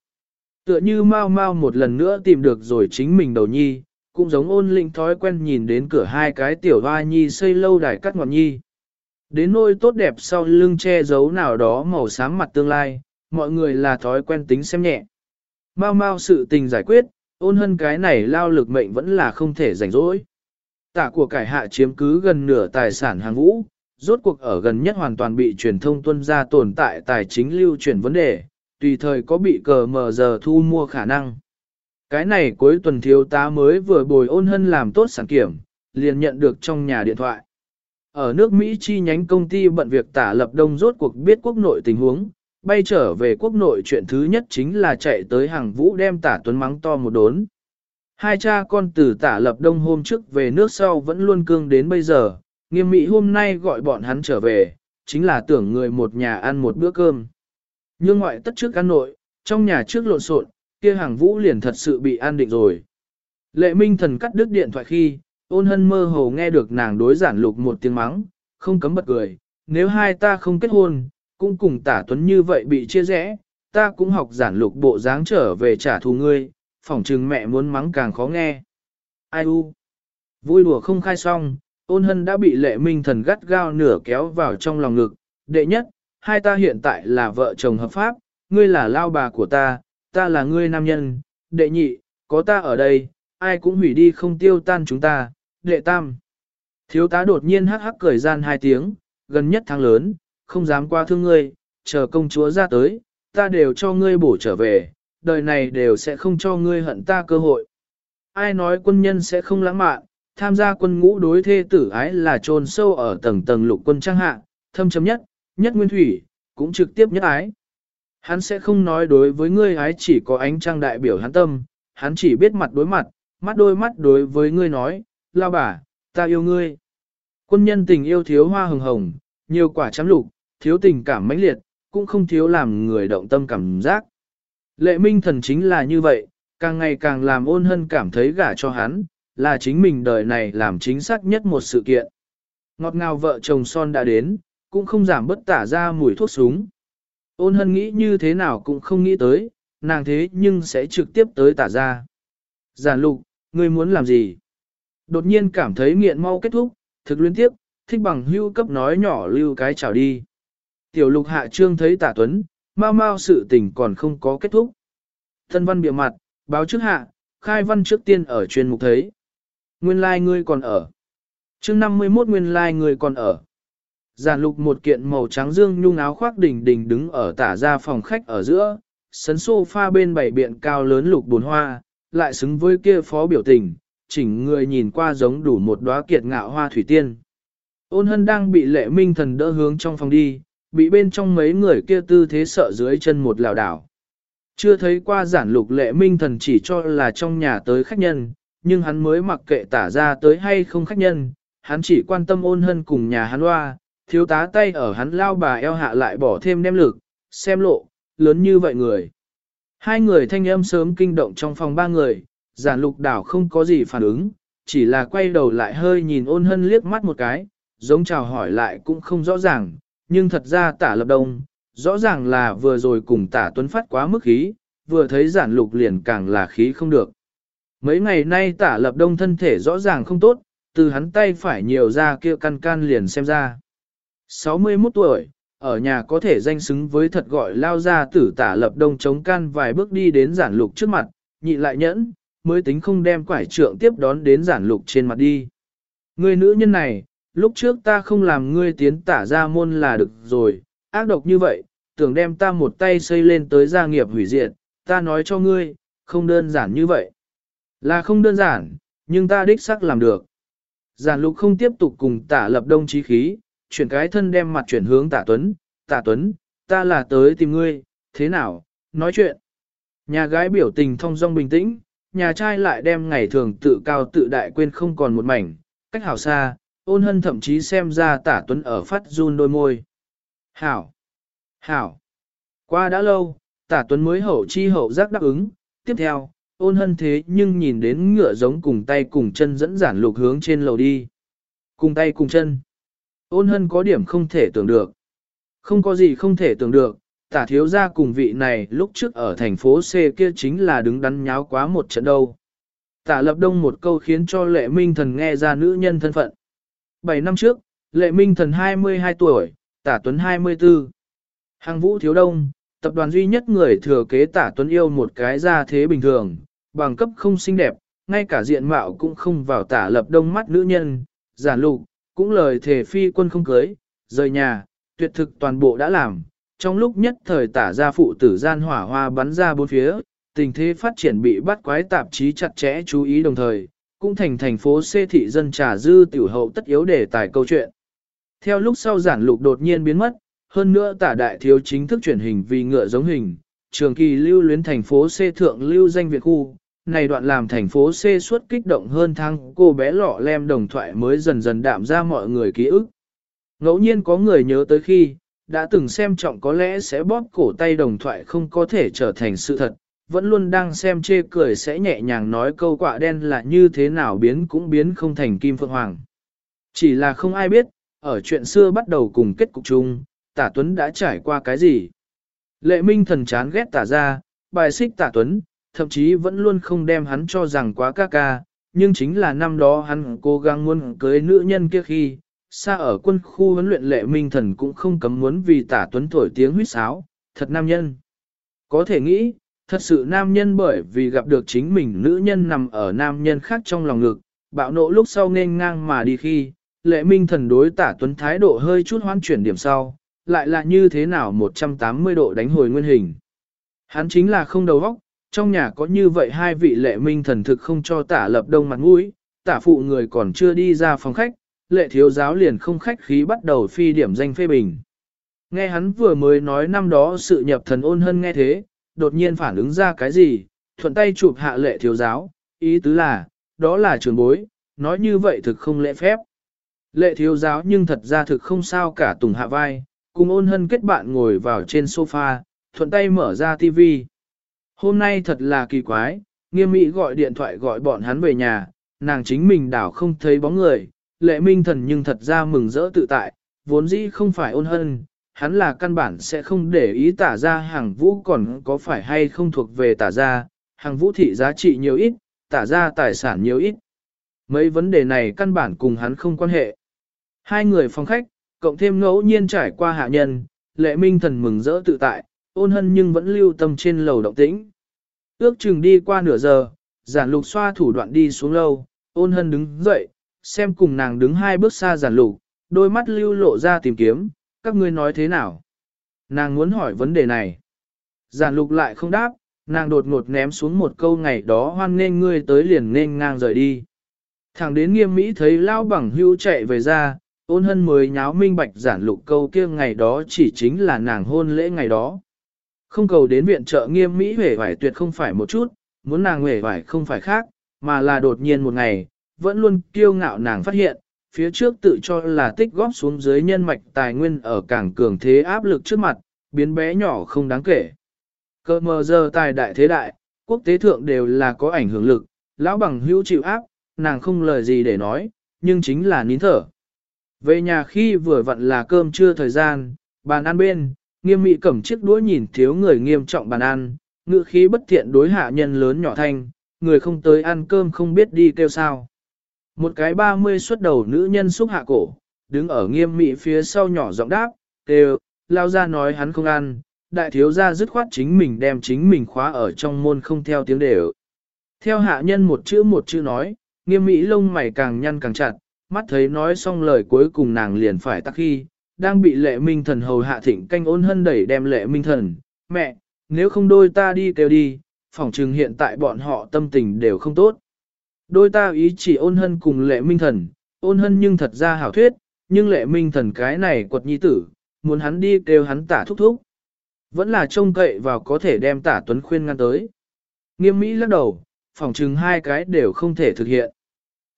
Tựa như mau mau một lần nữa tìm được rồi chính mình đầu nhi, cũng giống ôn linh thói quen nhìn đến cửa hai cái tiểu hoa nhi xây lâu đài cắt ngọn nhi. Đến nôi tốt đẹp sau lưng che giấu nào đó màu xám mặt tương lai, mọi người là thói quen tính xem nhẹ. Mau mau sự tình giải quyết, ôn hân cái này lao lực mệnh vẫn là không thể rảnh rỗi. Tả của cải hạ chiếm cứ gần nửa tài sản hàng vũ, rốt cuộc ở gần nhất hoàn toàn bị truyền thông tuân ra tồn tại tài chính lưu chuyển vấn đề, tùy thời có bị cờ mờ giờ thu mua khả năng. Cái này cuối tuần thiếu tá mới vừa bồi ôn hân làm tốt sản kiểm, liền nhận được trong nhà điện thoại. Ở nước Mỹ chi nhánh công ty bận việc tả lập đông rốt cuộc biết quốc nội tình huống, bay trở về quốc nội chuyện thứ nhất chính là chạy tới hàng vũ đem tả tuấn mắng to một đốn. Hai cha con từ tả lập đông hôm trước về nước sau vẫn luôn cương đến bây giờ, nghiêm mỹ hôm nay gọi bọn hắn trở về, chính là tưởng người một nhà ăn một bữa cơm. Nhưng ngoại tất trước ăn nội, trong nhà trước lộn xộn, kia hàng vũ liền thật sự bị an định rồi. Lệ minh thần cắt đứt điện thoại khi, ôn hân mơ hồ nghe được nàng đối giản lục một tiếng mắng, không cấm bật cười, nếu hai ta không kết hôn, cũng cùng tả tuấn như vậy bị chia rẽ, ta cũng học giản lục bộ dáng trở về trả thù ngươi, phỏng chừng mẹ muốn mắng càng khó nghe. Ai u? Vui đùa không khai xong, ôn hân đã bị lệ minh thần gắt gao nửa kéo vào trong lòng ngực. Đệ nhất, hai ta hiện tại là vợ chồng hợp pháp, ngươi là lao bà của ta, ta là ngươi nam nhân. Đệ nhị, có ta ở đây, ai cũng hủy đi không tiêu tan chúng ta, đệ tam. Thiếu tá đột nhiên hắc hắc cười gian hai tiếng, gần nhất tháng lớn, không dám qua thương ngươi, chờ công chúa ra tới, ta đều cho ngươi bổ trở về, đời này đều sẽ không cho ngươi hận ta cơ hội. Ai nói quân nhân sẽ không lãng mạn, tham gia quân ngũ đối thê tử ái là trôn sâu ở tầng tầng lục quân trang hạ, thâm chấm nhất, nhất nguyên thủy, cũng trực tiếp nhất ái. Hắn sẽ không nói đối với ngươi ái chỉ có ánh trăng đại biểu hắn tâm, hắn chỉ biết mặt đối mặt, mắt đôi mắt đối với ngươi nói, lao bà, ta yêu ngươi. Quân nhân tình yêu thiếu hoa hồng hồng, nhiều quả chấm lục, thiếu tình cảm mãnh liệt, cũng không thiếu làm người động tâm cảm giác. Lệ minh thần chính là như vậy, càng ngày càng làm ôn hân cảm thấy gả cho hắn, là chính mình đời này làm chính xác nhất một sự kiện. Ngọt ngào vợ chồng son đã đến, cũng không giảm bất tả ra mùi thuốc súng. Ôn hân nghĩ như thế nào cũng không nghĩ tới, nàng thế nhưng sẽ trực tiếp tới tả ra. Giản lục, ngươi muốn làm gì? Đột nhiên cảm thấy nghiện mau kết thúc, thực liên tiếp, thích bằng hưu cấp nói nhỏ lưu cái chào đi. Tiểu lục hạ trương thấy tả tuấn, mau mau sự tình còn không có kết thúc. Thân văn bịa mặt, báo trước hạ, khai văn trước tiên ở chuyên mục thấy. Nguyên lai like ngươi còn ở. chương 51 nguyên lai like ngươi còn ở. Giản lục một kiện màu trắng dương nhung áo khoác đỉnh đỉnh đứng ở tả ra phòng khách ở giữa, sấn sofa bên bảy biện cao lớn lục bồn hoa, lại xứng với kia phó biểu tình, chỉnh người nhìn qua giống đủ một đóa kiệt ngạo hoa thủy tiên. Ôn hân đang bị lệ minh thần đỡ hướng trong phòng đi, bị bên trong mấy người kia tư thế sợ dưới chân một lào đảo. Chưa thấy qua giản lục lệ minh thần chỉ cho là trong nhà tới khách nhân, nhưng hắn mới mặc kệ tả ra tới hay không khách nhân, hắn chỉ quan tâm ôn hân cùng nhà hắn loa, thiếu tá tay ở hắn lao bà eo hạ lại bỏ thêm đem lực, xem lộ, lớn như vậy người. Hai người thanh âm sớm kinh động trong phòng ba người, giản lục đảo không có gì phản ứng, chỉ là quay đầu lại hơi nhìn ôn hân liếc mắt một cái, giống chào hỏi lại cũng không rõ ràng, nhưng thật ra tả lập đông, rõ ràng là vừa rồi cùng tả tuấn phát quá mức khí, vừa thấy giản lục liền càng là khí không được. Mấy ngày nay tả lập đông thân thể rõ ràng không tốt, từ hắn tay phải nhiều ra kia căn can liền xem ra. 61 tuổi, ở nhà có thể danh xứng với thật gọi lao ra tử tả lập đông chống can vài bước đi đến giản lục trước mặt, nhị lại nhẫn, mới tính không đem quải trượng tiếp đón đến giản lục trên mặt đi. Người nữ nhân này, lúc trước ta không làm ngươi tiến tả ra môn là được rồi, ác độc như vậy, tưởng đem ta một tay xây lên tới gia nghiệp hủy diệt, ta nói cho ngươi, không đơn giản như vậy. Là không đơn giản, nhưng ta đích xác làm được. Giản lục không tiếp tục cùng tả lập đông trí khí, chuyển cái thân đem mặt chuyển hướng tả tuấn, tả tuấn, ta là tới tìm ngươi, thế nào, nói chuyện. Nhà gái biểu tình thông dong bình tĩnh, nhà trai lại đem ngày thường tự cao tự đại quên không còn một mảnh, cách hảo xa, ôn hân thậm chí xem ra tả tuấn ở phát run đôi môi. Hảo! Hảo! Qua đã lâu, tả tuấn mới hậu chi hậu giác đáp ứng, tiếp theo, ôn hân thế nhưng nhìn đến ngựa giống cùng tay cùng chân dẫn giản lục hướng trên lầu đi. Cùng tay cùng chân. Ôn hân có điểm không thể tưởng được. Không có gì không thể tưởng được, tả thiếu gia cùng vị này lúc trước ở thành phố C kia chính là đứng đắn nháo quá một trận đâu. Tả lập đông một câu khiến cho lệ minh thần nghe ra nữ nhân thân phận. 7 năm trước, lệ minh thần 22 tuổi, tả tuấn 24. Hàng vũ thiếu đông, tập đoàn duy nhất người thừa kế tả tuấn yêu một cái gia thế bình thường, bằng cấp không xinh đẹp, ngay cả diện mạo cũng không vào tả lập đông mắt nữ nhân, giản lục, cũng lời thề phi quân không cưới, rời nhà, tuyệt thực toàn bộ đã làm. Trong lúc nhất thời tả ra phụ tử gian hỏa hoa bắn ra bốn phía, tình thế phát triển bị bắt quái tạp chí chặt chẽ chú ý đồng thời, cũng thành thành phố xê thị dân trà dư tiểu hậu tất yếu để tài câu chuyện. Theo lúc sau giản lục đột nhiên biến mất, hơn nữa tả đại thiếu chính thức chuyển hình vì ngựa giống hình, trường kỳ lưu luyến thành phố xê thượng lưu danh Việt khu, này đoạn làm thành phố C suốt kích động hơn thăng cô bé lọ lem đồng thoại mới dần dần đạm ra mọi người ký ức. Ngẫu nhiên có người nhớ tới khi, đã từng xem trọng có lẽ sẽ bóp cổ tay đồng thoại không có thể trở thành sự thật, vẫn luôn đang xem chê cười sẽ nhẹ nhàng nói câu quạ đen là như thế nào biến cũng biến không thành kim phượng hoàng. Chỉ là không ai biết, ở chuyện xưa bắt đầu cùng kết cục chung, tả tuấn đã trải qua cái gì. Lệ minh thần chán ghét tả ra, bài xích tả tuấn, thậm chí vẫn luôn không đem hắn cho rằng quá ca ca, nhưng chính là năm đó hắn cố gắng muốn cưới nữ nhân kia khi, xa ở quân khu huấn luyện lệ minh thần cũng không cấm muốn vì tả tuấn thổi tiếng huýt sáo, thật nam nhân. Có thể nghĩ, thật sự nam nhân bởi vì gặp được chính mình nữ nhân nằm ở nam nhân khác trong lòng ngực, bạo nộ lúc sau nên ngang mà đi khi, lệ minh thần đối tả tuấn thái độ hơi chút hoan chuyển điểm sau, lại là như thế nào 180 độ đánh hồi nguyên hình. Hắn chính là không đầu óc, trong nhà có như vậy hai vị lệ minh thần thực không cho tả lập đông mặt mũi, tả phụ người còn chưa đi ra phòng khách, lệ thiếu giáo liền không khách khí bắt đầu phi điểm danh phê bình. Nghe hắn vừa mới nói năm đó sự nhập thần ôn hân nghe thế, đột nhiên phản ứng ra cái gì, thuận tay chụp hạ lệ thiếu giáo, ý tứ là, đó là trường bối, nói như vậy thực không lễ phép. Lệ thiếu giáo nhưng thật ra thực không sao cả tùng hạ vai, cùng ôn hân kết bạn ngồi vào trên sofa, thuận tay mở ra tivi. Hôm nay thật là kỳ quái, nghiêm mỹ gọi điện thoại gọi bọn hắn về nhà, nàng chính mình đảo không thấy bóng người, lệ minh thần nhưng thật ra mừng rỡ tự tại, vốn dĩ không phải ôn hân, hắn là căn bản sẽ không để ý tả ra hàng vũ còn có phải hay không thuộc về tả ra, hàng vũ thị giá trị nhiều ít, tả ra tài sản nhiều ít. Mấy vấn đề này căn bản cùng hắn không quan hệ. Hai người phòng khách, cộng thêm ngẫu nhiên trải qua hạ nhân, lệ minh thần mừng rỡ tự tại, ôn hân nhưng vẫn lưu tâm trên lầu động tĩnh. Ước chừng đi qua nửa giờ, giản lục xoa thủ đoạn đi xuống lâu, ôn hân đứng dậy, xem cùng nàng đứng hai bước xa giản lục, đôi mắt lưu lộ ra tìm kiếm, các ngươi nói thế nào? Nàng muốn hỏi vấn đề này. Giản lục lại không đáp, nàng đột ngột ném xuống một câu ngày đó hoan nên ngươi tới liền nên ngang rời đi. Thẳng đến nghiêm mỹ thấy lao bằng hưu chạy về ra, ôn hân mới nháo minh bạch giản lục câu kia ngày đó chỉ chính là nàng hôn lễ ngày đó. Không cầu đến viện trợ nghiêm mỹ hề vải tuyệt không phải một chút, muốn nàng hề vải không phải khác, mà là đột nhiên một ngày, vẫn luôn kiêu ngạo nàng phát hiện, phía trước tự cho là tích góp xuống dưới nhân mạch tài nguyên ở càng cường thế áp lực trước mặt, biến bé nhỏ không đáng kể. Cơ mờ giờ tài đại thế đại, quốc tế thượng đều là có ảnh hưởng lực, lão bằng hữu chịu áp, nàng không lời gì để nói, nhưng chính là nín thở. Về nhà khi vừa vặn là cơm trưa thời gian, bàn ăn bên, nghiêm mị cầm chiếc đũa nhìn thiếu người nghiêm trọng bàn ăn, ngự khí bất thiện đối hạ nhân lớn nhỏ thanh, người không tới ăn cơm không biết đi kêu sao. Một cái ba mươi xuất đầu nữ nhân xúc hạ cổ, đứng ở nghiêm mị phía sau nhỏ giọng đáp, kêu, lao ra nói hắn không ăn, đại thiếu gia dứt khoát chính mình đem chính mình khóa ở trong môn không theo tiếng đều. Theo hạ nhân một chữ một chữ nói, nghiêm mỹ lông mày càng nhăn càng chặt, mắt thấy nói xong lời cuối cùng nàng liền phải tắc khi, đang bị lệ minh thần hầu hạ thịnh canh ôn hân đẩy đem lệ minh thần, mẹ, nếu không đôi ta đi kêu đi, phỏng chừng hiện tại bọn họ tâm tình đều không tốt. Đôi ta ý chỉ ôn hân cùng lệ minh thần, ôn hân nhưng thật ra hảo thuyết, nhưng lệ minh thần cái này quật nhi tử, muốn hắn đi kêu hắn tả thúc thúc. Vẫn là trông cậy vào có thể đem tả tuấn khuyên ngăn tới. Nghiêm mỹ lắc đầu, phỏng chừng hai cái đều không thể thực hiện.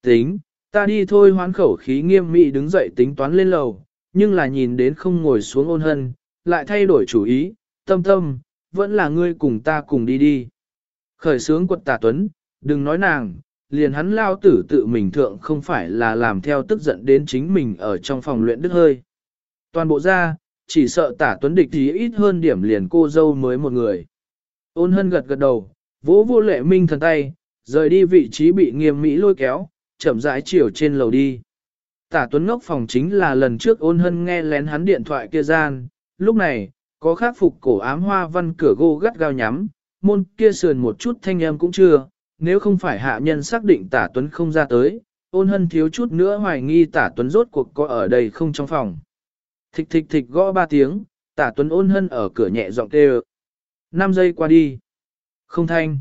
Tính, ta đi thôi hoán khẩu khí nghiêm mỹ đứng dậy tính toán lên lầu, nhưng là nhìn đến không ngồi xuống ôn hân, lại thay đổi chủ ý, tâm tâm, vẫn là ngươi cùng ta cùng đi đi. Khởi sướng quật tả tuấn, đừng nói nàng, liền hắn lao tử tự mình thượng không phải là làm theo tức giận đến chính mình ở trong phòng luyện đức hơi. Toàn bộ ra, chỉ sợ tả tuấn địch thì ít hơn điểm liền cô dâu mới một người. Ôn hân gật gật đầu, vỗ vô lệ minh thần tay, rời đi vị trí bị nghiêm mỹ lôi kéo, chậm rãi chiều trên lầu đi. Tả tuấn ngốc phòng chính là lần trước ôn hân nghe lén hắn điện thoại kia gian, lúc này, có khắc phục cổ ám hoa văn cửa gô gắt gao nhắm, môn kia sườn một chút thanh âm cũng chưa, nếu không phải hạ nhân xác định tả tuấn không ra tới, ôn hân thiếu chút nữa hoài nghi tả tuấn rốt cuộc có ở đây không trong phòng. Thịch thịch thịch gõ ba tiếng, tả tuấn ôn hân ở cửa nhẹ giọng kêu. Năm giây qua đi. Không thanh.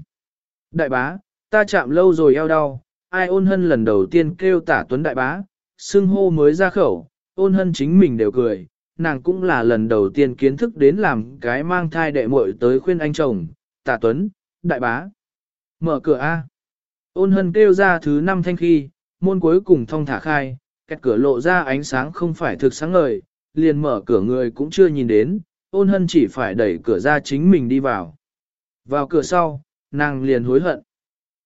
Đại bá, ta chạm lâu rồi eo đau, ai ôn hân lần đầu tiên kêu tả tuấn đại bá, xưng hô mới ra khẩu, ôn hân chính mình đều cười, nàng cũng là lần đầu tiên kiến thức đến làm cái mang thai đệ muội tới khuyên anh chồng, tả tuấn, đại bá. Mở cửa A. Ôn hân kêu ra thứ năm thanh khi, môn cuối cùng thông thả khai, kẹt cửa lộ ra ánh sáng không phải thực sáng ngời, liền mở cửa người cũng chưa nhìn đến, ôn hân chỉ phải đẩy cửa ra chính mình đi vào. Vào cửa sau, nàng liền hối hận.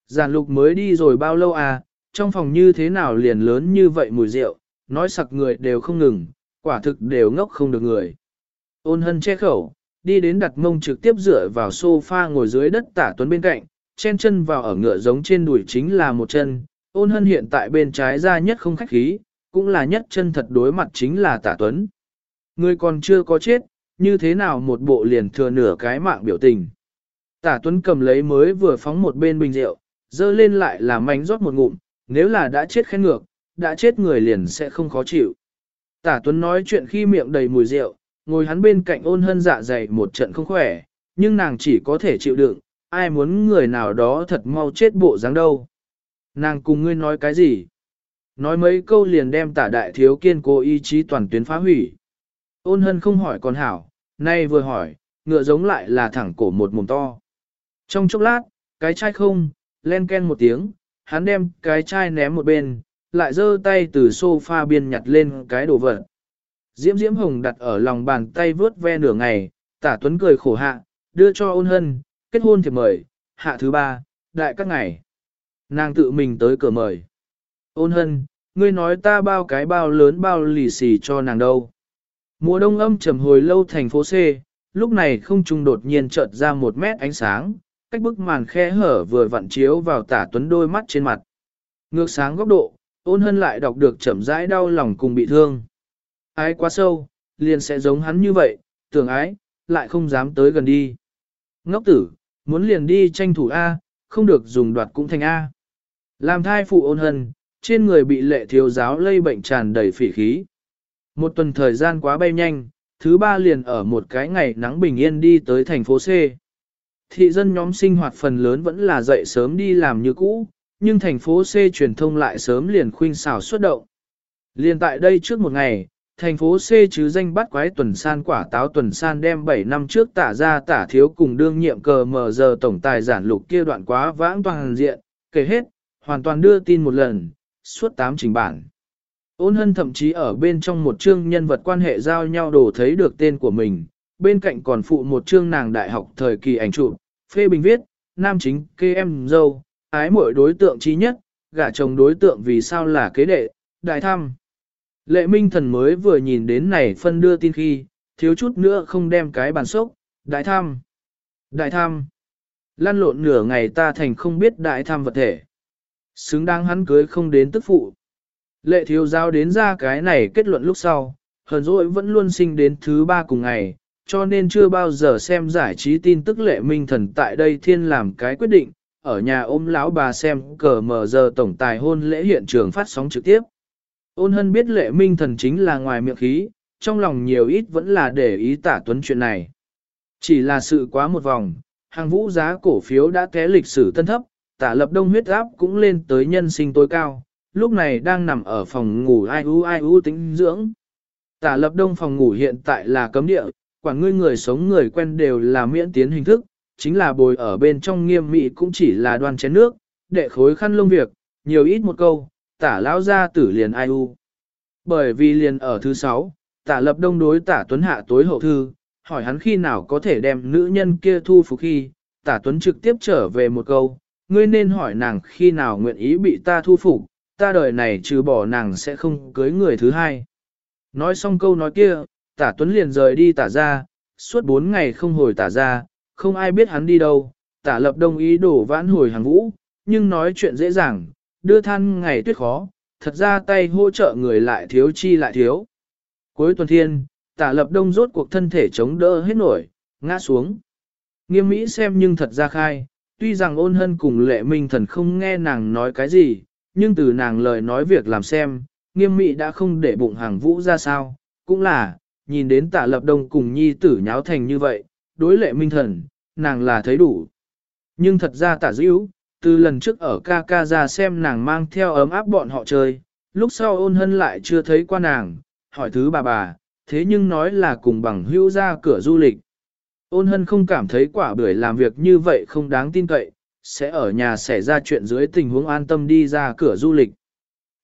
Giản lục mới đi rồi bao lâu à, trong phòng như thế nào liền lớn như vậy mùi rượu, nói sặc người đều không ngừng, quả thực đều ngốc không được người. Ôn hân che khẩu, đi đến đặt mông trực tiếp dựa vào sofa ngồi dưới đất tả tuấn bên cạnh, chen chân vào ở ngựa giống trên đùi chính là một chân, ôn hân hiện tại bên trái ra nhất không khách khí, cũng là nhất chân thật đối mặt chính là tả tuấn. Người còn chưa có chết, như thế nào một bộ liền thừa nửa cái mạng biểu tình. Tả Tuấn cầm lấy mới vừa phóng một bên bình rượu, dơ lên lại là mánh rót một ngụm, nếu là đã chết khen ngược, đã chết người liền sẽ không khó chịu. Tả Tuấn nói chuyện khi miệng đầy mùi rượu, ngồi hắn bên cạnh ôn hân dạ dày một trận không khỏe, nhưng nàng chỉ có thể chịu đựng, ai muốn người nào đó thật mau chết bộ dáng đâu. Nàng cùng ngươi nói cái gì? Nói mấy câu liền đem tả đại thiếu kiên cố ý chí toàn tuyến phá hủy. Ôn hân không hỏi còn hảo, nay vừa hỏi, ngựa giống lại là thẳng cổ một mồm to. Trong chốc lát, cái chai không, len ken một tiếng, hắn đem cái chai ném một bên, lại giơ tay từ sofa biên nhặt lên cái đồ vật. Diễm Diễm Hồng đặt ở lòng bàn tay vớt ve nửa ngày, tả tuấn cười khổ hạ, đưa cho ôn hân, kết hôn thiệp mời, hạ thứ ba, đại các ngày. Nàng tự mình tới cửa mời. Ôn hân, ngươi nói ta bao cái bao lớn bao lì xì cho nàng đâu. Mùa đông âm trầm hồi lâu thành phố C, lúc này không trung đột nhiên chợt ra một mét ánh sáng, cách bức màn khe hở vừa vặn chiếu vào tả tuấn đôi mắt trên mặt. Ngược sáng góc độ, ôn hân lại đọc được chậm rãi đau lòng cùng bị thương. Ái quá sâu, liền sẽ giống hắn như vậy, tưởng ái, lại không dám tới gần đi. Ngốc tử, muốn liền đi tranh thủ A, không được dùng đoạt cũng thành A. Làm thai phụ ôn hân, trên người bị lệ thiếu giáo lây bệnh tràn đầy phỉ khí. Một tuần thời gian quá bay nhanh, thứ ba liền ở một cái ngày nắng bình yên đi tới thành phố C. Thị dân nhóm sinh hoạt phần lớn vẫn là dậy sớm đi làm như cũ, nhưng thành phố C truyền thông lại sớm liền khuynh xảo xuất động. Liền tại đây trước một ngày, thành phố C chứ danh bắt quái tuần san quả táo tuần san đem 7 năm trước tả ra tả thiếu cùng đương nhiệm cờ mở giờ tổng tài giản lục kia đoạn quá vãng toàn diện, kể hết, hoàn toàn đưa tin một lần, suốt 8 trình bản. Ôn hân thậm chí ở bên trong một chương nhân vật quan hệ giao nhau đổ thấy được tên của mình, bên cạnh còn phụ một chương nàng đại học thời kỳ ảnh chụp, phê bình viết, nam chính kê em dâu, ái mỗi đối tượng trí nhất, gả chồng đối tượng vì sao là kế đệ, đại thăm. Lệ minh thần mới vừa nhìn đến này phân đưa tin khi, thiếu chút nữa không đem cái bàn sốc, đại tham. Đại tham. Lăn lộn nửa ngày ta thành không biết đại tham vật thể. Xứng đáng hắn cưới không đến tức phụ. Lệ thiếu giáo đến ra cái này kết luận lúc sau, hờn dỗi vẫn luôn sinh đến thứ ba cùng ngày, cho nên chưa bao giờ xem giải trí tin tức lệ minh thần tại đây thiên làm cái quyết định, ở nhà ôm lão bà xem cờ mở giờ tổng tài hôn lễ hiện trường phát sóng trực tiếp. Ôn hân biết lệ minh thần chính là ngoài miệng khí, trong lòng nhiều ít vẫn là để ý tả tuấn chuyện này. Chỉ là sự quá một vòng, hàng vũ giá cổ phiếu đã té lịch sử tân thấp, tả lập đông huyết áp cũng lên tới nhân sinh tối cao, lúc này đang nằm ở phòng ngủ ai u ai u tính dưỡng. Tả lập đông phòng ngủ hiện tại là cấm địa, quản ngươi người sống người quen đều là miễn tiến hình thức, chính là bồi ở bên trong nghiêm mị cũng chỉ là đoan chén nước, đệ khối khăn lông việc, nhiều ít một câu, tả lão ra tử liền ai u. Bởi vì liền ở thứ sáu, tả lập đông đối tả tuấn hạ tối hậu thư, hỏi hắn khi nào có thể đem nữ nhân kia thu phục khi, tả tuấn trực tiếp trở về một câu, ngươi nên hỏi nàng khi nào nguyện ý bị ta thu phục, ta đời này trừ bỏ nàng sẽ không cưới người thứ hai. Nói xong câu nói kia, tả tuấn liền rời đi tả ra, suốt bốn ngày không hồi tả ra, không ai biết hắn đi đâu, tả lập đông ý đổ vãn hồi hàng vũ, nhưng nói chuyện dễ dàng, đưa than ngày tuyết khó, thật ra tay hỗ trợ người lại thiếu chi lại thiếu. Cuối tuần thiên, tả lập đông rốt cuộc thân thể chống đỡ hết nổi, ngã xuống. Nghiêm mỹ xem nhưng thật ra khai, tuy rằng ôn hân cùng lệ minh thần không nghe nàng nói cái gì, nhưng từ nàng lời nói việc làm xem, nghiêm mỹ đã không để bụng hàng vũ ra sao, cũng là, nhìn đến tả lập đông cùng nhi tử nháo thành như vậy, đối lệ minh thần, nàng là thấy đủ. Nhưng thật ra tả dữ, từ lần trước ở ca ca ra xem nàng mang theo ấm áp bọn họ chơi, lúc sau ôn hân lại chưa thấy qua nàng, hỏi thứ bà bà, thế nhưng nói là cùng bằng hữu ra cửa du lịch. Ôn hân không cảm thấy quả bưởi làm việc như vậy không đáng tin cậy, sẽ ở nhà xảy ra chuyện dưới tình huống an tâm đi ra cửa du lịch.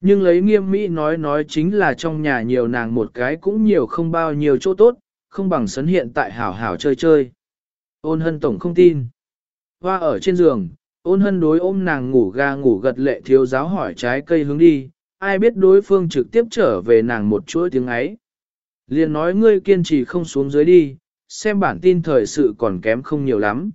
Nhưng lấy nghiêm mỹ nói nói chính là trong nhà nhiều nàng một cái cũng nhiều không bao nhiêu chỗ tốt, không bằng sấn hiện tại hảo hảo chơi chơi. Ôn hân tổng không tin. Hoa ở trên giường, ôn hân đối ôm nàng ngủ ga ngủ gật lệ thiếu giáo hỏi trái cây hướng đi, ai biết đối phương trực tiếp trở về nàng một chuỗi tiếng ấy. Liền nói ngươi kiên trì không xuống dưới đi, xem bản tin thời sự còn kém không nhiều lắm.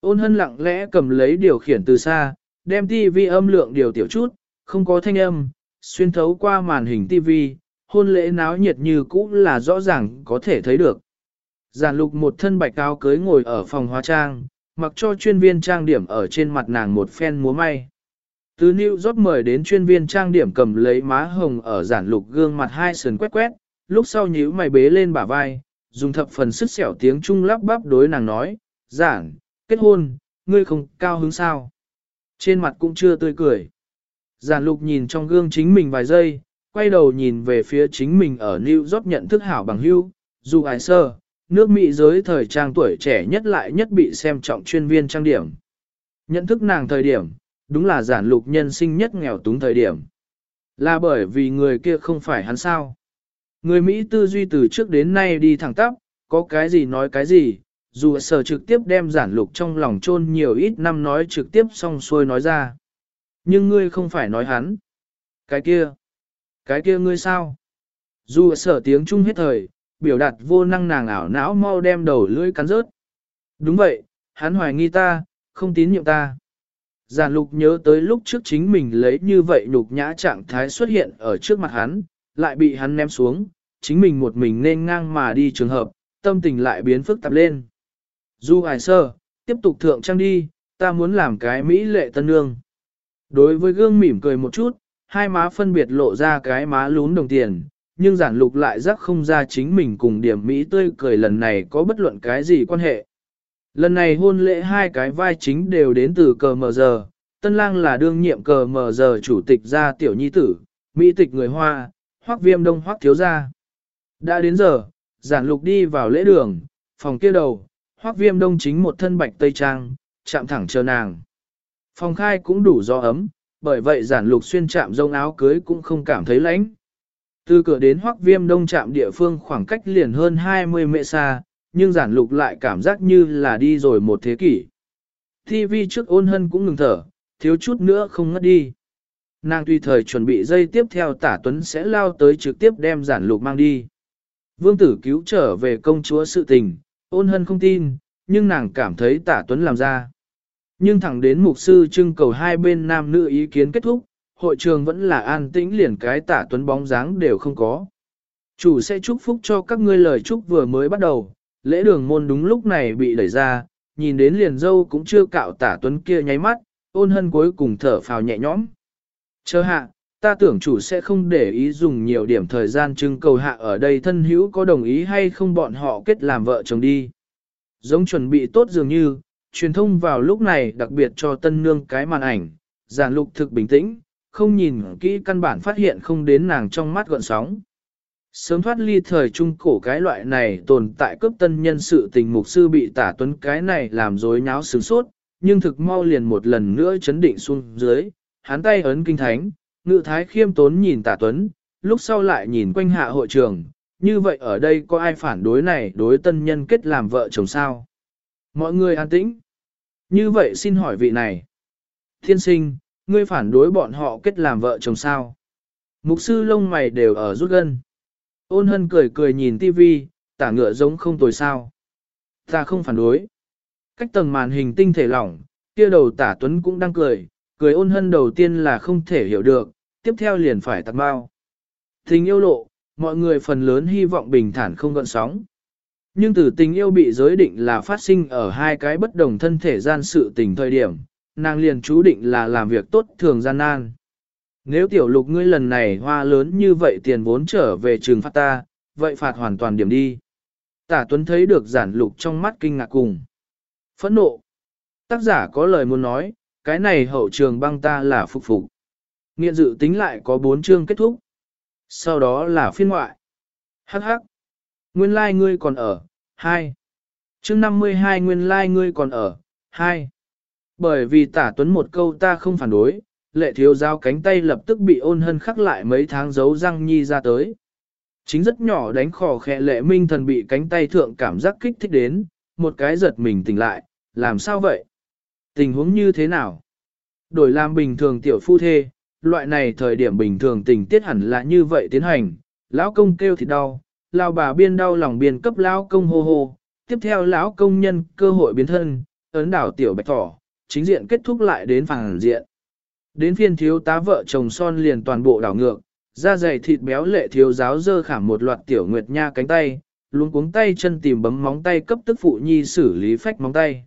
Ôn hân lặng lẽ cầm lấy điều khiển từ xa, đem tivi âm lượng điều tiểu chút, không có thanh âm, xuyên thấu qua màn hình tivi, hôn lễ náo nhiệt như cũ là rõ ràng có thể thấy được. Giản lục một thân bạch cao cưới ngồi ở phòng hóa trang, mặc cho chuyên viên trang điểm ở trên mặt nàng một phen múa may. Từ New York mời đến chuyên viên trang điểm cầm lấy má hồng ở giản lục gương mặt hai sườn quét quét, lúc sau nhíu mày bế lên bả vai, dùng thập phần sức sẹo tiếng trung lắp bắp đối nàng nói, giản, kết hôn, ngươi không cao hứng sao. Trên mặt cũng chưa tươi cười. Giản lục nhìn trong gương chính mình vài giây, quay đầu nhìn về phía chính mình ở New York nhận thức hảo bằng hưu, dù ai sơ, nước Mỹ giới thời trang tuổi trẻ nhất lại nhất bị xem trọng chuyên viên trang điểm. Nhận thức nàng thời điểm, đúng là giản lục nhân sinh nhất nghèo túng thời điểm. Là bởi vì người kia không phải hắn sao. Người Mỹ tư duy từ trước đến nay đi thẳng tắp, có cái gì nói cái gì, dù sở trực tiếp đem giản lục trong lòng chôn nhiều ít năm nói trực tiếp xong xuôi nói ra. Nhưng ngươi không phải nói hắn. Cái kia. Cái kia ngươi sao? Dù sở tiếng Trung hết thời, biểu đạt vô năng nàng ảo não mau đem đầu lưỡi cắn rớt. Đúng vậy, hắn hoài nghi ta, không tín nhiệm ta. Giản lục nhớ tới lúc trước chính mình lấy như vậy nhục nhã trạng thái xuất hiện ở trước mặt hắn, lại bị hắn ném xuống, chính mình một mình nên ngang mà đi trường hợp, tâm tình lại biến phức tạp lên. Du hải sơ, tiếp tục thượng trang đi, ta muốn làm cái mỹ lệ tân nương. Đối với gương mỉm cười một chút, hai má phân biệt lộ ra cái má lún đồng tiền, nhưng giản lục lại rắc không ra chính mình cùng điểm mỹ tươi cười lần này có bất luận cái gì quan hệ. Lần này hôn lễ hai cái vai chính đều đến từ cờ mờ giờ, tân lang là đương nhiệm cờ mờ giờ chủ tịch gia tiểu nhi tử, mỹ tịch người Hoa, hoắc viêm đông hoắc thiếu gia. Đã đến giờ, giản lục đi vào lễ đường, phòng kia đầu, hoắc viêm đông chính một thân bạch tây trang, chạm thẳng chờ nàng. Phòng khai cũng đủ do ấm, bởi vậy giản lục xuyên chạm rông áo cưới cũng không cảm thấy lạnh. Từ cửa đến hoắc viêm đông chạm địa phương khoảng cách liền hơn 20 mệ xa, nhưng giản lục lại cảm giác như là đi rồi một thế kỷ. TV trước ôn hân cũng ngừng thở, thiếu chút nữa không ngất đi. Nàng tùy thời chuẩn bị dây tiếp theo tả tuấn sẽ lao tới trực tiếp đem giản lục mang đi. Vương tử cứu trở về công chúa sự tình, ôn hân không tin, nhưng nàng cảm thấy tả tuấn làm ra. Nhưng thẳng đến mục sư trưng cầu hai bên nam nữ ý kiến kết thúc, hội trường vẫn là an tĩnh liền cái tả tuấn bóng dáng đều không có. Chủ sẽ chúc phúc cho các ngươi lời chúc vừa mới bắt đầu, lễ đường môn đúng lúc này bị đẩy ra, nhìn đến liền dâu cũng chưa cạo tả tuấn kia nháy mắt, ôn hân cuối cùng thở phào nhẹ nhõm. Chờ hạ, ta tưởng chủ sẽ không để ý dùng nhiều điểm thời gian trưng cầu hạ ở đây thân hữu có đồng ý hay không bọn họ kết làm vợ chồng đi. Giống chuẩn bị tốt dường như, truyền thông vào lúc này đặc biệt cho tân nương cái màn ảnh, giản lục thực bình tĩnh, không nhìn kỹ căn bản phát hiện không đến nàng trong mắt gọn sóng. Sớm thoát ly thời trung cổ cái loại này tồn tại cướp tân nhân sự tình mục sư bị tả tuấn cái này làm dối nháo sướng sốt, nhưng thực mau liền một lần nữa chấn định xuống dưới, hắn tay ấn kinh thánh, ngự thái khiêm tốn nhìn tả tuấn, lúc sau lại nhìn quanh hạ hội trường, như vậy ở đây có ai phản đối này đối tân nhân kết làm vợ chồng sao? Mọi người an tĩnh. Như vậy xin hỏi vị này. Thiên sinh, ngươi phản đối bọn họ kết làm vợ chồng sao? Mục sư lông mày đều ở rút gân. Ôn hân cười cười nhìn tivi, tả ngựa giống không tồi sao. Ta không phản đối. Cách tầng màn hình tinh thể lỏng, kia đầu tả tuấn cũng đang cười, cười ôn hân đầu tiên là không thể hiểu được, tiếp theo liền phải tặng bao. Tình yêu lộ, mọi người phần lớn hy vọng bình thản không gợn sóng. Nhưng từ tình yêu bị giới định là phát sinh ở hai cái bất đồng thân thể gian sự tình thời điểm, nàng liền chú định là làm việc tốt thường gian nan. Nếu tiểu lục ngươi lần này hoa lớn như vậy tiền vốn trở về trường phát ta, vậy phạt hoàn toàn điểm đi. Tả Tuấn thấy được giản lục trong mắt kinh ngạc cùng. Phẫn nộ. Tác giả có lời muốn nói, cái này hậu trường băng ta là phục phục. Nghiện dự tính lại có bốn chương kết thúc. Sau đó là phiên ngoại. Hắc hắc. Nguyên lai like ngươi còn ở. 2. Chương 52 nguyên lai like ngươi còn ở. 2. Bởi vì tả tuấn một câu ta không phản đối, lệ thiếu giao cánh tay lập tức bị ôn hân khắc lại mấy tháng giấu răng nhi ra tới. Chính rất nhỏ đánh khò khẽ lệ minh thần bị cánh tay thượng cảm giác kích thích đến, một cái giật mình tỉnh lại, làm sao vậy? Tình huống như thế nào? Đổi làm bình thường tiểu phu thê, loại này thời điểm bình thường tình tiết hẳn là như vậy tiến hành, lão công kêu thì đau, lão bà biên đau lòng biên cấp lão công hô hô, tiếp theo lão công nhân cơ hội biến thân, ấn đảo tiểu bạch thỏ, chính diện kết thúc lại đến phản diện. Đến phiên thiếu tá vợ chồng son liền toàn bộ đảo ngược, da dày thịt béo lệ thiếu giáo dơ khảm một loạt tiểu nguyệt nha cánh tay, luôn cuống tay chân tìm bấm móng tay cấp tức phụ nhi xử lý phách móng tay.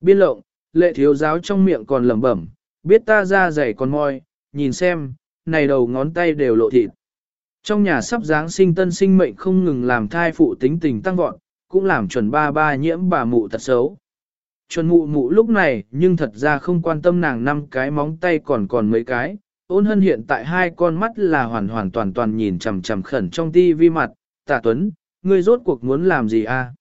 Biên lộng, lệ thiếu giáo trong miệng còn lẩm bẩm, biết ta da dày còn môi, nhìn xem, này đầu ngón tay đều lộ thịt. Trong nhà sắp Giáng sinh tân sinh mệnh không ngừng làm thai phụ tính tình tăng vọt, cũng làm chuẩn ba ba nhiễm bà mụ tật xấu. Chuẩn mụ mụ lúc này nhưng thật ra không quan tâm nàng năm cái móng tay còn còn mấy cái, ôn hân hiện tại hai con mắt là hoàn hoàn toàn toàn nhìn chằm chằm khẩn trong ti vi mặt, tả tuấn, ngươi rốt cuộc muốn làm gì a?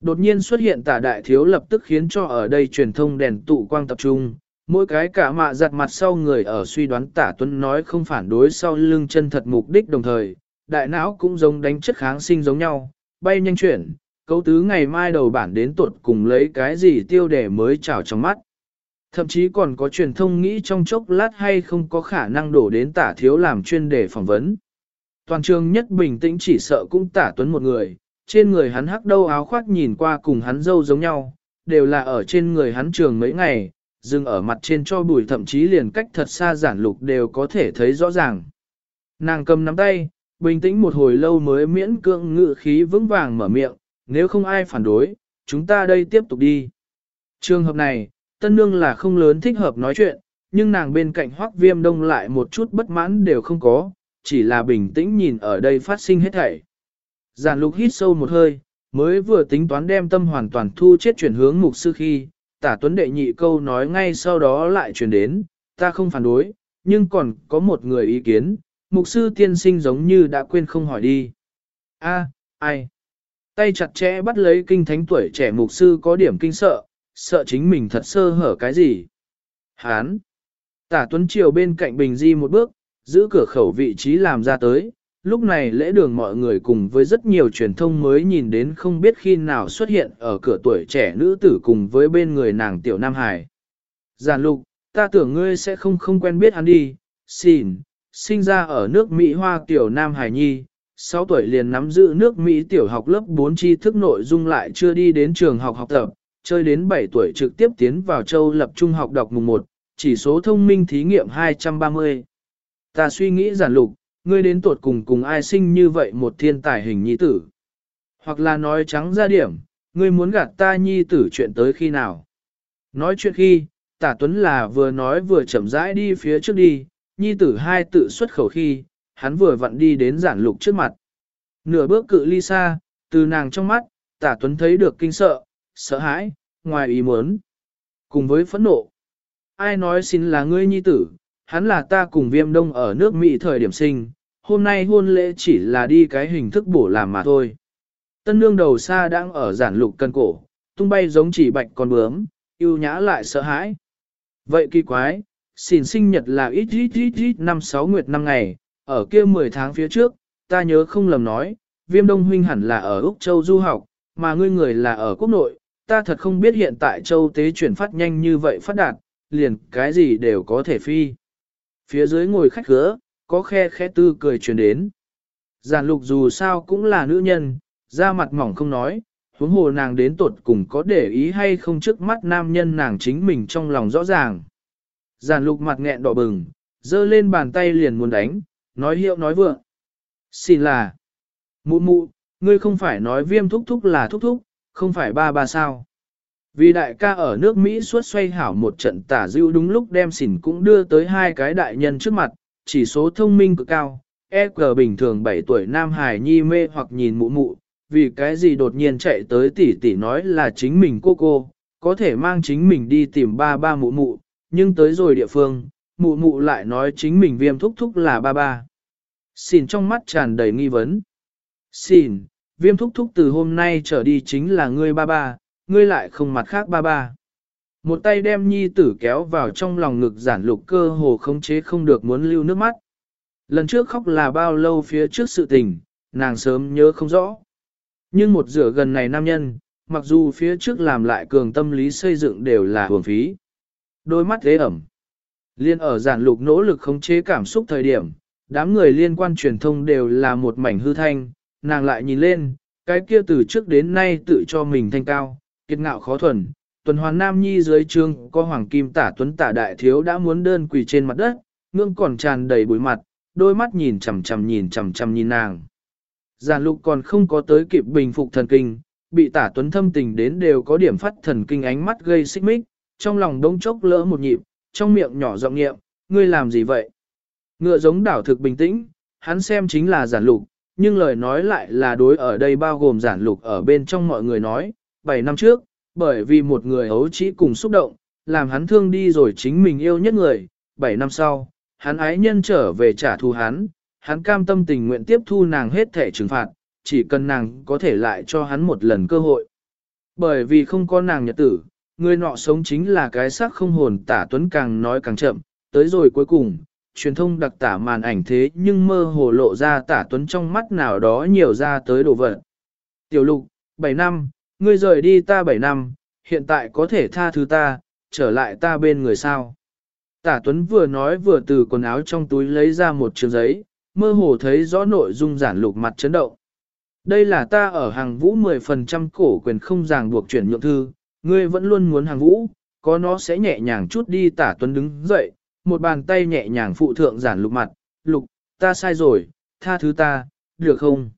Đột nhiên xuất hiện tả đại thiếu lập tức khiến cho ở đây truyền thông đèn tụ quang tập trung, mỗi cái cả mạ giặt mặt sau người ở suy đoán tả tuấn nói không phản đối sau lưng chân thật mục đích đồng thời, đại não cũng giống đánh chất kháng sinh giống nhau, bay nhanh chuyển, câu tứ ngày mai đầu bản đến tuột cùng lấy cái gì tiêu đề mới trào trong mắt. Thậm chí còn có truyền thông nghĩ trong chốc lát hay không có khả năng đổ đến tả thiếu làm chuyên đề phỏng vấn. Toàn trường nhất bình tĩnh chỉ sợ cũng tả tuấn một người, trên người hắn hắc đâu áo khoác nhìn qua cùng hắn dâu giống nhau, đều là ở trên người hắn trường mấy ngày, dừng ở mặt trên cho bùi thậm chí liền cách thật xa giản lục đều có thể thấy rõ ràng. Nàng cầm nắm tay, bình tĩnh một hồi lâu mới miễn cưỡng ngự khí vững vàng mở miệng, nếu không ai phản đối, chúng ta đây tiếp tục đi. Trường hợp này, tân nương là không lớn thích hợp nói chuyện, nhưng nàng bên cạnh hoắc viêm đông lại một chút bất mãn đều không có, chỉ là bình tĩnh nhìn ở đây phát sinh hết thảy. Giản lục hít sâu một hơi, mới vừa tính toán đem tâm hoàn toàn thu chết chuyển hướng mục sư khi, tả tuấn đệ nhị câu nói ngay sau đó lại truyền đến, ta không phản đối, nhưng còn có một người ý kiến, mục sư tiên sinh giống như đã quên không hỏi đi. A, ai? Tay chặt chẽ bắt lấy kinh thánh tuổi trẻ mục sư có điểm kinh sợ, sợ chính mình thật sơ hở cái gì. Hán! Tả tuấn triều bên cạnh bình di một bước, giữ cửa khẩu vị trí làm ra tới, lúc này lễ đường mọi người cùng với rất nhiều truyền thông mới nhìn đến không biết khi nào xuất hiện ở cửa tuổi trẻ nữ tử cùng với bên người nàng tiểu Nam Hải. Giàn lục, ta tưởng ngươi sẽ không không quen biết hắn đi, xin, sinh ra ở nước Mỹ Hoa tiểu Nam Hải Nhi, 6 tuổi liền nắm giữ nước Mỹ tiểu học lớp 4 tri thức nội dung lại chưa đi đến trường học học tập, chơi đến 7 tuổi trực tiếp tiến vào châu lập trung học đọc mùng 1, chỉ số thông minh thí nghiệm 230. Ta suy nghĩ giản lục, ngươi đến tuột cùng cùng ai sinh như vậy một thiên tài hình nhi tử. Hoặc là nói trắng ra điểm, ngươi muốn gạt ta nhi tử chuyện tới khi nào. Nói chuyện khi, tả tuấn là vừa nói vừa chậm rãi đi phía trước đi, nhi tử hai tự xuất khẩu khi, hắn vừa vặn đi đến giản lục trước mặt. Nửa bước cự ly xa, từ nàng trong mắt, tả tuấn thấy được kinh sợ, sợ hãi, ngoài ý muốn, cùng với phẫn nộ. Ai nói xin là ngươi nhi tử, hắn là ta cùng viêm đông ở nước Mỹ thời điểm sinh, hôm nay hôn lễ chỉ là đi cái hình thức bổ làm mà thôi. Tân nương đầu xa đang ở giản lục cân cổ, tung bay giống chỉ bạch con bướm, yêu nhã lại sợ hãi. Vậy kỳ quái, xin sinh nhật là ít ít ít ít năm sáu nguyệt năm ngày, ở kia 10 tháng phía trước, ta nhớ không lầm nói, viêm đông huynh hẳn là ở Úc Châu du học, mà ngươi người là ở quốc nội, ta thật không biết hiện tại châu tế chuyển phát nhanh như vậy phát đạt, liền cái gì đều có thể phi. Phía dưới ngồi khách gỡ, có khe khẽ tư cười truyền đến. Giản lục dù sao cũng là nữ nhân, da mặt mỏng không nói, huống hồ nàng đến tột cùng có để ý hay không trước mắt nam nhân nàng chính mình trong lòng rõ ràng. Giản lục mặt nghẹn đỏ bừng, giơ lên bàn tay liền muốn đánh, nói hiệu nói vượng. Xin là, mụ mụ, ngươi không phải nói viêm thúc thúc là thúc thúc, không phải ba ba sao. Vì đại ca ở nước Mỹ suốt xoay hảo một trận tả dưu đúng lúc đem xỉn cũng đưa tới hai cái đại nhân trước mặt, chỉ số thông minh cực cao, EQ bình thường 7 tuổi Nam Hải nhi mê hoặc nhìn mụ mụ, vì cái gì đột nhiên chạy tới tỷ tỷ nói là chính mình cô cô, có thể mang chính mình đi tìm ba ba mụ mụ, nhưng tới rồi địa phương, mụ mụ lại nói chính mình viêm thúc thúc là ba ba. Xin trong mắt tràn đầy nghi vấn. Xin, viêm thúc thúc từ hôm nay trở đi chính là ngươi ba ba, ngươi lại không mặt khác ba ba. Một tay đem nhi tử kéo vào trong lòng ngực giản lục cơ hồ không chế không được muốn lưu nước mắt. Lần trước khóc là bao lâu phía trước sự tình, nàng sớm nhớ không rõ. Nhưng một rửa gần này nam nhân, mặc dù phía trước làm lại cường tâm lý xây dựng đều là hưởng phí. Đôi mắt thế ẩm. Liên ở giản lục nỗ lực khống chế cảm xúc thời điểm, đám người liên quan truyền thông đều là một mảnh hư thanh, nàng lại nhìn lên, cái kia từ trước đến nay tự cho mình thanh cao, kiệt ngạo khó thuần, tuần hoàn nam nhi dưới trương có hoàng kim tả tuấn tả đại thiếu đã muốn đơn quỳ trên mặt đất, ngương còn tràn đầy bụi mặt, đôi mắt nhìn chằm chằm nhìn chằm chằm nhìn nàng. Giản lục còn không có tới kịp bình phục thần kinh, bị tả tuấn thâm tình đến đều có điểm phát thần kinh ánh mắt gây xích mích, trong lòng đông chốc lỡ một nhịp, trong miệng nhỏ giọng nghiệm, ngươi làm gì vậy? Ngựa giống đảo thực bình tĩnh, hắn xem chính là giản lục, nhưng lời nói lại là đối ở đây bao gồm giản lục ở bên trong mọi người nói, 7 năm trước, bởi vì một người ấu chỉ cùng xúc động, làm hắn thương đi rồi chính mình yêu nhất người, 7 năm sau, hắn ái nhân trở về trả thù hắn, hắn cam tâm tình nguyện tiếp thu nàng hết thể trừng phạt, chỉ cần nàng có thể lại cho hắn một lần cơ hội. Bởi vì không có nàng nhật tử, người nọ sống chính là cái xác không hồn tả tuấn càng nói càng chậm, tới rồi cuối cùng, truyền thông đặc tả màn ảnh thế nhưng mơ hồ lộ ra tả tuấn trong mắt nào đó nhiều ra tới đồ vật. Tiểu lục, 7 năm, ngươi rời đi ta 7 năm, hiện tại có thể tha thứ ta, trở lại ta bên người sao. Tả tuấn vừa nói vừa từ quần áo trong túi lấy ra một trường giấy, mơ hồ thấy rõ nội dung giản lục mặt chấn động. Đây là ta ở hàng vũ 10% cổ quyền không ràng buộc chuyển nhượng thư, ngươi vẫn luôn muốn hàng vũ, có nó sẽ nhẹ nhàng chút đi tả tuấn đứng dậy, một bàn tay nhẹ nhàng phụ thượng giản lục mặt, lục, ta sai rồi, tha thứ ta, được không?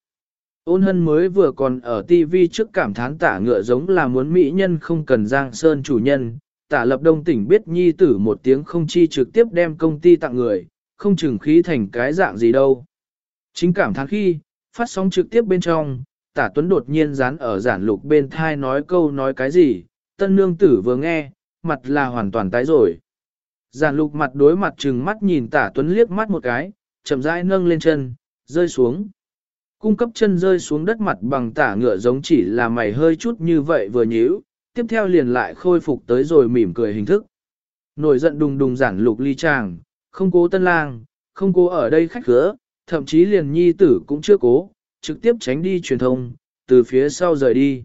Ôn hân mới vừa còn ở TV trước cảm thán tả ngựa giống là muốn mỹ nhân không cần giang sơn chủ nhân, tả lập đông tỉnh biết nhi tử một tiếng không chi trực tiếp đem công ty tặng người, không chừng khí thành cái dạng gì đâu. Chính cảm thán khi, phát sóng trực tiếp bên trong, tả tuấn đột nhiên dán ở giản lục bên thai nói câu nói cái gì, tân nương tử vừa nghe, mặt là hoàn toàn tái rồi. Giản lục mặt đối mặt trừng mắt nhìn tả tuấn liếc mắt một cái, chậm rãi nâng lên chân, rơi xuống. Cung cấp chân rơi xuống đất mặt bằng tả ngựa giống chỉ là mày hơi chút như vậy vừa nhíu, tiếp theo liền lại khôi phục tới rồi mỉm cười hình thức. Nổi giận đùng đùng giản lục ly chàng, không cố tân lang, không cố ở đây khách khứa, thậm chí liền nhi tử cũng chưa cố, trực tiếp tránh đi truyền thông, từ phía sau rời đi.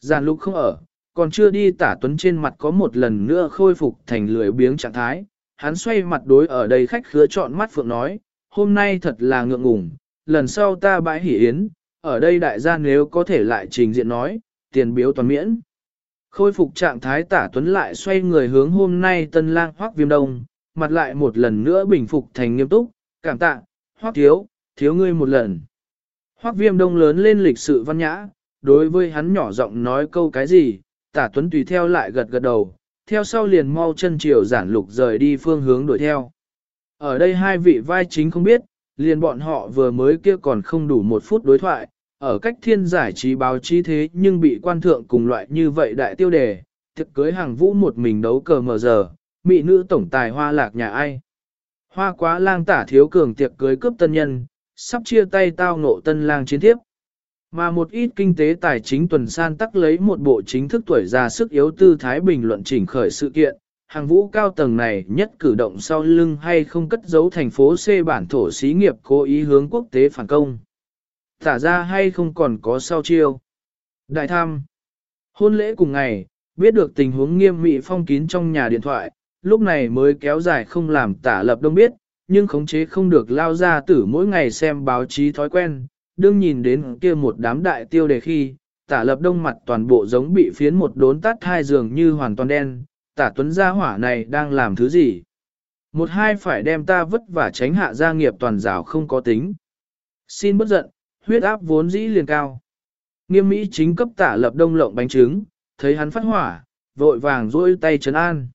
Giản lục không ở, còn chưa đi tả tuấn trên mặt có một lần nữa khôi phục thành lười biếng trạng thái, hắn xoay mặt đối ở đây khách khứa chọn mắt phượng nói, hôm nay thật là ngượng ngùng, lần sau ta bãi hỉ yến, ở đây đại gia nếu có thể lại trình diện nói, tiền biếu toàn miễn. Khôi phục trạng thái tả tuấn lại xoay người hướng hôm nay tân lang hoác viêm đông, mặt lại một lần nữa bình phục thành nghiêm túc, cảm tạ, hoác thiếu, thiếu ngươi một lần. Hoác viêm đông lớn lên lịch sự văn nhã, đối với hắn nhỏ giọng nói câu cái gì, tả tuấn tùy theo lại gật gật đầu, theo sau liền mau chân chiều giản lục rời đi phương hướng đuổi theo. Ở đây hai vị vai chính không biết, liền bọn họ vừa mới kia còn không đủ một phút đối thoại, ở cách thiên giải trí báo chí thế nhưng bị quan thượng cùng loại như vậy đại tiêu đề, thực cưới hàng vũ một mình đấu cờ mờ giờ, mỹ nữ tổng tài hoa lạc nhà ai. Hoa quá lang tả thiếu cường tiệc cưới cướp tân nhân, sắp chia tay tao ngộ tân lang chiến thiếp. Mà một ít kinh tế tài chính tuần san tắc lấy một bộ chính thức tuổi già sức yếu tư thái bình luận chỉnh khởi sự kiện, hàng vũ cao tầng này nhất cử động sau lưng hay không cất giấu thành phố C bản thổ xí nghiệp cố ý hướng quốc tế phản công. Tả ra hay không còn có sau chiêu. Đại tham. Hôn lễ cùng ngày, biết được tình huống nghiêm mị phong kín trong nhà điện thoại, lúc này mới kéo dài không làm tả lập đông biết, nhưng khống chế không được lao ra tử mỗi ngày xem báo chí thói quen, đương nhìn đến kia một đám đại tiêu đề khi, tả lập đông mặt toàn bộ giống bị phiến một đốn tắt hai giường như hoàn toàn đen, tả tuấn gia hỏa này đang làm thứ gì? Một hai phải đem ta vất vả tránh hạ gia nghiệp toàn rào không có tính. Xin bất giận, huyết áp vốn dĩ liền cao. Nghiêm Mỹ chính cấp tả lập đông lộng bánh trứng, thấy hắn phát hỏa, vội vàng duỗi tay trấn an.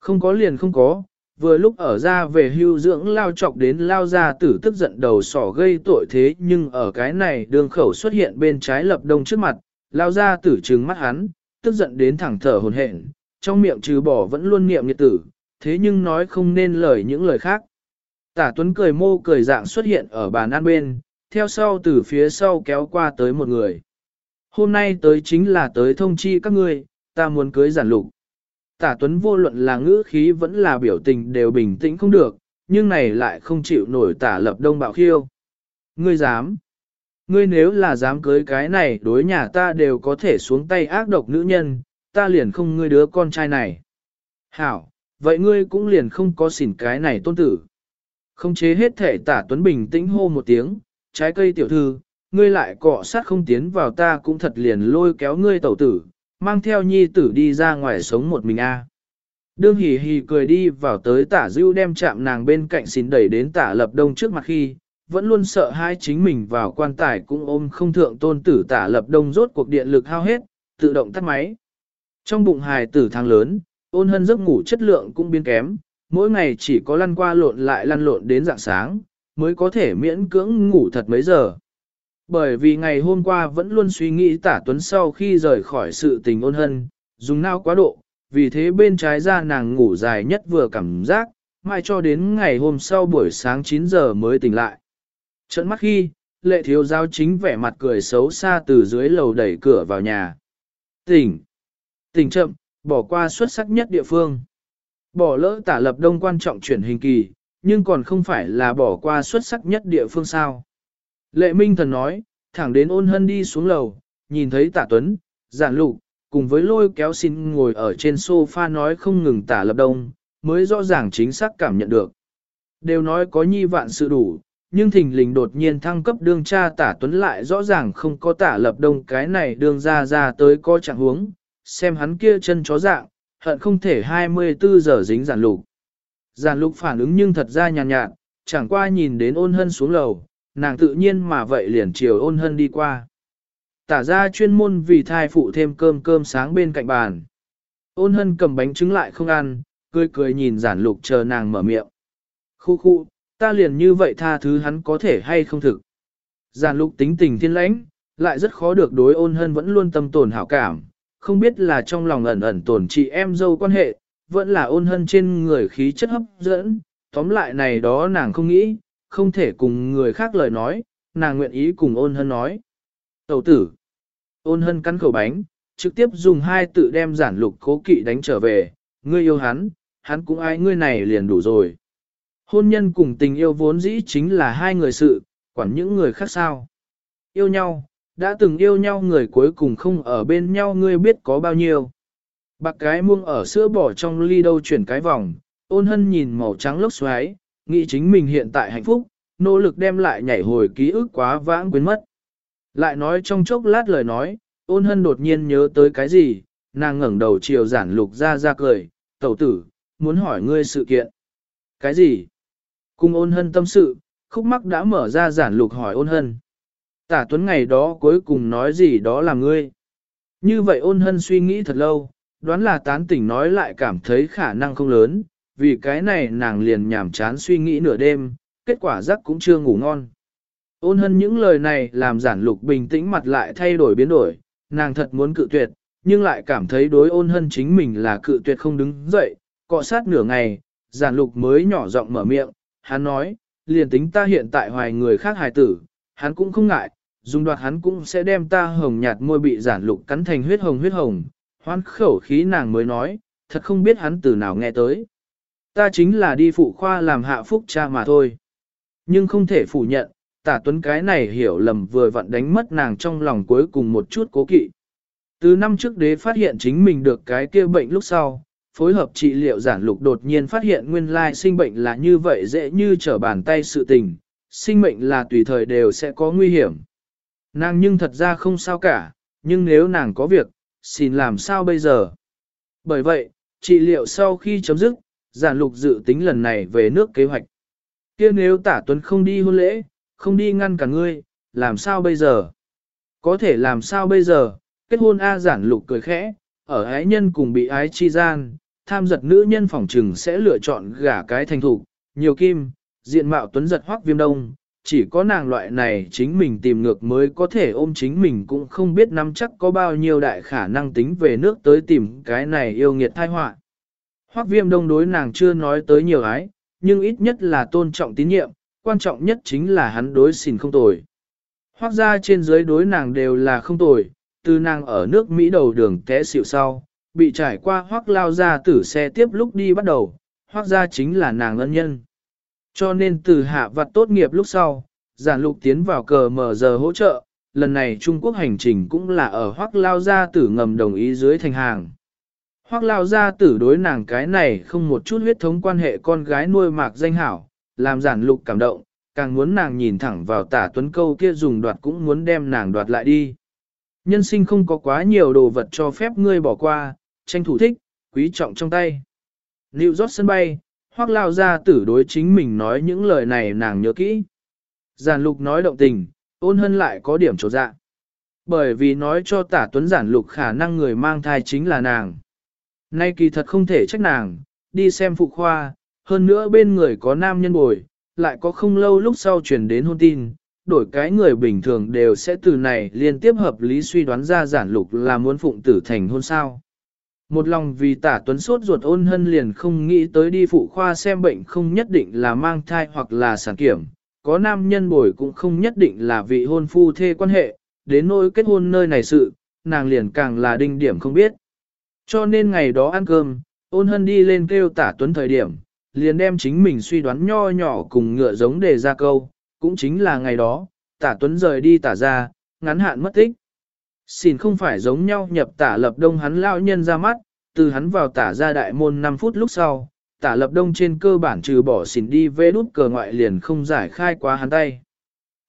Không có liền không có, vừa lúc ở ra về hưu dưỡng lao chọc đến lao ra tử tức giận đầu sỏ gây tội thế nhưng ở cái này đường khẩu xuất hiện bên trái lập đông trước mặt, lao ra tử trừng mắt hắn, tức giận đến thẳng thở hồn hển, trong miệng trừ bỏ vẫn luôn niệm nhiệt tử, thế nhưng nói không nên lời những lời khác. Tả Tuấn cười mô cười dạng xuất hiện ở bàn ăn bên, theo sau từ phía sau kéo qua tới một người. Hôm nay tới chính là tới thông chi các ngươi, ta muốn cưới giản lục. Tả Tuấn vô luận là ngữ khí vẫn là biểu tình đều bình tĩnh không được, nhưng này lại không chịu nổi tả lập đông bạo khiêu. Ngươi dám. Ngươi nếu là dám cưới cái này đối nhà ta đều có thể xuống tay ác độc nữ nhân, ta liền không ngươi đứa con trai này. Hảo, vậy ngươi cũng liền không có xỉn cái này tôn tử. Không chế hết thể tả Tuấn bình tĩnh hô một tiếng, trái cây tiểu thư, ngươi lại cọ sát không tiến vào ta cũng thật liền lôi kéo ngươi tẩu tử, mang theo nhi tử đi ra ngoài sống một mình a. Đương hì hì cười đi vào tới tả dưu đem chạm nàng bên cạnh xin đẩy đến tả lập đông trước mặt khi, vẫn luôn sợ hai chính mình vào quan tài cũng ôm không thượng tôn tử tả lập đông rốt cuộc điện lực hao hết, tự động tắt máy. Trong bụng hài tử thang lớn, ôn hân giấc ngủ chất lượng cũng biến kém, mỗi ngày chỉ có lăn qua lộn lại lăn lộn đến dạng sáng, mới có thể miễn cưỡng ngủ thật mấy giờ. Bởi vì ngày hôm qua vẫn luôn suy nghĩ tả tuấn sau khi rời khỏi sự tình ôn hân, dùng nao quá độ, vì thế bên trái da nàng ngủ dài nhất vừa cảm giác, mai cho đến ngày hôm sau buổi sáng 9 giờ mới tỉnh lại. Trận mắt khi, lệ thiếu giáo chính vẻ mặt cười xấu xa từ dưới lầu đẩy cửa vào nhà. Tỉnh! Tỉnh chậm, bỏ qua xuất sắc nhất địa phương. Bỏ lỡ tả lập đông quan trọng chuyển hình kỳ, nhưng còn không phải là bỏ qua xuất sắc nhất địa phương sao. Lệ Minh Thần nói, thẳng đến ôn hân đi xuống lầu, nhìn thấy tả tuấn, giản lục, cùng với lôi kéo xin ngồi ở trên sofa nói không ngừng tả lập đông, mới rõ ràng chính xác cảm nhận được. Đều nói có nhi vạn sự đủ, nhưng thình lình đột nhiên thăng cấp đương cha tả tuấn lại rõ ràng không có tả lập đông cái này đương ra ra tới có chẳng huống, xem hắn kia chân chó dạng, hận không thể 24 giờ dính giản lục. Giản lục phản ứng nhưng thật ra nhàn nhạt, nhạt, chẳng qua nhìn đến ôn hân xuống lầu, nàng tự nhiên mà vậy liền chiều ôn hân đi qua. Tả ra chuyên môn vì thai phụ thêm cơm cơm sáng bên cạnh bàn. Ôn hân cầm bánh trứng lại không ăn, cười cười nhìn giản lục chờ nàng mở miệng. Khu khu, ta liền như vậy tha thứ hắn có thể hay không thực. Giản lục tính tình thiên lãnh, lại rất khó được đối ôn hân vẫn luôn tâm tồn hảo cảm, không biết là trong lòng ẩn ẩn tồn chị em dâu quan hệ, vẫn là ôn hân trên người khí chất hấp dẫn, tóm lại này đó nàng không nghĩ, không thể cùng người khác lời nói, nàng nguyện ý cùng ôn hân nói. Tẩu tử, ôn hân cắn khẩu bánh, trực tiếp dùng hai tự đem giản lục cố kỵ đánh trở về, ngươi yêu hắn, hắn cũng ai ngươi này liền đủ rồi. Hôn nhân cùng tình yêu vốn dĩ chính là hai người sự, quản những người khác sao. Yêu nhau, đã từng yêu nhau người cuối cùng không ở bên nhau ngươi biết có bao nhiêu. Bạc cái muông ở sữa bỏ trong ly đâu chuyển cái vòng, ôn hân nhìn màu trắng lốc xoáy, nghĩ chính mình hiện tại hạnh phúc, nỗ lực đem lại nhảy hồi ký ức quá vãng quên mất. Lại nói trong chốc lát lời nói, ôn hân đột nhiên nhớ tới cái gì, nàng ngẩng đầu chiều giản lục ra ra cười, tẩu tử, muốn hỏi ngươi sự kiện. Cái gì? Cùng ôn hân tâm sự, khúc mắc đã mở ra giản lục hỏi ôn hân. Tả tuấn ngày đó cuối cùng nói gì đó là ngươi. Như vậy ôn hân suy nghĩ thật lâu, đoán là tán tỉnh nói lại cảm thấy khả năng không lớn, vì cái này nàng liền nhảm chán suy nghĩ nửa đêm, kết quả giấc cũng chưa ngủ ngon. Ôn hân những lời này làm giản lục bình tĩnh mặt lại thay đổi biến đổi, nàng thật muốn cự tuyệt, nhưng lại cảm thấy đối ôn hân chính mình là cự tuyệt không đứng dậy, cọ sát nửa ngày, giản lục mới nhỏ giọng mở miệng, hắn nói, liền tính ta hiện tại hoài người khác hài tử, hắn cũng không ngại, dùng đoạt hắn cũng sẽ đem ta hồng nhạt môi bị giản lục cắn thành huyết hồng huyết hồng, hoan khẩu khí nàng mới nói, thật không biết hắn từ nào nghe tới. Ta chính là đi phụ khoa làm hạ phúc cha mà thôi. Nhưng không thể phủ nhận, tả tuấn cái này hiểu lầm vừa vặn đánh mất nàng trong lòng cuối cùng một chút cố kỵ. Từ năm trước đế phát hiện chính mình được cái kia bệnh lúc sau, phối hợp trị liệu giản lục đột nhiên phát hiện nguyên lai sinh bệnh là như vậy dễ như trở bàn tay sự tình, sinh mệnh là tùy thời đều sẽ có nguy hiểm. Nàng nhưng thật ra không sao cả, nhưng nếu nàng có việc, xin làm sao bây giờ? Bởi vậy, trị liệu sau khi chấm dứt, giản lục dự tính lần này về nước kế hoạch. kia nếu tả tuấn không đi hôn lễ, không đi ngăn cả ngươi, làm sao bây giờ? Có thể làm sao bây giờ? Kết hôn A giản lục cười khẽ, ở ái nhân cùng bị ái chi gian, tham giật nữ nhân phỏng trừng sẽ lựa chọn gả cái thành thủ, nhiều kim, diện mạo tuấn giật hoắc viêm đông, chỉ có nàng loại này chính mình tìm ngược mới có thể ôm chính mình cũng không biết nắm chắc có bao nhiêu đại khả năng tính về nước tới tìm cái này yêu nghiệt thai họa. Hoắc viêm đông đối nàng chưa nói tới nhiều ái, nhưng ít nhất là tôn trọng tín nhiệm, quan trọng nhất chính là hắn đối xỉn không tồi. Hoắc ra trên dưới đối nàng đều là không tồi, từ nàng ở nước Mỹ đầu đường té xịu sau, bị trải qua Hoắc lao ra tử xe tiếp lúc đi bắt đầu, Hoắc ra chính là nàng ân nhân. Cho nên từ hạ vặt tốt nghiệp lúc sau, giản lục tiến vào cờ mở giờ hỗ trợ, lần này Trung Quốc hành trình cũng là ở Hoắc lao gia tử ngầm đồng ý dưới thành hàng hoác lao gia tử đối nàng cái này không một chút huyết thống quan hệ con gái nuôi mạc danh hảo, làm giản lục cảm động, càng muốn nàng nhìn thẳng vào tả tuấn câu kia dùng đoạt cũng muốn đem nàng đoạt lại đi. Nhân sinh không có quá nhiều đồ vật cho phép ngươi bỏ qua, tranh thủ thích, quý trọng trong tay. Lưu rót sân bay, hoác lao ra tử đối chính mình nói những lời này nàng nhớ kỹ. Giản lục nói động tình, ôn hân lại có điểm trột dạ. Bởi vì nói cho tả tuấn giản lục khả năng người mang thai chính là nàng. Nay kỳ thật không thể trách nàng, đi xem phụ khoa, hơn nữa bên người có nam nhân bồi, lại có không lâu lúc sau chuyển đến hôn tin, đổi cái người bình thường đều sẽ từ này liên tiếp hợp lý suy đoán ra giản lục là muốn phụng tử thành hôn sao. Một lòng vì tả tuấn sốt ruột ôn hân liền không nghĩ tới đi phụ khoa xem bệnh không nhất định là mang thai hoặc là sản kiểm, có nam nhân bồi cũng không nhất định là vị hôn phu thê quan hệ, đến nỗi kết hôn nơi này sự, nàng liền càng là đinh điểm không biết. Cho nên ngày đó ăn cơm, ôn hân đi lên kêu tả tuấn thời điểm, liền đem chính mình suy đoán nho nhỏ cùng ngựa giống để ra câu, cũng chính là ngày đó, tả tuấn rời đi tả ra, ngắn hạn mất tích. Xin không phải giống nhau nhập tả lập đông hắn lao nhân ra mắt, từ hắn vào tả ra đại môn 5 phút lúc sau, tả lập đông trên cơ bản trừ bỏ xỉn đi vê đút cờ ngoại liền không giải khai quá hắn tay.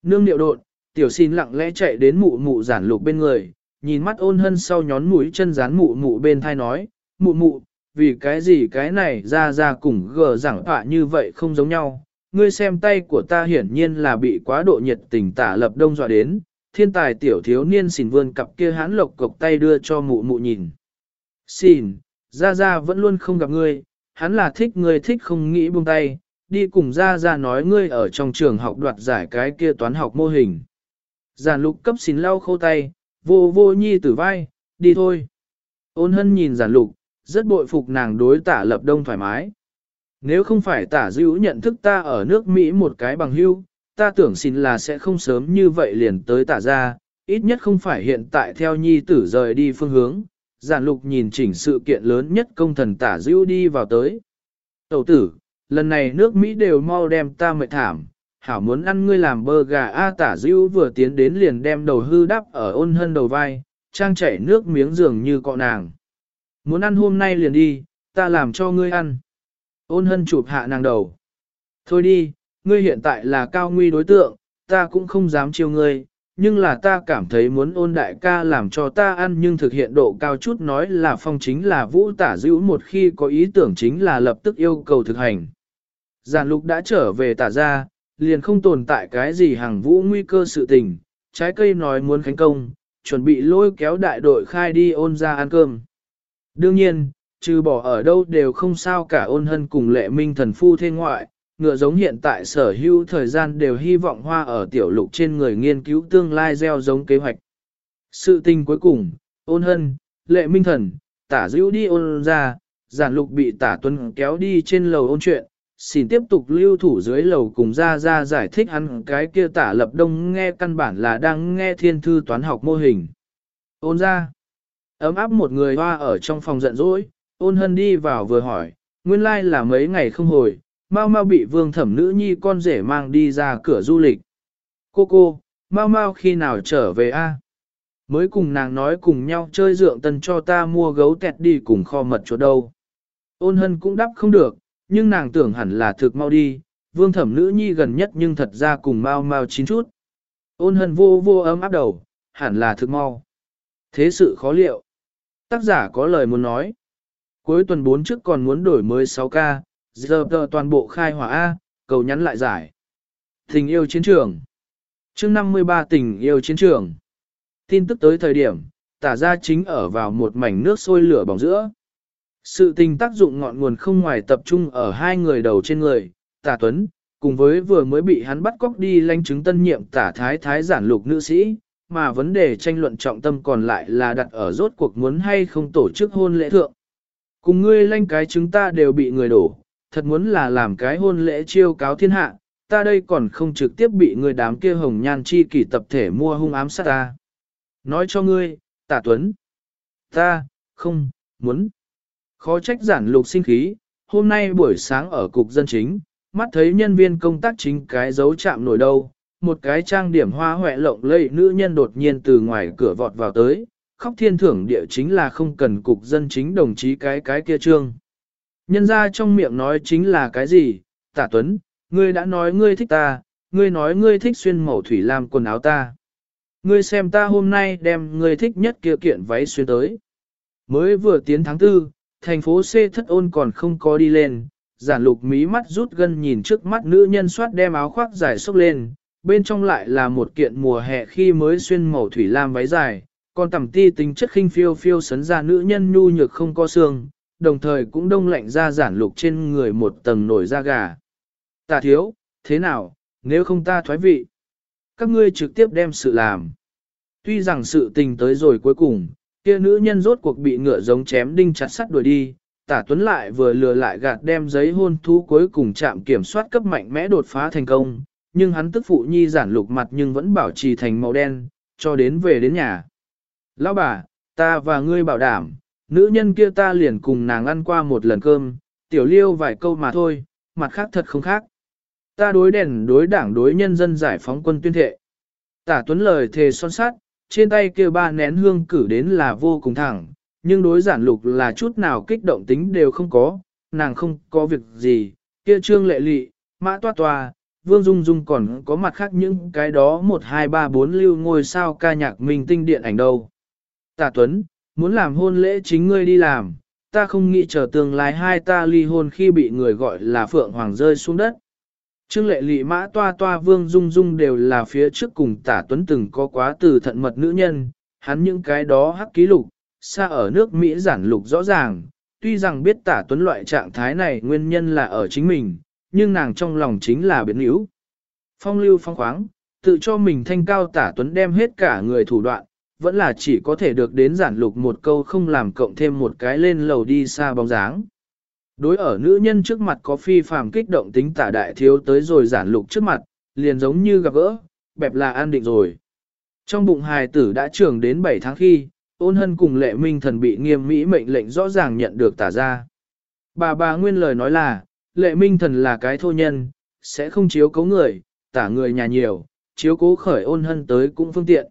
Nương điệu đột, tiểu xin lặng lẽ chạy đến mụ mụ giản lục bên người, nhìn mắt ôn hân sau nhón mũi chân dán mụ mụ bên thai nói, mụ mụ, vì cái gì cái này ra ra cùng gờ giảng họa như vậy không giống nhau. Ngươi xem tay của ta hiển nhiên là bị quá độ nhiệt tình tả lập đông dọa đến, thiên tài tiểu thiếu niên xỉn vươn cặp kia hán lộc cộc tay đưa cho mụ mụ nhìn. Xỉn, ra ra vẫn luôn không gặp ngươi, hắn là thích ngươi thích không nghĩ buông tay, đi cùng ra ra nói ngươi ở trong trường học đoạt giải cái kia toán học mô hình. Giàn lục cấp xỉn lau khô tay, vô vô nhi tử vai, đi thôi. Ôn hân nhìn giản lục, rất bội phục nàng đối tả lập đông thoải mái. Nếu không phải tả dữ nhận thức ta ở nước Mỹ một cái bằng hưu, ta tưởng xin là sẽ không sớm như vậy liền tới tả ra, ít nhất không phải hiện tại theo nhi tử rời đi phương hướng. Giản lục nhìn chỉnh sự kiện lớn nhất công thần tả dữ đi vào tới. Tẩu tử, lần này nước Mỹ đều mau đem ta mệt thảm, hảo muốn ăn ngươi làm bơ gà A tả dữ vừa tiến đến liền đem đầu hư đắp ở ôn hân đầu vai, trang chảy nước miếng dường như cọ nàng. Muốn ăn hôm nay liền đi, ta làm cho ngươi ăn. Ôn hân chụp hạ nàng đầu. Thôi đi, ngươi hiện tại là cao nguy đối tượng, ta cũng không dám chiêu ngươi, nhưng là ta cảm thấy muốn ôn đại ca làm cho ta ăn nhưng thực hiện độ cao chút nói là phong chính là vũ tả dữ một khi có ý tưởng chính là lập tức yêu cầu thực hành. Giản lục đã trở về tả ra, liền không tồn tại cái gì hàng vũ nguy cơ sự tình, trái cây nói muốn khánh công, chuẩn bị lôi kéo đại đội khai đi ôn ra ăn cơm. Đương nhiên, trừ bỏ ở đâu đều không sao cả ôn hân cùng lệ minh thần phu thế ngoại, ngựa giống hiện tại sở hữu thời gian đều hy vọng hoa ở tiểu lục trên người nghiên cứu tương lai gieo giống kế hoạch. Sự tình cuối cùng, ôn hân, lệ minh thần, tả dữ đi ôn ra, giản lục bị tả tuân kéo đi trên lầu ôn chuyện, xin tiếp tục lưu thủ dưới lầu cùng ra ra giải thích hắn cái kia tả lập đông nghe căn bản là đang nghe thiên thư toán học mô hình. Ôn ra, ấm áp một người hoa ở trong phòng giận dỗi, ôn hân đi vào vừa hỏi, nguyên lai là mấy ngày không hồi, mau mau bị vương thẩm nữ nhi con rể mang đi ra cửa du lịch. Cô cô, mau mau khi nào trở về a? Mới cùng nàng nói cùng nhau chơi dượng tân cho ta mua gấu tẹt đi cùng kho mật chỗ đâu. Ôn hân cũng đắp không được, nhưng nàng tưởng hẳn là thực mau đi, vương thẩm nữ nhi gần nhất nhưng thật ra cùng mau mau chín chút. Ôn hân vô vô ấm áp đầu, hẳn là thực mau. Thế sự khó liệu. Tác giả có lời muốn nói. Cuối tuần 4 trước còn muốn đổi mới 6K, giờ tờ toàn bộ khai hỏa A, cầu nhắn lại giải. Tình yêu chiến trường. chương 53 tình yêu chiến trường. Tin tức tới thời điểm, tả ra chính ở vào một mảnh nước sôi lửa bỏng giữa. Sự tình tác dụng ngọn nguồn không ngoài tập trung ở hai người đầu trên người, tả tuấn, cùng với vừa mới bị hắn bắt cóc đi lãnh chứng tân nhiệm tả thái thái giản lục nữ sĩ, mà vấn đề tranh luận trọng tâm còn lại là đặt ở rốt cuộc muốn hay không tổ chức hôn lễ thượng. Cùng ngươi lãnh cái chúng ta đều bị người đổ, thật muốn là làm cái hôn lễ chiêu cáo thiên hạ, ta đây còn không trực tiếp bị người đám kia hồng nhan chi kỷ tập thể mua hung ám sát ta. Nói cho ngươi, tả tuấn, ta, không, muốn. Khó trách giản lục sinh khí, hôm nay buổi sáng ở cục dân chính, mắt thấy nhân viên công tác chính cái dấu chạm nổi đâu, một cái trang điểm hoa hoẹ lộng lẫy nữ nhân đột nhiên từ ngoài cửa vọt vào tới, khóc thiên thưởng địa chính là không cần cục dân chính đồng chí cái cái kia trương. Nhân ra trong miệng nói chính là cái gì, tả tuấn, ngươi đã nói ngươi thích ta, ngươi nói ngươi thích xuyên màu thủy làm quần áo ta. Ngươi xem ta hôm nay đem ngươi thích nhất kia kiện váy xuyên tới. Mới vừa tiến tháng tư, thành phố C thất ôn còn không có đi lên, giản lục mí mắt rút gân nhìn trước mắt nữ nhân soát đem áo khoác dài xốc lên, bên trong lại là một kiện mùa hè khi mới xuyên màu thủy lam váy dài, còn tầm ti tính chất khinh phiêu phiêu sấn ra nữ nhân nhu nhược không có xương, đồng thời cũng đông lạnh ra giản lục trên người một tầng nổi da gà. Tà thiếu, thế nào, nếu không ta thoái vị, các ngươi trực tiếp đem sự làm. Tuy rằng sự tình tới rồi cuối cùng, kia nữ nhân rốt cuộc bị ngựa giống chém đinh chặt sắt đuổi đi, tả tuấn lại vừa lừa lại gạt đem giấy hôn thú cuối cùng chạm kiểm soát cấp mạnh mẽ đột phá thành công, nhưng hắn tức phụ nhi giản lục mặt nhưng vẫn bảo trì thành màu đen, cho đến về đến nhà. Lão bà, ta và ngươi bảo đảm, nữ nhân kia ta liền cùng nàng ăn qua một lần cơm, tiểu liêu vài câu mà thôi, mặt khác thật không khác. Ta đối đèn đối đảng đối nhân dân giải phóng quân tuyên thệ. Tả tuấn lời thề son sát, trên tay kia ba nén hương cử đến là vô cùng thẳng, nhưng đối giản lục là chút nào kích động tính đều không có, nàng không có việc gì, kia trương lệ lị, mã toa toa, vương dung dung còn có mặt khác những cái đó 1 2 3 4 lưu ngôi sao ca nhạc minh tinh điện ảnh đâu. Tạ Tuấn, muốn làm hôn lễ chính ngươi đi làm, ta không nghĩ chờ tương lai hai ta ly hôn khi bị người gọi là Phượng Hoàng rơi xuống đất. Trương lệ lị mã toa toa vương dung dung đều là phía trước cùng tả tuấn từng có quá từ thận mật nữ nhân, hắn những cái đó hắc ký lục, xa ở nước Mỹ giản lục rõ ràng, tuy rằng biết tả tuấn loại trạng thái này nguyên nhân là ở chính mình, nhưng nàng trong lòng chính là biến yếu. Phong lưu phong khoáng, tự cho mình thanh cao tả tuấn đem hết cả người thủ đoạn, vẫn là chỉ có thể được đến giản lục một câu không làm cộng thêm một cái lên lầu đi xa bóng dáng. Đối ở nữ nhân trước mặt có phi phàm kích động tính tả đại thiếu tới rồi giản lục trước mặt, liền giống như gặp gỡ, bẹp là an định rồi. Trong bụng hài tử đã trưởng đến 7 tháng khi, ôn hân cùng lệ minh thần bị nghiêm mỹ mệnh lệnh rõ ràng nhận được tả ra. Bà bà nguyên lời nói là, lệ minh thần là cái thô nhân, sẽ không chiếu cố người, tả người nhà nhiều, chiếu cố khởi ôn hân tới cũng phương tiện.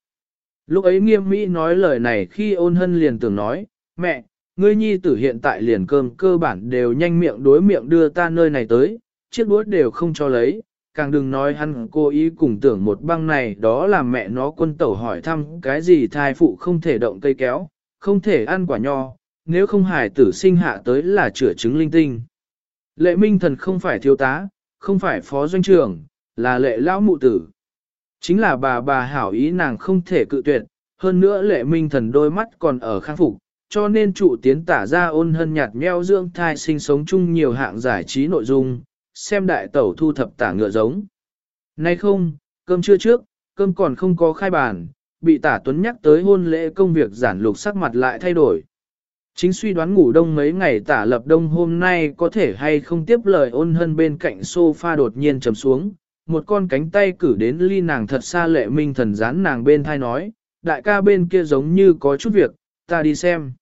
Lúc ấy nghiêm mỹ nói lời này khi ôn hân liền tưởng nói, mẹ, ngươi nhi tử hiện tại liền cơm cơ bản đều nhanh miệng đối miệng đưa ta nơi này tới, chiếc đuốt đều không cho lấy, càng đừng nói hắn cố ý cùng tưởng một băng này đó là mẹ nó quân tẩu hỏi thăm cái gì thai phụ không thể động cây kéo, không thể ăn quả nho, nếu không hài tử sinh hạ tới là chữa chứng linh tinh. Lệ minh thần không phải thiếu tá, không phải phó doanh trưởng, là lệ lão mụ tử. Chính là bà bà hảo ý nàng không thể cự tuyệt, hơn nữa lệ minh thần đôi mắt còn ở khang phục, cho nên trụ tiến tả ra ôn hân nhạt nheo dưỡng thai sinh sống chung nhiều hạng giải trí nội dung, xem đại tẩu thu thập tả ngựa giống. Nay không, cơm chưa trước, cơm còn không có khai bàn, bị tả tuấn nhắc tới hôn lễ công việc giản lục sắc mặt lại thay đổi. Chính suy đoán ngủ đông mấy ngày tả lập đông hôm nay có thể hay không tiếp lời ôn hân bên cạnh sofa đột nhiên trầm xuống, một con cánh tay cử đến ly nàng thật xa lệ minh thần dán nàng bên thai nói, đại ca bên kia giống như có chút việc, ta đi xem.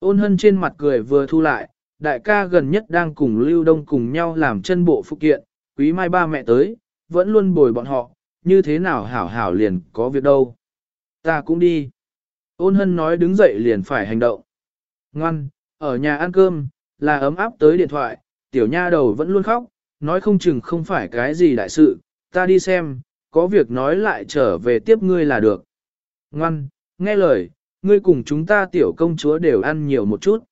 Ôn hân trên mặt cười vừa thu lại, đại ca gần nhất đang cùng Lưu Đông cùng nhau làm chân bộ phụ kiện, quý mai ba mẹ tới, vẫn luôn bồi bọn họ, như thế nào hảo hảo liền có việc đâu. Ta cũng đi. Ôn hân nói đứng dậy liền phải hành động. Ngoan, ở nhà ăn cơm, là ấm áp tới điện thoại, tiểu nha đầu vẫn luôn khóc, nói không chừng không phải cái gì đại sự, ta đi xem, có việc nói lại trở về tiếp ngươi là được. Ngoan, nghe lời, ngươi cùng chúng ta tiểu công chúa đều ăn nhiều một chút.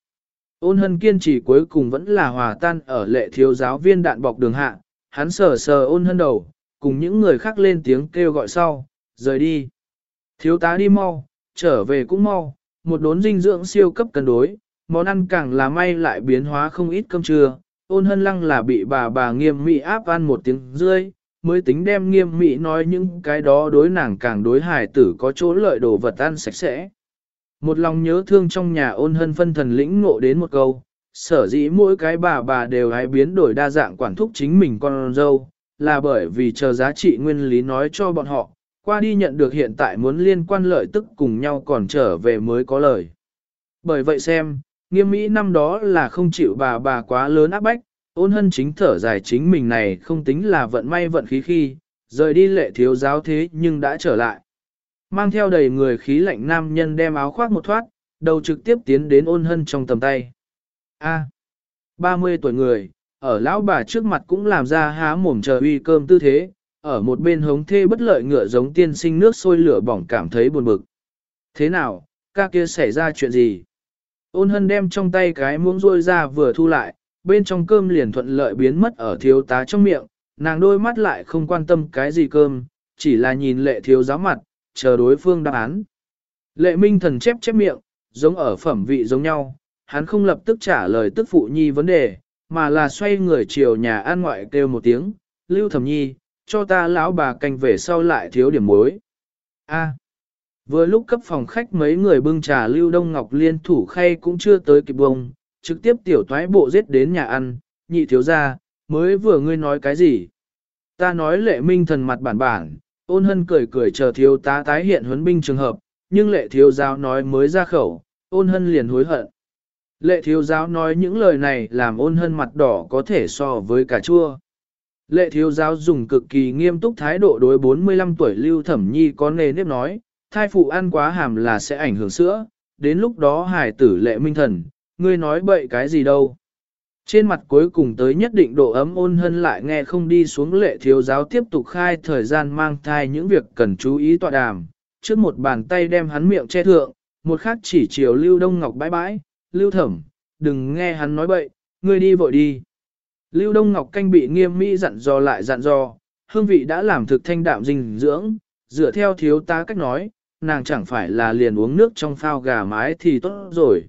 Ôn hân kiên trì cuối cùng vẫn là hòa tan ở lệ thiếu giáo viên đạn bọc đường hạ, hắn sờ sờ ôn hân đầu, cùng những người khác lên tiếng kêu gọi sau, rời đi. Thiếu tá đi mau, trở về cũng mau, một đốn dinh dưỡng siêu cấp cân đối, món ăn càng là may lại biến hóa không ít cơm trưa. Ôn hân lăng là bị bà bà nghiêm mị áp ăn một tiếng rơi, mới tính đem nghiêm mị nói những cái đó đối nàng càng đối hài tử có chỗ lợi đồ vật ăn sạch sẽ. Một lòng nhớ thương trong nhà ôn hân phân thần lĩnh ngộ đến một câu, sở dĩ mỗi cái bà bà đều hãy biến đổi đa dạng quản thúc chính mình con dâu, là bởi vì chờ giá trị nguyên lý nói cho bọn họ, qua đi nhận được hiện tại muốn liên quan lợi tức cùng nhau còn trở về mới có lời. Bởi vậy xem, nghiêm mỹ năm đó là không chịu bà bà quá lớn áp bách, ôn hân chính thở dài chính mình này không tính là vận may vận khí khi, rời đi lệ thiếu giáo thế nhưng đã trở lại. Mang theo đầy người khí lạnh nam nhân đem áo khoác một thoát, đầu trực tiếp tiến đến ôn hân trong tầm tay. A. À, 30 tuổi người, ở lão bà trước mặt cũng làm ra há mồm chờ uy cơm tư thế, ở một bên hống thê bất lợi ngựa giống tiên sinh nước sôi lửa bỏng cảm thấy buồn bực. Thế nào, ca kia xảy ra chuyện gì? Ôn hân đem trong tay cái muỗng rôi ra vừa thu lại, bên trong cơm liền thuận lợi biến mất ở thiếu tá trong miệng, nàng đôi mắt lại không quan tâm cái gì cơm, chỉ là nhìn lệ thiếu giáo mặt, chờ đối phương đáp án. Lệ minh thần chép chép miệng, giống ở phẩm vị giống nhau, hắn không lập tức trả lời tức phụ nhi vấn đề, mà là xoay người chiều nhà an ngoại kêu một tiếng, lưu thẩm nhi, cho ta lão bà canh về sau lại thiếu điểm muối. A. Vừa lúc cấp phòng khách mấy người bưng trà Lưu Đông Ngọc liên thủ khay cũng chưa tới kịp bông, trực tiếp tiểu toái bộ giết đến nhà ăn, nhị thiếu ra, mới vừa ngươi nói cái gì? Ta nói lệ minh thần mặt bản bản, ôn hân cười cười chờ thiếu tá tái hiện huấn binh trường hợp, nhưng lệ thiếu giáo nói mới ra khẩu, ôn hân liền hối hận. Lệ thiếu giáo nói những lời này làm ôn hân mặt đỏ có thể so với cà chua. Lệ thiếu giáo dùng cực kỳ nghiêm túc thái độ đối 45 tuổi lưu thẩm nhi có nề nếp nói, thai phụ ăn quá hàm là sẽ ảnh hưởng sữa, đến lúc đó hải tử lệ minh thần, ngươi nói bậy cái gì đâu. Trên mặt cuối cùng tới nhất định độ ấm ôn hân lại nghe không đi xuống lệ thiếu giáo tiếp tục khai thời gian mang thai những việc cần chú ý tọa đàm, trước một bàn tay đem hắn miệng che thượng, một khác chỉ chiều lưu đông ngọc bãi bãi, lưu thẩm, đừng nghe hắn nói bậy, ngươi đi vội đi. Lưu Đông Ngọc canh bị nghiêm mỹ dặn dò lại dặn dò, hương vị đã làm thực thanh đạm dinh dưỡng, dựa theo thiếu tá cách nói, nàng chẳng phải là liền uống nước trong phao gà mái thì tốt rồi.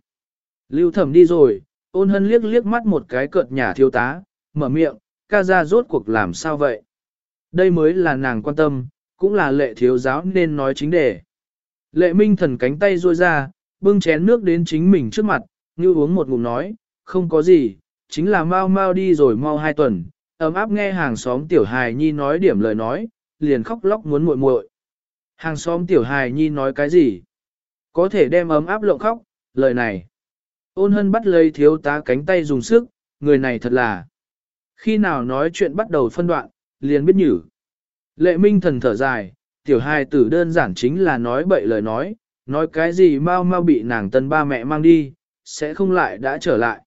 Lưu thẩm đi rồi, ôn hân liếc liếc mắt một cái cợt nhà thiếu tá, mở miệng, ca ra rốt cuộc làm sao vậy? Đây mới là nàng quan tâm, cũng là lệ thiếu giáo nên nói chính đề. Lệ minh thần cánh tay ruôi ra, bưng chén nước đến chính mình trước mặt, như uống một ngụm nói, không có gì, chính là mau mau đi rồi mau hai tuần, ấm áp nghe hàng xóm tiểu hài nhi nói điểm lời nói, liền khóc lóc muốn muội muội. Hàng xóm tiểu hài nhi nói cái gì? Có thể đem ấm áp lộng khóc, lời này. Ôn hân bắt lấy thiếu tá cánh tay dùng sức, người này thật là. Khi nào nói chuyện bắt đầu phân đoạn, liền biết nhử. Lệ minh thần thở dài, tiểu hài tử đơn giản chính là nói bậy lời nói, nói cái gì mau mau bị nàng tân ba mẹ mang đi, sẽ không lại đã trở lại.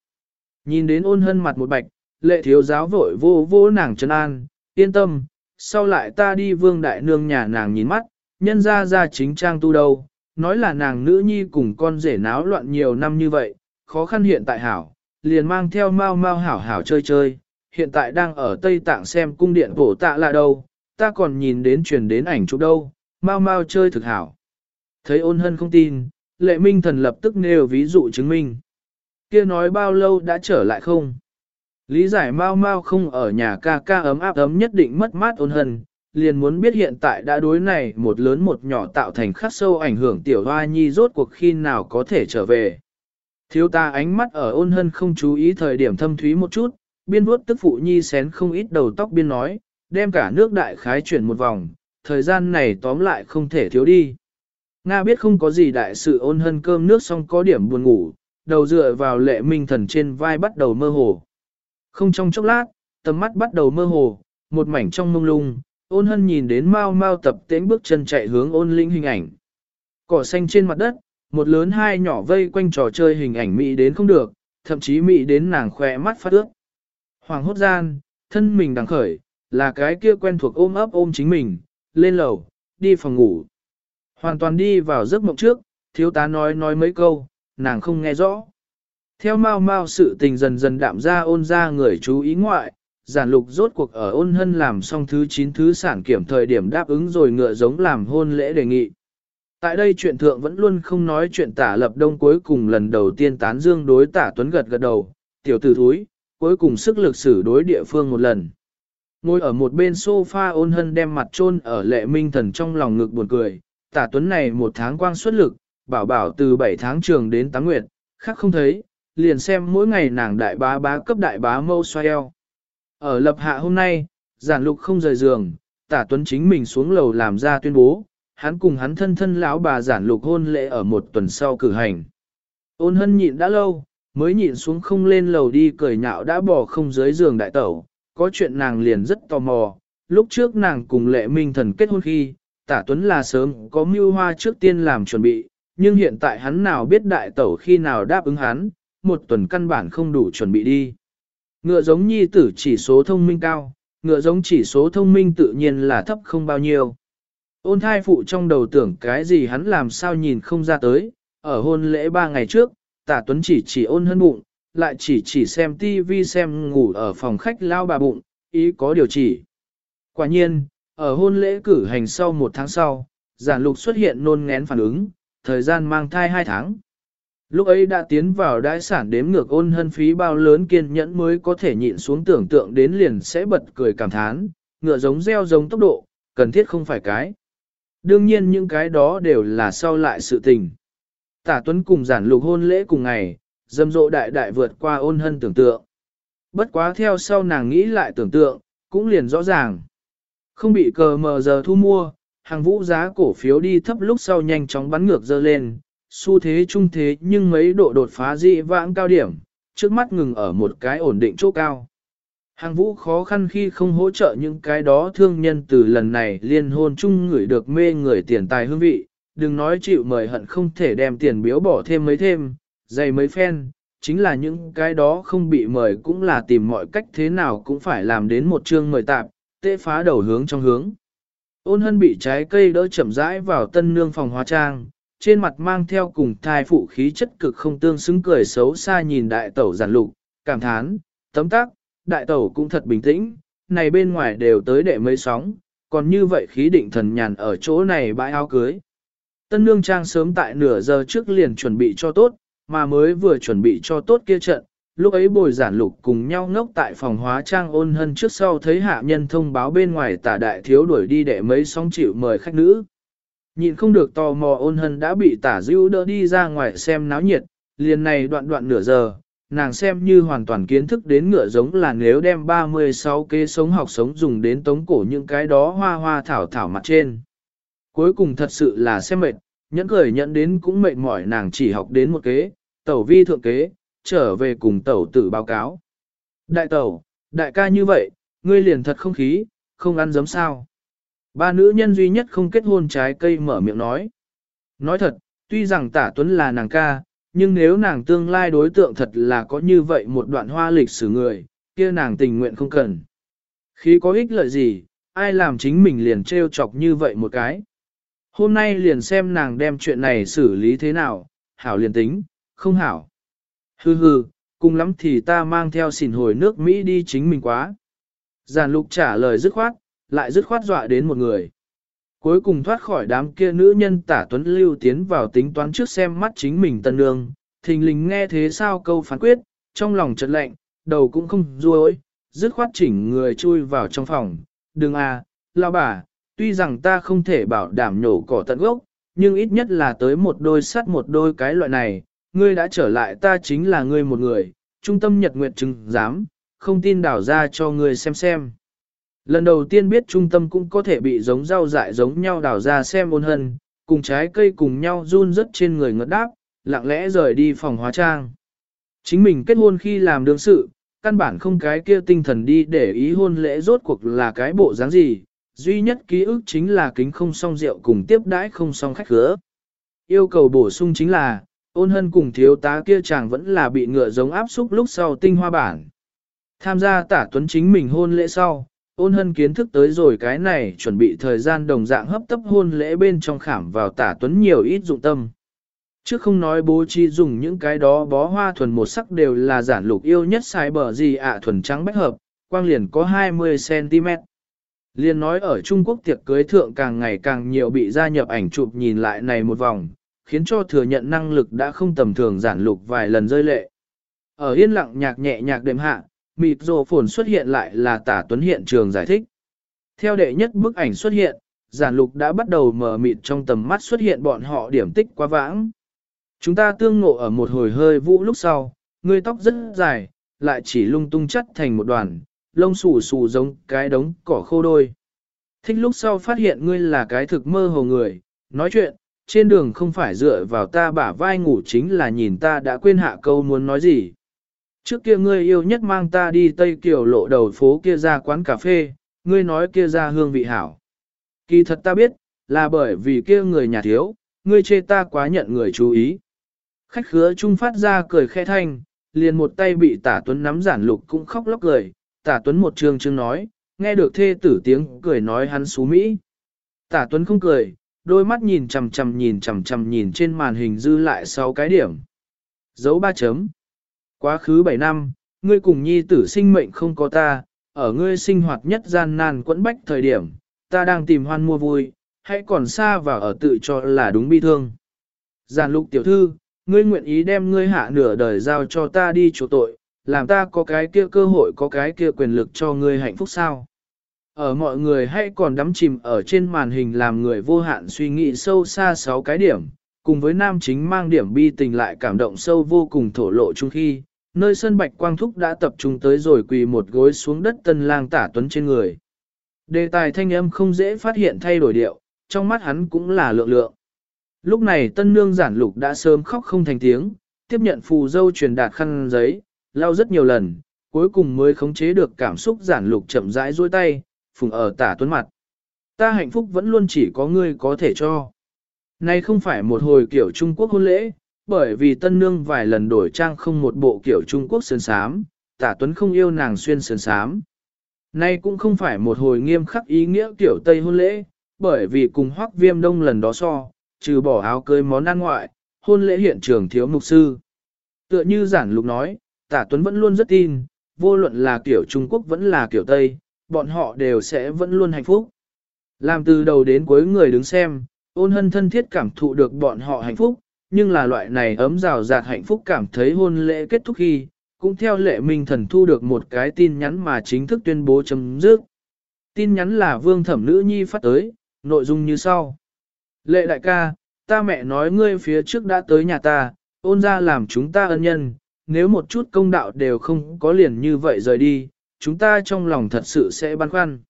Nhìn đến ôn hân mặt một bạch, lệ thiếu giáo vội vô vô nàng chân an, yên tâm, sau lại ta đi vương đại nương nhà nàng nhìn mắt, nhân ra ra chính trang tu đâu, nói là nàng nữ nhi cùng con rể náo loạn nhiều năm như vậy, khó khăn hiện tại hảo, liền mang theo mau mau hảo hảo chơi chơi, hiện tại đang ở Tây Tạng xem cung điện bổ tạ là đâu, ta còn nhìn đến truyền đến ảnh chụp đâu, mau mau chơi thực hảo. Thấy ôn hân không tin, lệ minh thần lập tức nêu ví dụ chứng minh kia nói bao lâu đã trở lại không? Lý giải mau mau không ở nhà ca ca ấm áp ấm nhất định mất mát ôn hân, liền muốn biết hiện tại đã đối này một lớn một nhỏ tạo thành khắc sâu ảnh hưởng tiểu hoa nhi rốt cuộc khi nào có thể trở về. Thiếu ta ánh mắt ở ôn hân không chú ý thời điểm thâm thúy một chút, biên vuốt tức phụ nhi xén không ít đầu tóc biên nói, đem cả nước đại khái chuyển một vòng, thời gian này tóm lại không thể thiếu đi. Nga biết không có gì đại sự ôn hân cơm nước xong có điểm buồn ngủ, đầu dựa vào lệ minh thần trên vai bắt đầu mơ hồ. Không trong chốc lát, tầm mắt bắt đầu mơ hồ, một mảnh trong mông lung, ôn hân nhìn đến mau mau tập tễnh bước chân chạy hướng ôn linh hình ảnh. Cỏ xanh trên mặt đất, một lớn hai nhỏ vây quanh trò chơi hình ảnh mỹ đến không được, thậm chí mỹ đến nàng khỏe mắt phát ước. Hoàng hốt gian, thân mình đằng khởi, là cái kia quen thuộc ôm ấp ôm chính mình, lên lầu, đi phòng ngủ. Hoàn toàn đi vào giấc mộng trước, thiếu tá nói nói mấy câu, nàng không nghe rõ. Theo mau mau sự tình dần dần đạm ra ôn ra người chú ý ngoại, giản lục rốt cuộc ở ôn hân làm xong thứ 9 thứ sản kiểm thời điểm đáp ứng rồi ngựa giống làm hôn lễ đề nghị. Tại đây chuyện thượng vẫn luôn không nói chuyện tả lập đông cuối cùng lần đầu tiên tán dương đối tả tuấn gật gật đầu, tiểu tử thúi, cuối cùng sức lực xử đối địa phương một lần. Ngồi ở một bên sofa ôn hân đem mặt chôn ở lệ minh thần trong lòng ngực buồn cười, tả tuấn này một tháng quang xuất lực, bảo bảo từ 7 tháng trường đến 8 nguyệt, khác không thấy, liền xem mỗi ngày nàng đại bá bá cấp đại bá mâu xoay eo. Ở lập hạ hôm nay, giản lục không rời giường, tả tuấn chính mình xuống lầu làm ra tuyên bố, hắn cùng hắn thân thân lão bà giản lục hôn lễ ở một tuần sau cử hành. Ôn hân nhịn đã lâu, mới nhịn xuống không lên lầu đi cười nhạo đã bỏ không dưới giường đại tẩu, có chuyện nàng liền rất tò mò, lúc trước nàng cùng lệ minh thần kết hôn khi, tả tuấn là sớm có mưu hoa trước tiên làm chuẩn bị, nhưng hiện tại hắn nào biết đại tẩu khi nào đáp ứng hắn, một tuần căn bản không đủ chuẩn bị đi. Ngựa giống nhi tử chỉ số thông minh cao, ngựa giống chỉ số thông minh tự nhiên là thấp không bao nhiêu. Ôn thai phụ trong đầu tưởng cái gì hắn làm sao nhìn không ra tới, ở hôn lễ ba ngày trước, tả tuấn chỉ chỉ ôn hân bụng, lại chỉ chỉ xem tivi xem ngủ ở phòng khách lao bà bụng, ý có điều chỉ. Quả nhiên, Ở hôn lễ cử hành sau một tháng sau, giản lục xuất hiện nôn ngén phản ứng, thời gian mang thai hai tháng. Lúc ấy đã tiến vào đại sản đếm ngược ôn hân phí bao lớn kiên nhẫn mới có thể nhịn xuống tưởng tượng đến liền sẽ bật cười cảm thán, ngựa giống gieo giống tốc độ, cần thiết không phải cái. Đương nhiên những cái đó đều là sau lại sự tình. Tả Tuấn cùng giản lục hôn lễ cùng ngày, dâm dộ đại đại vượt qua ôn hân tưởng tượng. Bất quá theo sau nàng nghĩ lại tưởng tượng, cũng liền rõ ràng. Không bị cờ mờ giờ thu mua, hàng vũ giá cổ phiếu đi thấp lúc sau nhanh chóng bắn ngược dơ lên, xu thế trung thế nhưng mấy độ đột phá dị vãng cao điểm, trước mắt ngừng ở một cái ổn định chỗ cao. Hàng vũ khó khăn khi không hỗ trợ những cái đó thương nhân từ lần này liên hôn chung người được mê người tiền tài hương vị, đừng nói chịu mời hận không thể đem tiền biếu bỏ thêm mấy thêm, dày mấy phen, chính là những cái đó không bị mời cũng là tìm mọi cách thế nào cũng phải làm đến một chương mời tạp, tê phá đầu hướng trong hướng. Ôn hân bị trái cây đỡ chậm rãi vào tân nương phòng hóa trang, trên mặt mang theo cùng thai phụ khí chất cực không tương xứng cười xấu xa nhìn đại tẩu giản lục, cảm thán, tấm tắc, đại tẩu cũng thật bình tĩnh, này bên ngoài đều tới đệ mấy sóng, còn như vậy khí định thần nhàn ở chỗ này bãi áo cưới. Tân nương trang sớm tại nửa giờ trước liền chuẩn bị cho tốt, mà mới vừa chuẩn bị cho tốt kia trận, lúc ấy bồi giản lục cùng nhau ngốc tại phòng hóa trang ôn hân trước sau thấy hạ nhân thông báo bên ngoài tả đại thiếu đuổi đi để mấy sóng chịu mời khách nữ. Nhìn không được tò mò ôn hân đã bị tả dữ đỡ đi ra ngoài xem náo nhiệt, liền này đoạn đoạn nửa giờ, nàng xem như hoàn toàn kiến thức đến ngựa giống là nếu đem 36 kế sống học sống dùng đến tống cổ những cái đó hoa hoa thảo thảo mặt trên. Cuối cùng thật sự là xem mệt, nhẫn cười nhận đến cũng mệt mỏi nàng chỉ học đến một kế, tẩu vi thượng kế, trở về cùng tẩu tử báo cáo. Đại tẩu, đại ca như vậy, ngươi liền thật không khí, không ăn giấm sao. Ba nữ nhân duy nhất không kết hôn trái cây mở miệng nói. Nói thật, tuy rằng tả tuấn là nàng ca, nhưng nếu nàng tương lai đối tượng thật là có như vậy một đoạn hoa lịch sử người, kia nàng tình nguyện không cần. Khi có ích lợi gì, ai làm chính mình liền trêu chọc như vậy một cái. Hôm nay liền xem nàng đem chuyện này xử lý thế nào, hảo liền tính, không hảo. Hừ hừ, cùng lắm thì ta mang theo xỉn hồi nước Mỹ đi chính mình quá. Giàn lục trả lời dứt khoát, lại dứt khoát dọa đến một người. Cuối cùng thoát khỏi đám kia nữ nhân tả tuấn lưu tiến vào tính toán trước xem mắt chính mình tân nương, thình lình nghe thế sao câu phán quyết, trong lòng chợt lạnh, đầu cũng không ruôi, dứt khoát chỉnh người chui vào trong phòng, đừng à, lao bà, tuy rằng ta không thể bảo đảm nhổ cỏ tận gốc, nhưng ít nhất là tới một đôi sắt một đôi cái loại này, ngươi đã trở lại ta chính là ngươi một người, trung tâm nhật nguyệt chứng giám, không tin đảo ra cho ngươi xem xem. Lần đầu tiên biết trung tâm cũng có thể bị giống rau dại giống nhau đào ra xem ôn hân, cùng trái cây cùng nhau run rớt trên người ngất đáp, lặng lẽ rời đi phòng hóa trang. Chính mình kết hôn khi làm đương sự, căn bản không cái kia tinh thần đi để ý hôn lễ rốt cuộc là cái bộ dáng gì, duy nhất ký ức chính là kính không song rượu cùng tiếp đãi không song khách khứa. Yêu cầu bổ sung chính là, ôn hân cùng thiếu tá kia chàng vẫn là bị ngựa giống áp xúc lúc sau tinh hoa bản. Tham gia tả tuấn chính mình hôn lễ sau, ôn hân kiến thức tới rồi cái này chuẩn bị thời gian đồng dạng hấp tấp hôn lễ bên trong khảm vào tả tuấn nhiều ít dụng tâm. Chứ không nói bố trí dùng những cái đó bó hoa thuần một sắc đều là giản lục yêu nhất sai bờ gì ạ à, thuần trắng bách hợp, quang liền có 20cm. Liên nói ở Trung Quốc tiệc cưới thượng càng ngày càng nhiều bị gia nhập ảnh chụp nhìn lại này một vòng, khiến cho thừa nhận năng lực đã không tầm thường giản lục vài lần rơi lệ. Ở yên lặng nhạc nhẹ nhạc đệm hạ, mịt rồ phồn xuất hiện lại là tả tuấn hiện trường giải thích. Theo đệ nhất bức ảnh xuất hiện, giản lục đã bắt đầu mở mịt trong tầm mắt xuất hiện bọn họ điểm tích quá vãng. Chúng ta tương ngộ ở một hồi hơi vũ lúc sau, ngươi tóc rất dài, lại chỉ lung tung chất thành một đoàn, lông xù xù giống cái đống cỏ khô đôi. Thích lúc sau phát hiện ngươi là cái thực mơ hồ người, nói chuyện, trên đường không phải dựa vào ta bả vai ngủ chính là nhìn ta đã quên hạ câu muốn nói gì. Trước kia ngươi yêu nhất mang ta đi Tây Kiều lộ đầu phố kia ra quán cà phê, ngươi nói kia ra hương vị hảo. Kỳ thật ta biết, là bởi vì kia người nhà thiếu, ngươi chê ta quá nhận người chú ý. Khách khứa trung phát ra cười khẽ thanh, liền một tay bị tả tuấn nắm giản lục cũng khóc lóc cười, tả tuấn một trường chương nói, nghe được thê tử tiếng cười nói hắn xú Mỹ. Tả tuấn không cười, đôi mắt nhìn chằm chằm nhìn chằm chằm nhìn trên màn hình dư lại 6 cái điểm. Dấu ba chấm. Quá khứ 7 năm, ngươi cùng nhi tử sinh mệnh không có ta, ở ngươi sinh hoạt nhất gian nan quẫn bách thời điểm, ta đang tìm hoan mua vui, hãy còn xa và ở tự cho là đúng bi thương. Giàn lục tiểu thư, ngươi nguyện ý đem ngươi hạ nửa đời giao cho ta đi chỗ tội, làm ta có cái kia cơ hội có cái kia quyền lực cho ngươi hạnh phúc sao? Ở mọi người hãy còn đắm chìm ở trên màn hình làm người vô hạn suy nghĩ sâu xa sáu cái điểm, cùng với nam chính mang điểm bi tình lại cảm động sâu vô cùng thổ lộ chung khi, nơi sân bạch quang thúc đã tập trung tới rồi quỳ một gối xuống đất tân lang tả tuấn trên người. Đề tài thanh âm không dễ phát hiện thay đổi điệu, trong mắt hắn cũng là lượng lượng. Lúc này tân nương giản lục đã sớm khóc không thành tiếng, tiếp nhận phù dâu truyền đạt khăn giấy, lau rất nhiều lần, cuối cùng mới khống chế được cảm xúc giản lục chậm rãi duỗi tay, phùng ở tả tuấn mặt. Ta hạnh phúc vẫn luôn chỉ có ngươi có thể cho. Này không phải một hồi kiểu Trung Quốc hôn lễ, bởi vì tân nương vài lần đổi trang không một bộ kiểu Trung Quốc sơn sám, tả tuấn không yêu nàng xuyên sơn sám. Nay cũng không phải một hồi nghiêm khắc ý nghĩa kiểu Tây hôn lễ, bởi vì cùng hoắc viêm đông lần đó so, trừ bỏ áo cưới món ăn ngoại, hôn lễ hiện trường thiếu mục sư. Tựa như giản lục nói, tả tuấn vẫn luôn rất tin, vô luận là kiểu Trung Quốc vẫn là kiểu Tây, bọn họ đều sẽ vẫn luôn hạnh phúc. Làm từ đầu đến cuối người đứng xem, ôn hân thân thiết cảm thụ được bọn họ hạnh phúc, nhưng là loại này ấm rào rạt hạnh phúc cảm thấy hôn lễ kết thúc khi, cũng theo lệ minh thần thu được một cái tin nhắn mà chính thức tuyên bố chấm dứt. Tin nhắn là vương thẩm nữ nhi phát tới, nội dung như sau. Lệ đại ca, ta mẹ nói ngươi phía trước đã tới nhà ta, ôn ra làm chúng ta ân nhân, nếu một chút công đạo đều không có liền như vậy rời đi, chúng ta trong lòng thật sự sẽ băn khoăn.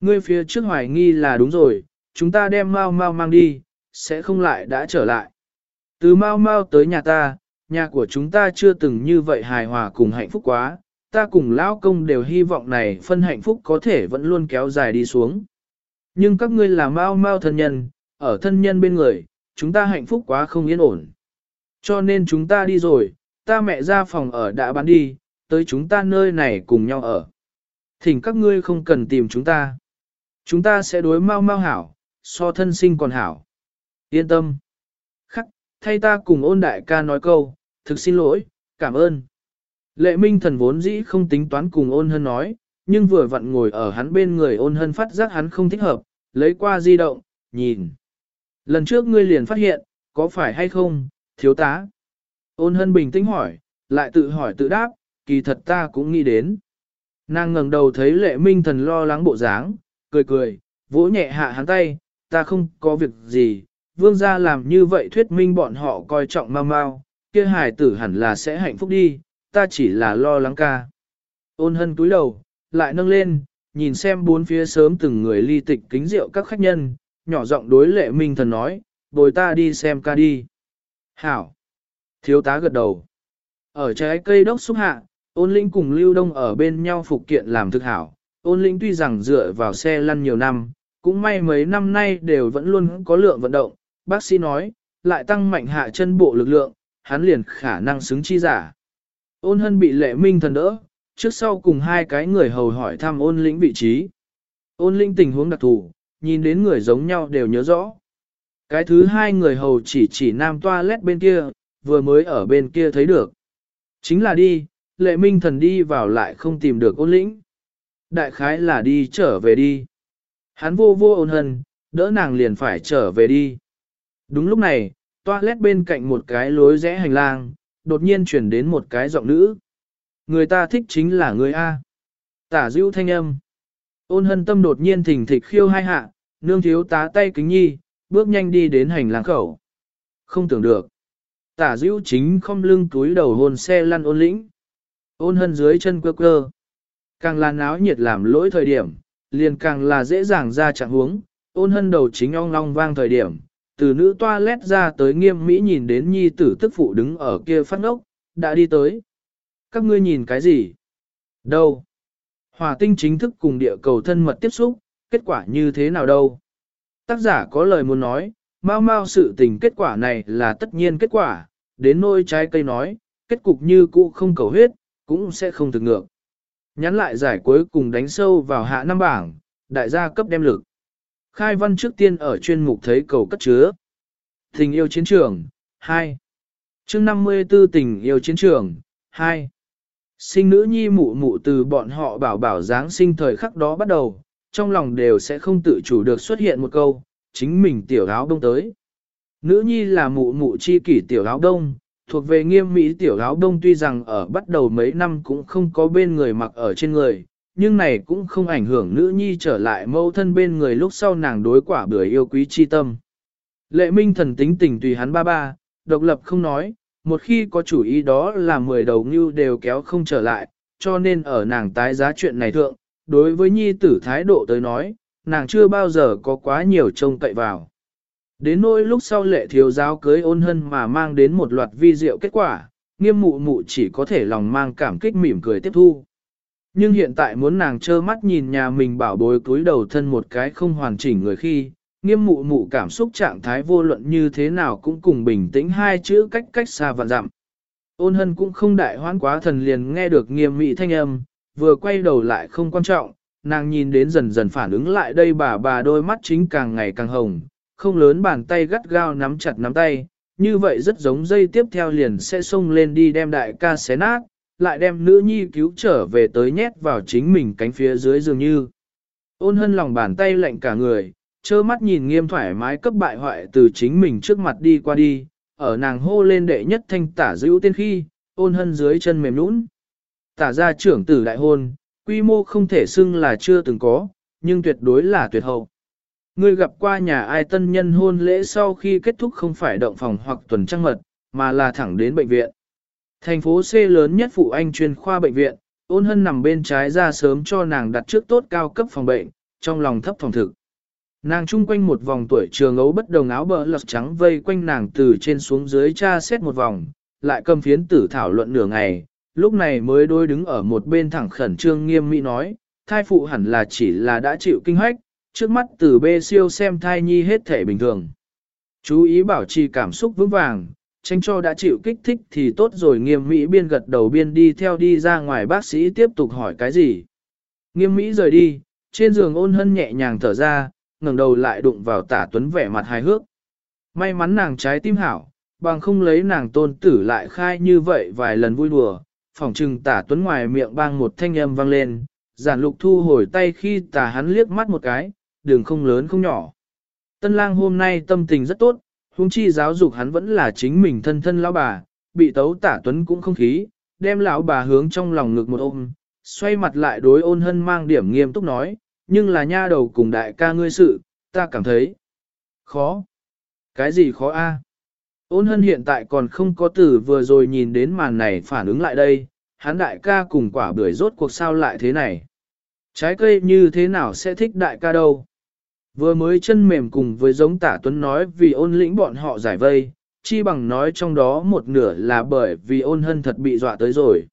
Ngươi phía trước hoài nghi là đúng rồi, chúng ta đem mau mau mang đi, sẽ không lại đã trở lại. Từ mau mau tới nhà ta, nhà của chúng ta chưa từng như vậy hài hòa cùng hạnh phúc quá, ta cùng lão công đều hy vọng này phân hạnh phúc có thể vẫn luôn kéo dài đi xuống. Nhưng các ngươi là mau mau thân nhân, ở thân nhân bên người, chúng ta hạnh phúc quá không yên ổn. Cho nên chúng ta đi rồi, ta mẹ ra phòng ở đã bán đi, tới chúng ta nơi này cùng nhau ở. Thỉnh các ngươi không cần tìm chúng ta. Chúng ta sẽ đối mau mau hảo, so thân sinh còn hảo. Yên tâm. Thay ta cùng ôn đại ca nói câu, thực xin lỗi, cảm ơn. Lệ minh thần vốn dĩ không tính toán cùng ôn hân nói, nhưng vừa vặn ngồi ở hắn bên người ôn hân phát giác hắn không thích hợp, lấy qua di động, nhìn. Lần trước ngươi liền phát hiện, có phải hay không, thiếu tá? Ôn hân bình tĩnh hỏi, lại tự hỏi tự đáp, kỳ thật ta cũng nghĩ đến. Nàng ngẩng đầu thấy lệ minh thần lo lắng bộ dáng, cười cười, vỗ nhẹ hạ hắn tay, ta không có việc gì, vương gia làm như vậy thuyết minh bọn họ coi trọng mau mau, kia hài tử hẳn là sẽ hạnh phúc đi, ta chỉ là lo lắng ca. Ôn hân túi đầu, lại nâng lên, nhìn xem bốn phía sớm từng người ly tịch kính rượu các khách nhân, nhỏ giọng đối lệ minh thần nói, bồi ta đi xem ca đi. Hảo! Thiếu tá gật đầu. Ở trái cây đốc xúc hạ, ôn linh cùng lưu đông ở bên nhau phục kiện làm thực hảo. Ôn linh tuy rằng dựa vào xe lăn nhiều năm, cũng may mấy năm nay đều vẫn luôn có lượng vận động. Bác sĩ nói, lại tăng mạnh hạ chân bộ lực lượng, hắn liền khả năng xứng chi giả. Ôn hân bị lệ minh thần đỡ, trước sau cùng hai cái người hầu hỏi thăm ôn lĩnh vị trí. Ôn linh tình huống đặc thù, nhìn đến người giống nhau đều nhớ rõ. Cái thứ hai người hầu chỉ chỉ nam toilet bên kia, vừa mới ở bên kia thấy được. Chính là đi, lệ minh thần đi vào lại không tìm được ôn lĩnh. Đại khái là đi trở về đi. Hắn vô vô ôn hân, đỡ nàng liền phải trở về đi. Đúng lúc này, toilet bên cạnh một cái lối rẽ hành lang, đột nhiên chuyển đến một cái giọng nữ. Người ta thích chính là người A. Tả dữ thanh âm. Ôn hân tâm đột nhiên thỉnh thịch khiêu hai hạ, nương thiếu tá tay kính nhi, bước nhanh đi đến hành lang khẩu. Không tưởng được. Tả dữ chính không lưng túi đầu hôn xe lăn ôn lĩnh. Ôn hân dưới chân quơ quơ. Càng là náo nhiệt làm lỗi thời điểm, liền càng là dễ dàng ra trạng huống. Ôn hân đầu chính ong long vang thời điểm, từ nữ toa lét ra tới nghiêm mỹ nhìn đến nhi tử tức phụ đứng ở kia phát ngốc, đã đi tới. Các ngươi nhìn cái gì? Đâu? Hỏa tinh chính thức cùng địa cầu thân mật tiếp xúc, kết quả như thế nào đâu? Tác giả có lời muốn nói, mau mau sự tình kết quả này là tất nhiên kết quả, đến nôi trái cây nói, kết cục như cũ không cầu huyết, cũng sẽ không thực ngược. Nhắn lại giải cuối cùng đánh sâu vào hạ năm bảng, đại gia cấp đem lực. Khai văn trước tiên ở chuyên mục thấy cầu cất chứa. Tình yêu chiến trường, 2. chương 54 tình yêu chiến trường, 2. Sinh nữ nhi mụ mụ từ bọn họ bảo bảo dáng sinh thời khắc đó bắt đầu, trong lòng đều sẽ không tự chủ được xuất hiện một câu, chính mình tiểu áo đông tới. Nữ nhi là mụ mụ chi kỷ tiểu áo đông, thuộc về nghiêm mỹ tiểu áo đông tuy rằng ở bắt đầu mấy năm cũng không có bên người mặc ở trên người, nhưng này cũng không ảnh hưởng nữ nhi trở lại mâu thân bên người lúc sau nàng đối quả bưởi yêu quý chi tâm. Lệ minh thần tính tình tùy hắn ba ba, độc lập không nói, một khi có chủ ý đó là mười đầu ngưu đều kéo không trở lại, cho nên ở nàng tái giá chuyện này thượng, đối với nhi tử thái độ tới nói, nàng chưa bao giờ có quá nhiều trông cậy vào. Đến nỗi lúc sau lệ thiếu giáo cưới ôn hân mà mang đến một loạt vi diệu kết quả, nghiêm mụ mụ chỉ có thể lòng mang cảm kích mỉm cười tiếp thu. Nhưng hiện tại muốn nàng trơ mắt nhìn nhà mình bảo bối túi đầu thân một cái không hoàn chỉnh người khi, nghiêm mụ mụ cảm xúc trạng thái vô luận như thế nào cũng cùng bình tĩnh hai chữ cách cách xa vạn dặm. Ôn hân cũng không đại hoãn quá thần liền nghe được nghiêm mị thanh âm, vừa quay đầu lại không quan trọng, nàng nhìn đến dần dần phản ứng lại đây bà bà đôi mắt chính càng ngày càng hồng, không lớn bàn tay gắt gao nắm chặt nắm tay, như vậy rất giống dây tiếp theo liền sẽ xông lên đi đem đại ca xé nát, lại đem nữ nhi cứu trở về tới nhét vào chính mình cánh phía dưới dường như. Ôn hân lòng bàn tay lạnh cả người, trơ mắt nhìn nghiêm thoải mái cấp bại hoại từ chính mình trước mặt đi qua đi, ở nàng hô lên đệ nhất thanh tả dữ tiên khi, ôn hân dưới chân mềm nũng. Tả ra trưởng tử đại hôn, quy mô không thể xưng là chưa từng có, nhưng tuyệt đối là tuyệt hậu. Ngươi gặp qua nhà ai tân nhân hôn lễ sau khi kết thúc không phải động phòng hoặc tuần trăng mật, mà là thẳng đến bệnh viện. Thành phố C lớn nhất phụ anh chuyên khoa bệnh viện, ôn hân nằm bên trái ra sớm cho nàng đặt trước tốt cao cấp phòng bệnh, trong lòng thấp phòng thực. Nàng chung quanh một vòng tuổi trường ấu bất đồng áo bờ lật trắng vây quanh nàng từ trên xuống dưới tra xét một vòng, lại cầm phiến tử thảo luận nửa ngày, lúc này mới đôi đứng ở một bên thẳng khẩn trương nghiêm mỹ nói, thai phụ hẳn là chỉ là đã chịu kinh hoách, trước mắt từ bê siêu xem thai nhi hết thể bình thường. Chú ý bảo trì cảm xúc vững vàng, tránh cho đã chịu kích thích thì tốt rồi nghiêm mỹ biên gật đầu biên đi theo đi ra ngoài bác sĩ tiếp tục hỏi cái gì. Nghiêm mỹ rời đi, trên giường ôn hân nhẹ nhàng thở ra, ngẩng đầu lại đụng vào tả tuấn vẻ mặt hài hước. May mắn nàng trái tim hảo, bằng không lấy nàng tôn tử lại khai như vậy vài lần vui đùa, phỏng trừng tả tuấn ngoài miệng bang một thanh âm vang lên, giản lục thu hồi tay khi tả hắn liếc mắt một cái, đường không lớn không nhỏ. Tân lang hôm nay tâm tình rất tốt, huống chi giáo dục hắn vẫn là chính mình thân thân lão bà, bị tấu tả tuấn cũng không khí, đem lão bà hướng trong lòng ngực một ôm, xoay mặt lại đối ôn hân mang điểm nghiêm túc nói, nhưng là nha đầu cùng đại ca ngươi sự, ta cảm thấy khó. Cái gì khó a? Ôn hân hiện tại còn không có tử vừa rồi nhìn đến màn này phản ứng lại đây, hắn đại ca cùng quả bưởi rốt cuộc sao lại thế này. Trái cây như thế nào sẽ thích đại ca đâu. Vừa mới chân mềm cùng với giống tả tuấn nói vì ôn lĩnh bọn họ giải vây, chi bằng nói trong đó một nửa là bởi vì ôn hân thật bị dọa tới rồi.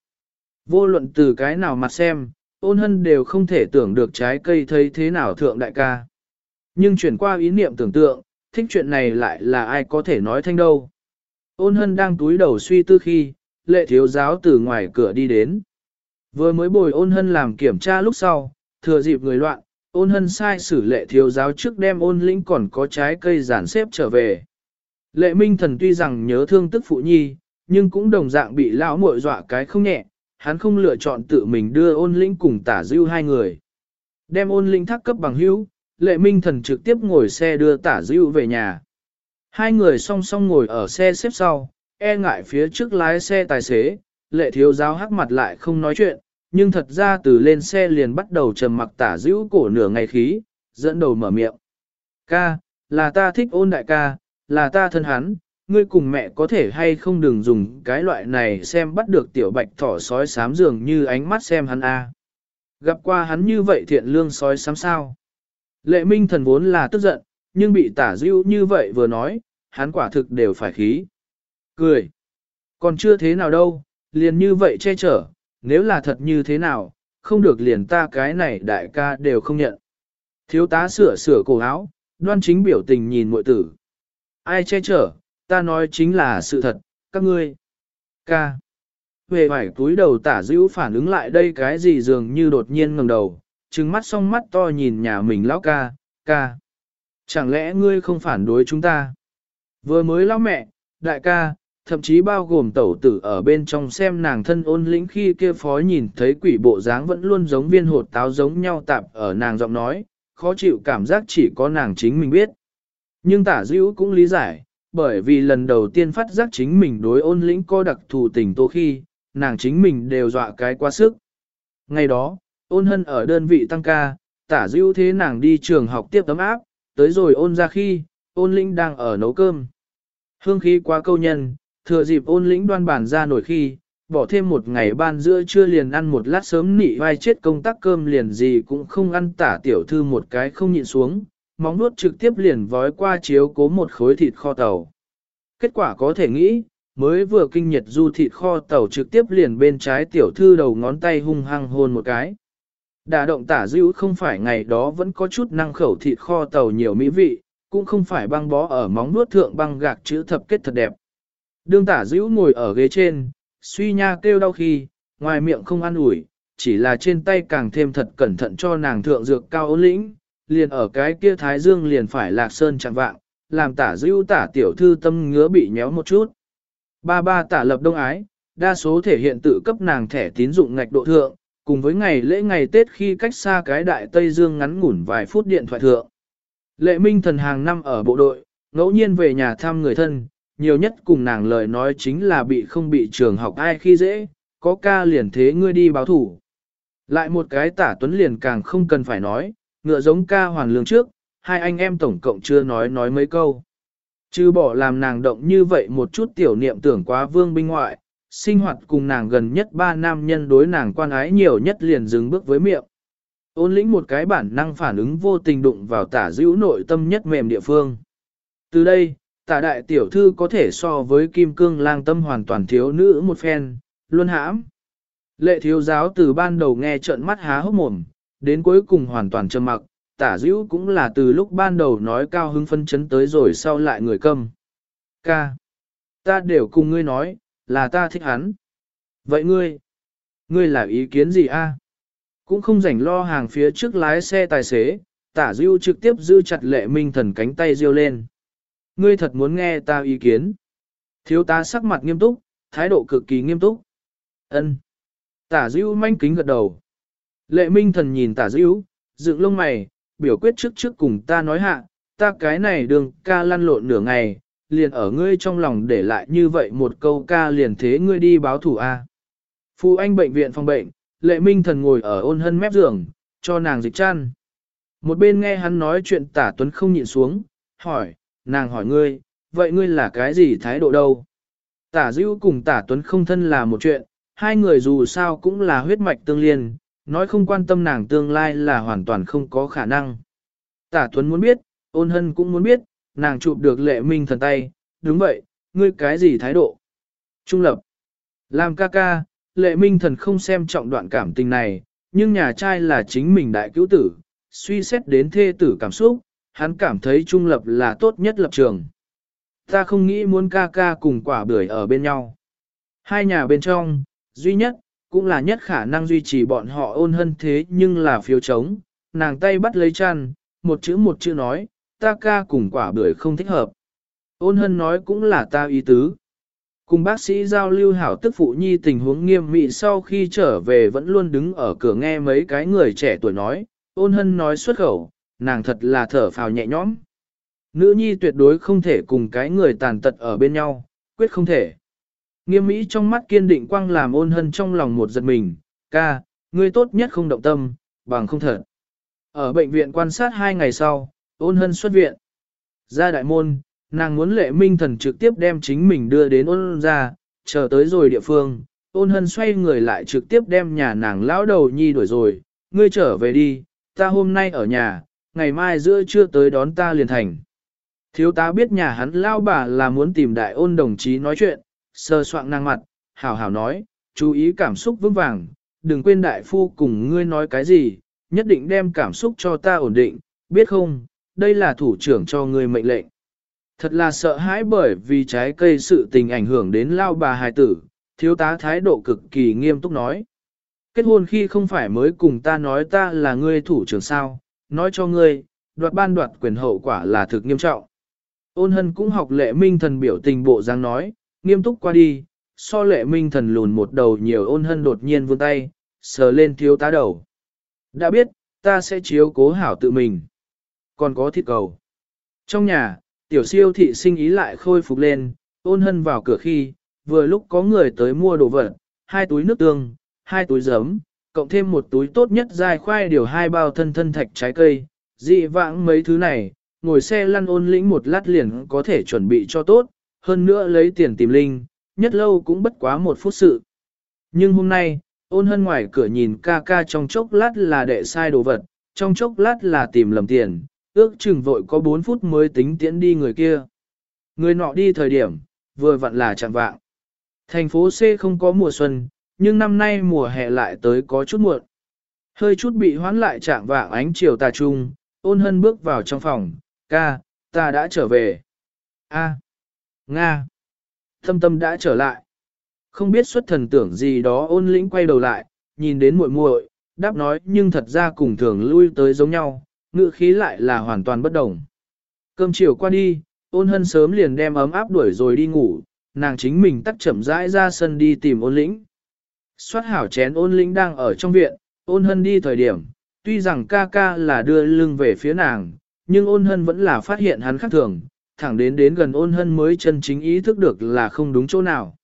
Vô luận từ cái nào mặt xem, ôn hân đều không thể tưởng được trái cây thấy thế nào thượng đại ca. Nhưng chuyển qua ý niệm tưởng tượng, thích chuyện này lại là ai có thể nói thanh đâu. Ôn hân đang túi đầu suy tư khi, lệ thiếu giáo từ ngoài cửa đi đến. Vừa mới bồi ôn hân làm kiểm tra lúc sau, thừa dịp người loạn, ôn hân sai xử lệ thiếu giáo trước đem ôn lĩnh còn có trái cây giản xếp trở về. Lệ minh thần tuy rằng nhớ thương tức phụ nhi, nhưng cũng đồng dạng bị lão muội dọa cái không nhẹ, hắn không lựa chọn tự mình đưa ôn lĩnh cùng tả dưu hai người. Đem ôn lĩnh thác cấp bằng hữu, lệ minh thần trực tiếp ngồi xe đưa tả dưu về nhà. Hai người song song ngồi ở xe xếp sau, e ngại phía trước lái xe tài xế, lệ thiếu giáo hắc mặt lại không nói chuyện, nhưng thật ra từ lên xe liền bắt đầu trầm mặc tả giữ cổ nửa ngày khí, dẫn đầu mở miệng. Ca, là ta thích ôn đại ca, là ta thân hắn, ngươi cùng mẹ có thể hay không đừng dùng cái loại này xem bắt được tiểu bạch thỏ sói sám dường như ánh mắt xem hắn a. Gặp qua hắn như vậy thiện lương sói sám sao. Lệ minh thần vốn là tức giận, nhưng bị tả dữ như vậy vừa nói, hắn quả thực đều phải khí. Cười. Còn chưa thế nào đâu, liền như vậy che chở, nếu là thật như thế nào, không được liền ta cái này đại ca đều không nhận. Thiếu tá sửa sửa cổ áo, đoan chính biểu tình nhìn muội tử. Ai che chở, ta nói chính là sự thật, các ngươi. Ca. Về vải túi đầu tả dữ phản ứng lại đây cái gì dường như đột nhiên ngẩng đầu, trừng mắt song mắt to nhìn nhà mình lão ca, ca. Chẳng lẽ ngươi không phản đối chúng ta? Vừa mới lão mẹ, đại ca, thậm chí bao gồm tẩu tử ở bên trong xem nàng thân ôn lĩnh khi kia phó nhìn thấy quỷ bộ dáng vẫn luôn giống viên hột táo giống nhau tạp ở nàng giọng nói, khó chịu cảm giác chỉ có nàng chính mình biết. Nhưng tả dữ cũng lý giải, bởi vì lần đầu tiên phát giác chính mình đối ôn lĩnh có đặc thù tình tô khi, nàng chính mình đều dọa cái quá sức. Ngày đó, ôn hân ở đơn vị tăng ca, tả dữ thế nàng đi trường học tiếp tấm áp, tới rồi ôn ra khi, ôn lĩnh đang ở nấu cơm. Hương khí quá câu nhân, thừa dịp ôn lĩnh đoan bản ra nổi khi, bỏ thêm một ngày ban giữa trưa liền ăn một lát sớm nị vai chết công tác cơm liền gì cũng không ăn tả tiểu thư một cái không nhịn xuống, móng nuốt trực tiếp liền vói qua chiếu cố một khối thịt kho tàu. Kết quả có thể nghĩ, mới vừa kinh nhiệt du thịt kho tàu trực tiếp liền bên trái tiểu thư đầu ngón tay hung hăng hôn một cái. Đà động tả dữ không phải ngày đó vẫn có chút năng khẩu thịt kho tàu nhiều mỹ vị, cũng không phải băng bó ở móng nuốt thượng băng gạc chữ thập kết thật đẹp. Đương tả dữ ngồi ở ghế trên, suy nha kêu đau khi, ngoài miệng không ăn ủi, chỉ là trên tay càng thêm thật cẩn thận cho nàng thượng dược cao ôn lĩnh, liền ở cái kia thái dương liền phải lạc sơn chẳng vạng, làm tả dữ tả tiểu thư tâm ngứa bị nhéo một chút. Ba ba tả lập đông ái, đa số thể hiện tự cấp nàng thẻ tín dụng ngạch độ thượng, cùng với ngày lễ ngày Tết khi cách xa cái đại Tây Dương ngắn ngủn vài phút điện thoại thượng. Lệ Minh thần hàng năm ở bộ đội, ngẫu nhiên về nhà thăm người thân, nhiều nhất cùng nàng lời nói chính là bị không bị trường học ai khi dễ, có ca liền thế ngươi đi báo thủ. Lại một cái tả tuấn liền càng không cần phải nói, ngựa giống ca hoàn lương trước, hai anh em tổng cộng chưa nói nói mấy câu. Chứ bỏ làm nàng động như vậy một chút tiểu niệm tưởng quá vương binh ngoại, sinh hoạt cùng nàng gần nhất ba nam nhân đối nàng quan ái nhiều nhất liền dừng bước với miệng. Ôn lĩnh một cái bản năng phản ứng vô tình đụng vào tả dữ nội tâm nhất mềm địa phương. Từ đây, tả đại tiểu thư có thể so với kim cương lang tâm hoàn toàn thiếu nữ một phen, luôn hãm. Lệ thiếu giáo từ ban đầu nghe trợn mắt há hốc mồm, đến cuối cùng hoàn toàn trầm mặc, tả dữ cũng là từ lúc ban đầu nói cao hứng phân chấn tới rồi sau lại người câm. Ca. Ta đều cùng ngươi nói, là ta thích hắn. Vậy ngươi? Ngươi là ý kiến gì a? Cũng không rảnh lo hàng phía trước lái xe tài xế, tả dữ trực tiếp giữ chặt lệ minh thần cánh tay riêu lên. Ngươi thật muốn nghe ta ý kiến. Thiếu tá sắc mặt nghiêm túc, thái độ cực kỳ nghiêm túc. Ân. Tả dữ manh kính gật đầu. Lệ minh thần nhìn tả dữ, dựng lông mày, biểu quyết trước trước cùng ta nói hạ, ta cái này đường ca lăn lộn nửa ngày, liền ở ngươi trong lòng để lại như vậy một câu ca liền thế ngươi đi báo thủ A. Phu anh bệnh viện phòng bệnh, lệ minh thần ngồi ở ôn hân mép giường, cho nàng dịch chăn. Một bên nghe hắn nói chuyện tả tuấn không nhịn xuống, hỏi, nàng hỏi ngươi, vậy ngươi là cái gì thái độ đâu? Tả dữ cùng tả tuấn không thân là một chuyện, hai người dù sao cũng là huyết mạch tương liên, nói không quan tâm nàng tương lai là hoàn toàn không có khả năng. Tả tuấn muốn biết, ôn hân cũng muốn biết, nàng chụp được lệ minh thần tay, đúng vậy, ngươi cái gì thái độ? Trung lập. Làm ca ca, lệ minh thần không xem trọng đoạn cảm tình này, nhưng nhà trai là chính mình đại cứu tử, suy xét đến thê tử cảm xúc, hắn cảm thấy trung lập là tốt nhất lập trường. Ta không nghĩ muốn ca ca cùng quả bưởi ở bên nhau. Hai nhà bên trong, duy nhất, cũng là nhất khả năng duy trì bọn họ ôn hân thế nhưng là phiếu chống, nàng tay bắt lấy chăn, một chữ một chữ nói, ta ca cùng quả bưởi không thích hợp. Ôn hân nói cũng là ta ý tứ. Cùng bác sĩ giao lưu hảo tức phụ nhi tình huống nghiêm mị sau khi trở về vẫn luôn đứng ở cửa nghe mấy cái người trẻ tuổi nói, ôn hân nói xuất khẩu, nàng thật là thở phào nhẹ nhõm. Nữ nhi tuyệt đối không thể cùng cái người tàn tật ở bên nhau, quyết không thể. Nghiêm mỹ trong mắt kiên định quang làm ôn hân trong lòng một giật mình, ca, ngươi tốt nhất không động tâm, bằng không thật. Ở bệnh viện quan sát hai ngày sau, ôn hân xuất viện. Ra đại môn, nàng muốn lệ minh thần trực tiếp đem chính mình đưa đến ôn ra, chờ tới rồi địa phương, ôn hân xoay người lại trực tiếp đem nhà nàng lão đầu nhi đuổi rồi, ngươi trở về đi, ta hôm nay ở nhà, ngày mai giữa trưa tới đón ta liền thành. Thiếu tá biết nhà hắn lao bà là muốn tìm đại ôn đồng chí nói chuyện, sơ soạn năng mặt, hảo hảo nói, chú ý cảm xúc vững vàng, đừng quên đại phu cùng ngươi nói cái gì, nhất định đem cảm xúc cho ta ổn định, biết không, đây là thủ trưởng cho ngươi mệnh lệnh. Thật là sợ hãi bởi vì trái cây sự tình ảnh hưởng đến lao bà hài tử, thiếu tá thái độ cực kỳ nghiêm túc nói. Kết hôn khi không phải mới cùng ta nói ta là ngươi thủ trưởng sao, nói cho ngươi, đoạt ban đoạt quyền hậu quả là thực nghiêm trọng. Ôn hân cũng học lệ minh thần biểu tình bộ dáng nói, nghiêm túc qua đi, so lệ minh thần lùn một đầu nhiều ôn hân đột nhiên vươn tay, sờ lên thiếu tá đầu. Đã biết, ta sẽ chiếu cố hảo tự mình. Còn có thịt cầu. Trong nhà, tiểu siêu thị sinh ý lại khôi phục lên, ôn hân vào cửa khi, vừa lúc có người tới mua đồ vật, hai túi nước tương, hai túi giấm, cộng thêm một túi tốt nhất dài khoai điều hai bao thân thân thạch trái cây, dị vãng mấy thứ này, ngồi xe lăn ôn lĩnh một lát liền có thể chuẩn bị cho tốt, hơn nữa lấy tiền tìm linh, nhất lâu cũng bất quá một phút sự. Nhưng hôm nay, ôn hân ngoài cửa nhìn ca ca trong chốc lát là đệ sai đồ vật, trong chốc lát là tìm lầm tiền, ước chừng vội có 4 phút mới tính tiễn đi người kia. Người nọ đi thời điểm, vừa vặn là chẳng vạng. Thành phố C không có mùa xuân, nhưng năm nay mùa hè lại tới có chút muộn. Hơi chút bị hoán lại trạng vạng ánh chiều tà trung, ôn hân bước vào trong phòng, ca, ta đã trở về. A, Nga, thâm tâm đã trở lại. Không biết xuất thần tưởng gì đó ôn lĩnh quay đầu lại, nhìn đến muội muội, đáp nói nhưng thật ra cùng thường lui tới giống nhau, ngự khí lại là hoàn toàn bất đồng. Cơm chiều qua đi, ôn hân sớm liền đem ấm áp đuổi rồi đi ngủ, nàng chính mình tắt chậm rãi ra sân đi tìm ôn lĩnh. Xoát hảo chén ôn lĩnh đang ở trong viện, ôn hân đi thời điểm, tuy rằng ca ca là đưa lưng về phía nàng, nhưng ôn hân vẫn là phát hiện hắn khác thường, thẳng đến đến gần ôn hân mới chân chính ý thức được là không đúng chỗ nào.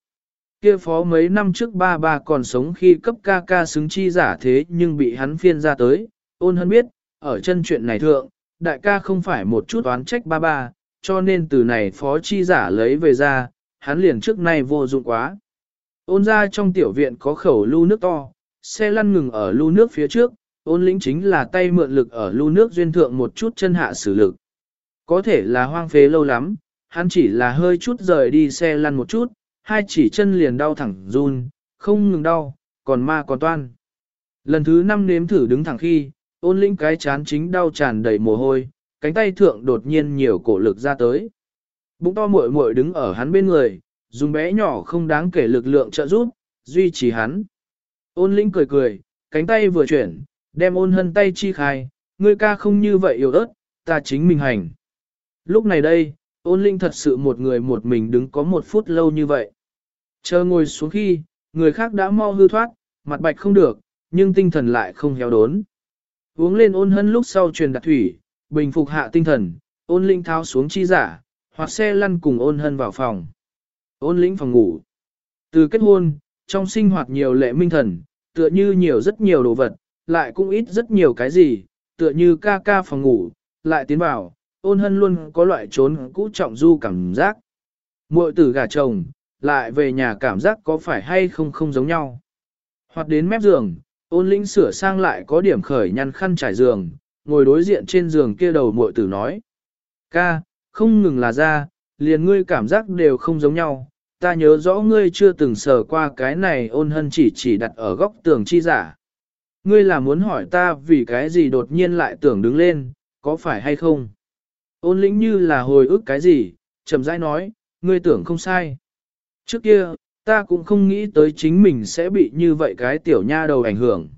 Kia phó mấy năm trước ba ba còn sống khi cấp ca ca xứng chi giả thế nhưng bị hắn phiên ra tới, ôn hân biết, ở chân chuyện này thượng, đại ca không phải một chút oán trách ba ba, cho nên từ này phó chi giả lấy về ra, hắn liền trước nay vô dụng quá. Ôn ra trong tiểu viện có khẩu lưu nước to, xe lăn ngừng ở lưu nước phía trước, ôn lĩnh chính là tay mượn lực ở lưu nước duyên thượng một chút chân hạ sử lực. Có thể là hoang phế lâu lắm, hắn chỉ là hơi chút rời đi xe lăn một chút, hai chỉ chân liền đau thẳng run, không ngừng đau, còn ma còn toan. Lần thứ năm nếm thử đứng thẳng khi, ôn lĩnh cái chán chính đau tràn đầy mồ hôi, cánh tay thượng đột nhiên nhiều cổ lực ra tới. Bụng to muội muội đứng ở hắn bên người, dùng bé nhỏ không đáng kể lực lượng trợ giúp, duy trì hắn. Ôn lĩnh cười cười, cánh tay vừa chuyển, đem ôn hân tay chi khai, ngươi ca không như vậy yếu ớt, ta chính mình hành. Lúc này đây, ôn linh thật sự một người một mình đứng có một phút lâu như vậy. Chờ ngồi xuống khi, người khác đã mau hư thoát, mặt bạch không được, nhưng tinh thần lại không héo đốn. Uống lên ôn hân lúc sau truyền đặt thủy, bình phục hạ tinh thần, ôn linh tháo xuống chi giả, hoặc xe lăn cùng ôn hân vào phòng. Ôn lĩnh phòng ngủ. Từ kết hôn, trong sinh hoạt nhiều lệ minh thần, tựa như nhiều rất nhiều đồ vật, lại cũng ít rất nhiều cái gì, tựa như ca ca phòng ngủ, lại tiến vào, ôn hân luôn có loại trốn cũ trọng du cảm giác. Muội tử gà chồng, lại về nhà cảm giác có phải hay không không giống nhau. Hoặc đến mép giường, ôn lĩnh sửa sang lại có điểm khởi nhăn khăn trải giường, ngồi đối diện trên giường kia đầu muội tử nói. Ca, không ngừng là ra, liền ngươi cảm giác đều không giống nhau. Ta nhớ rõ ngươi chưa từng sờ qua cái này ôn hân chỉ chỉ đặt ở góc tường chi giả. Ngươi là muốn hỏi ta vì cái gì đột nhiên lại tưởng đứng lên, có phải hay không? Ôn lĩnh như là hồi ức cái gì, chậm rãi nói, ngươi tưởng không sai. Trước kia, ta cũng không nghĩ tới chính mình sẽ bị như vậy cái tiểu nha đầu ảnh hưởng.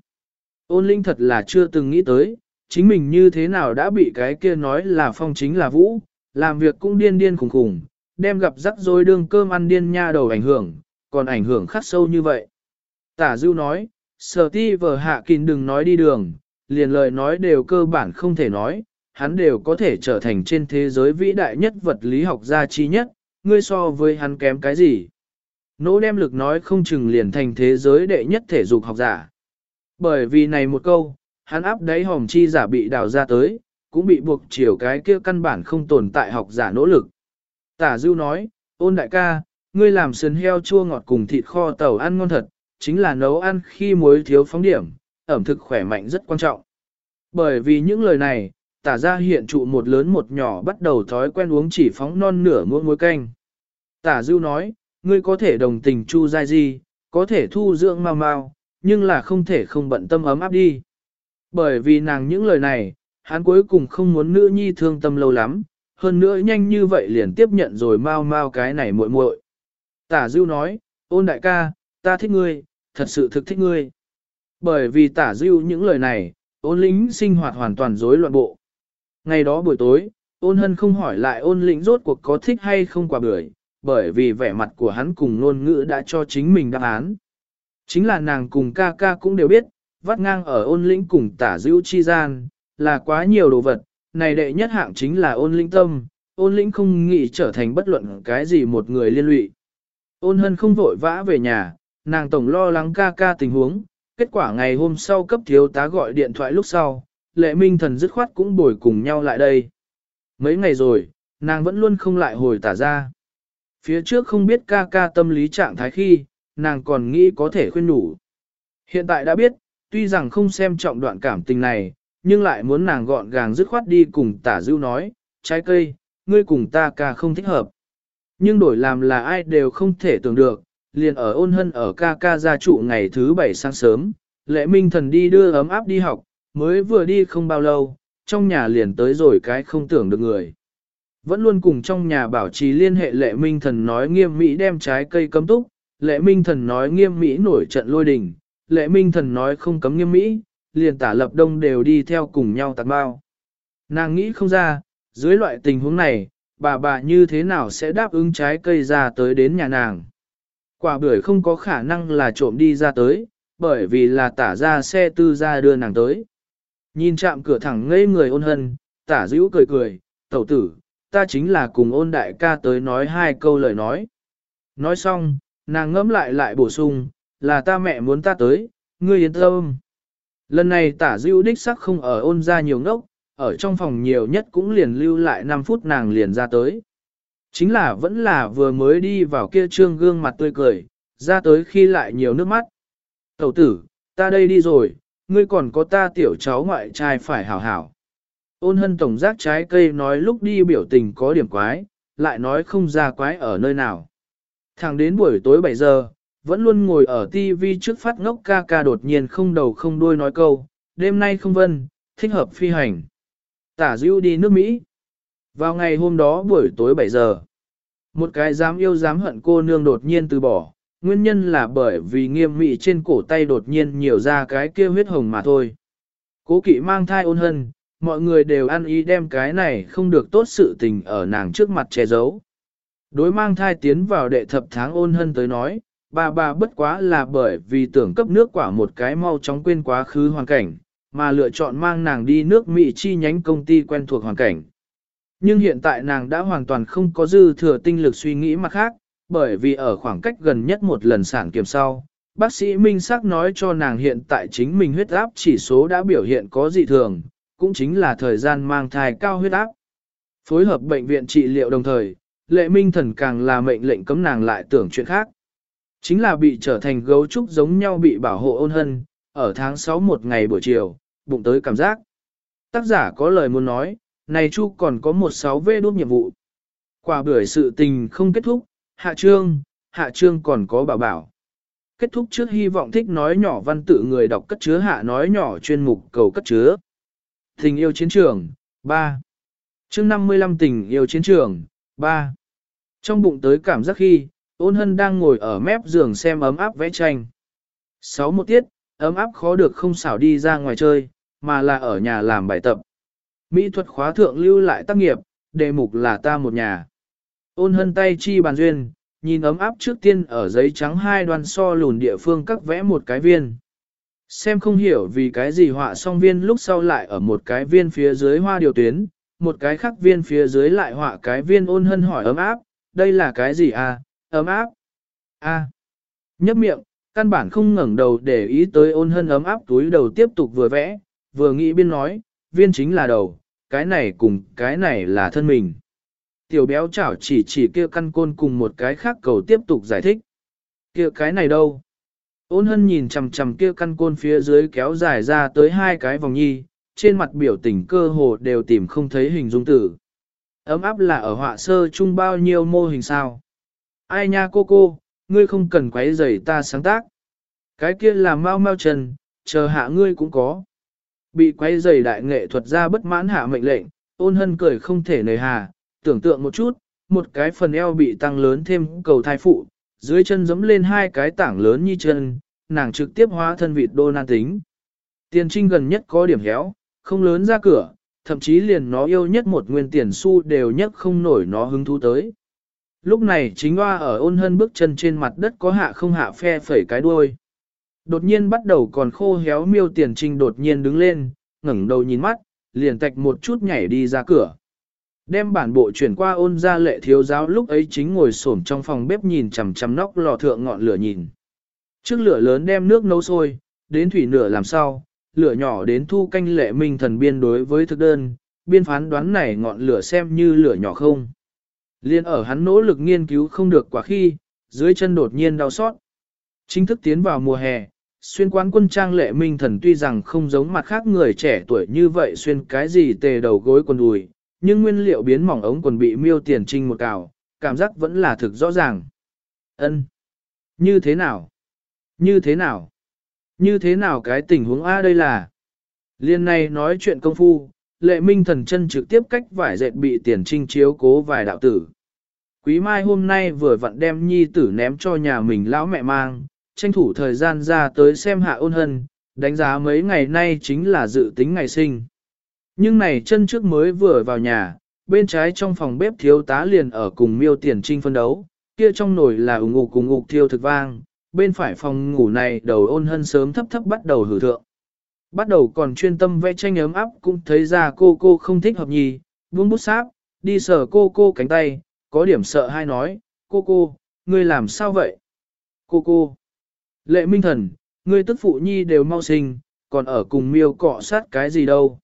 Ôn linh thật là chưa từng nghĩ tới, chính mình như thế nào đã bị cái kia nói là phong chính là vũ, làm việc cũng điên điên khủng khủng, đem gặp rắc rối đương cơm ăn điên nha đầu ảnh hưởng, còn ảnh hưởng khắc sâu như vậy. Tả Dưu nói, sở ti vờ hạ kín đừng nói đi đường, liền lời nói đều cơ bản không thể nói, hắn đều có thể trở thành trên thế giới vĩ đại nhất vật lý học gia chi nhất, ngươi so với hắn kém cái gì. Nỗ đem lực nói không chừng liền thành thế giới đệ nhất thể dục học giả. Bởi vì này một câu, hắn áp đáy hòm chi giả bị đào ra tới, cũng bị buộc chiều cái kia căn bản không tồn tại học giả nỗ lực. Tả Dưu nói, ôn đại ca, ngươi làm sườn heo chua ngọt cùng thịt kho tàu ăn ngon thật, chính là nấu ăn khi muối thiếu phóng điểm, ẩm thực khỏe mạnh rất quan trọng. Bởi vì những lời này, tả ra hiện trụ một lớn một nhỏ bắt đầu thói quen uống chỉ phóng non nửa muỗng muối canh. Tả Dưu nói, ngươi có thể đồng tình Chu Giai Di, có thể thu dưỡng mau mau, nhưng là không thể không bận tâm ấm áp đi. Bởi vì nàng những lời này, hắn cuối cùng không muốn nữ nhi thương tâm lâu lắm, hơn nữa nhanh như vậy liền tiếp nhận rồi mau mau cái này muội muội. Tả Dưu nói, ôn đại ca, ta thích ngươi, thật sự thực thích ngươi. Bởi vì tả Dưu những lời này, ôn lính sinh hoạt hoàn toàn rối loạn bộ. Ngày đó buổi tối, ôn hân không hỏi lại ôn lĩnh rốt cuộc có thích hay không quả bưởi, bởi vì vẻ mặt của hắn cùng ngôn ngữ đã cho chính mình đáp án. Chính là nàng cùng ca ca cũng đều biết, vắt ngang ở ôn lĩnh cùng tả Dưu chi gian, là quá nhiều đồ vật, này đệ nhất hạng chính là ôn lĩnh tâm, ôn lĩnh không nghĩ trở thành bất luận cái gì một người liên lụy. Ôn hân không vội vã về nhà, nàng tổng lo lắng ca ca tình huống, kết quả ngày hôm sau cấp thiếu tá gọi điện thoại lúc sau, lệ minh thần dứt khoát cũng bồi cùng nhau lại đây. Mấy ngày rồi, nàng vẫn luôn không lại hồi tả ra. Phía trước không biết ca ca tâm lý trạng thái khi, nàng còn nghĩ có thể khuyên đủ. Hiện tại đã biết, tuy rằng không xem trọng đoạn cảm tình này, nhưng lại muốn nàng gọn gàng dứt khoát đi cùng tả dưu nói, trái cây, ngươi cùng ta ca không thích hợp. Nhưng đổi làm là ai đều không thể tưởng được, liền ở ôn hân ở ca ca gia trụ ngày thứ bảy sáng sớm, lệ minh thần đi đưa ấm áp đi học, mới vừa đi không bao lâu, trong nhà liền tới rồi cái không tưởng được người. Vẫn luôn cùng trong nhà bảo trì liên hệ lệ minh thần nói nghiêm mỹ đem trái cây cấm túc, lệ minh thần nói nghiêm mỹ nổi trận lôi đình, lệ minh thần nói không cấm nghiêm mỹ, liền tả lập đông đều đi theo cùng nhau tạc bao. Nàng nghĩ không ra, dưới loại tình huống này, bà bà như thế nào sẽ đáp ứng trái cây ra tới đến nhà nàng. Quả bưởi không có khả năng là trộm đi ra tới, bởi vì là tả ra xe tư ra đưa nàng tới. Nhìn chạm cửa thẳng ngây người ôn hân, tả dữ cười cười, tẩu tử, ta chính là cùng ôn đại ca tới nói hai câu lời nói. Nói xong, nàng ngẫm lại lại bổ sung, là ta mẹ muốn ta tới, ngươi yên tâm. Lần này tả dưu đích sắc không ở ôn ra nhiều ngốc, ở trong phòng nhiều nhất cũng liền lưu lại 5 phút nàng liền ra tới. Chính là vẫn là vừa mới đi vào kia trương gương mặt tươi cười, ra tới khi lại nhiều nước mắt. Tẩu tử, ta đây đi rồi, ngươi còn có ta tiểu cháu ngoại trai phải hảo hảo. Ôn hân tổng giác trái cây nói lúc đi biểu tình có điểm quái, lại nói không ra quái ở nơi nào. Thẳng đến buổi tối 7 giờ, vẫn luôn ngồi ở TV trước phát ngốc ca ca đột nhiên không đầu không đuôi nói câu, đêm nay không vân, thích hợp phi hành. Tả dữ đi nước Mỹ. Vào ngày hôm đó buổi tối 7 giờ, một cái dám yêu dám hận cô nương đột nhiên từ bỏ, nguyên nhân là bởi vì nghiêm mị trên cổ tay đột nhiên nhiều ra cái kia huyết hồng mà thôi. Cố kỵ mang thai ôn hân, mọi người đều ăn ý đem cái này không được tốt sự tình ở nàng trước mặt che giấu. Đối mang thai tiến vào đệ thập tháng ôn hân tới nói, bà bà bất quá là bởi vì tưởng cấp nước quả một cái mau chóng quên quá khứ hoàn cảnh, mà lựa chọn mang nàng đi nước Mỹ chi nhánh công ty quen thuộc hoàn cảnh. Nhưng hiện tại nàng đã hoàn toàn không có dư thừa tinh lực suy nghĩ mặt khác, bởi vì ở khoảng cách gần nhất một lần sản kiểm sau, bác sĩ Minh sắc nói cho nàng hiện tại chính mình huyết áp chỉ số đã biểu hiện có dị thường, cũng chính là thời gian mang thai cao huyết áp. Phối hợp bệnh viện trị liệu đồng thời, lệ minh thần càng là mệnh lệnh cấm nàng lại tưởng chuyện khác. Chính là bị trở thành gấu trúc giống nhau bị bảo hộ ôn hân, ở tháng 6 một ngày buổi chiều, bụng tới cảm giác. Tác giả có lời muốn nói, này Chu còn có một sáu vê đốt nhiệm vụ. Quả bưởi sự tình không kết thúc, hạ trương, hạ trương còn có bảo bảo. Kết thúc trước hy vọng thích nói nhỏ văn tự người đọc cất chứa hạ nói nhỏ chuyên mục cầu cất chứa. Tình yêu chiến trường, 3. chương 55 tình yêu chiến trường, 3. Trong bụng tới cảm giác khi, ôn hân đang ngồi ở mép giường xem ấm áp vẽ tranh. Sáu một tiết, ấm áp khó được không xảo đi ra ngoài chơi, mà là ở nhà làm bài tập. Mỹ thuật khóa thượng lưu lại tác nghiệp, đề mục là ta một nhà. Ôn hân tay chi bàn duyên, nhìn ấm áp trước tiên ở giấy trắng hai đoàn so lùn địa phương cắt vẽ một cái viên. Xem không hiểu vì cái gì họa song viên lúc sau lại ở một cái viên phía dưới hoa điều tuyến, một cái khác viên phía dưới lại họa cái viên ôn hân hỏi ấm áp, đây là cái gì à, ấm áp? a à. Nhấp miệng, căn bản không ngẩng đầu để ý tới ôn hân ấm áp túi đầu tiếp tục vừa vẽ, vừa nghĩ biên nói, viên chính là đầu, cái này cùng cái này là thân mình. Tiểu béo chảo chỉ chỉ kia căn côn cùng một cái khác cầu tiếp tục giải thích. Kia cái này đâu? Ôn hân nhìn chằm chằm kia căn côn phía dưới kéo dài ra tới hai cái vòng nhi, trên mặt biểu tình cơ hồ đều tìm không thấy hình dung tử. Ấm áp là ở họa sơ chung bao nhiêu mô hình sao? Ai nha cô cô, ngươi không cần quấy rầy ta sáng tác. Cái kia là mau mau trần, chờ hạ ngươi cũng có. Bị quấy rầy đại nghệ thuật ra bất mãn hạ mệnh lệnh, ôn hân cười không thể nề hà, tưởng tượng một chút, một cái phần eo bị tăng lớn thêm cầu thai phụ, dưới chân giẫm lên hai cái tảng lớn như chân, nàng trực tiếp hóa thân vịt đô nan tính. Tiền trinh gần nhất có điểm héo, không lớn ra cửa, thậm chí liền nó yêu nhất một nguyên tiền xu đều nhất không nổi nó hứng thú tới. Lúc này chính hoa ở ôn hân bước chân trên mặt đất có hạ không hạ phe phẩy cái đuôi. Đột nhiên bắt đầu còn khô héo miêu tiền trinh đột nhiên đứng lên, ngẩng đầu nhìn mắt, liền tạch một chút nhảy đi ra cửa. Đem bản bộ chuyển qua ôn ra lệ thiếu giáo lúc ấy chính ngồi xổm trong phòng bếp nhìn chằm chằm nóc lò thượng ngọn lửa nhìn. Trước lửa lớn đem nước nấu sôi, đến thủy nửa làm sao, lửa nhỏ đến thu canh lệ minh thần biên đối với thực đơn, biên phán đoán này ngọn lửa xem như lửa nhỏ không. Liên ở hắn nỗ lực nghiên cứu không được quả khi, dưới chân đột nhiên đau xót. Chính thức tiến vào mùa hè, xuyên quán quân trang lệ minh thần tuy rằng không giống mặt khác người trẻ tuổi như vậy xuyên cái gì tề đầu gối quần đùi, nhưng nguyên liệu biến mỏng ống quần bị miêu tiền trinh một cào, cảm giác vẫn là thực rõ ràng. Ân, Như thế nào? Như thế nào? Như thế nào cái tình huống A đây là? Liên này nói chuyện công phu, lệ minh thần chân trực tiếp cách vải dệt bị tiền trinh chiếu cố vài đạo tử. Quý mai hôm nay vừa vặn đem nhi tử ném cho nhà mình lão mẹ mang, tranh thủ thời gian ra tới xem hạ ôn hân, đánh giá mấy ngày nay chính là dự tính ngày sinh. Nhưng này chân trước mới vừa vào nhà, bên trái trong phòng bếp thiếu tá liền ở cùng miêu tiền trinh phân đấu, kia trong nồi là ủng ngục cùng ngục thiêu thực vang, bên phải phòng ngủ này đầu ôn hân sớm thấp thấp bắt đầu hử thượng. Bắt đầu còn chuyên tâm vẽ tranh ấm áp cũng thấy ra cô cô không thích hợp nhì, buông bút sáp, đi sờ cô cô cánh tay, có điểm sợ hay nói, cô cô, ngươi làm sao vậy? Cô cô, lệ minh thần, ngươi tức phụ nhi đều mau sinh, còn ở cùng miêu cọ sát cái gì đâu?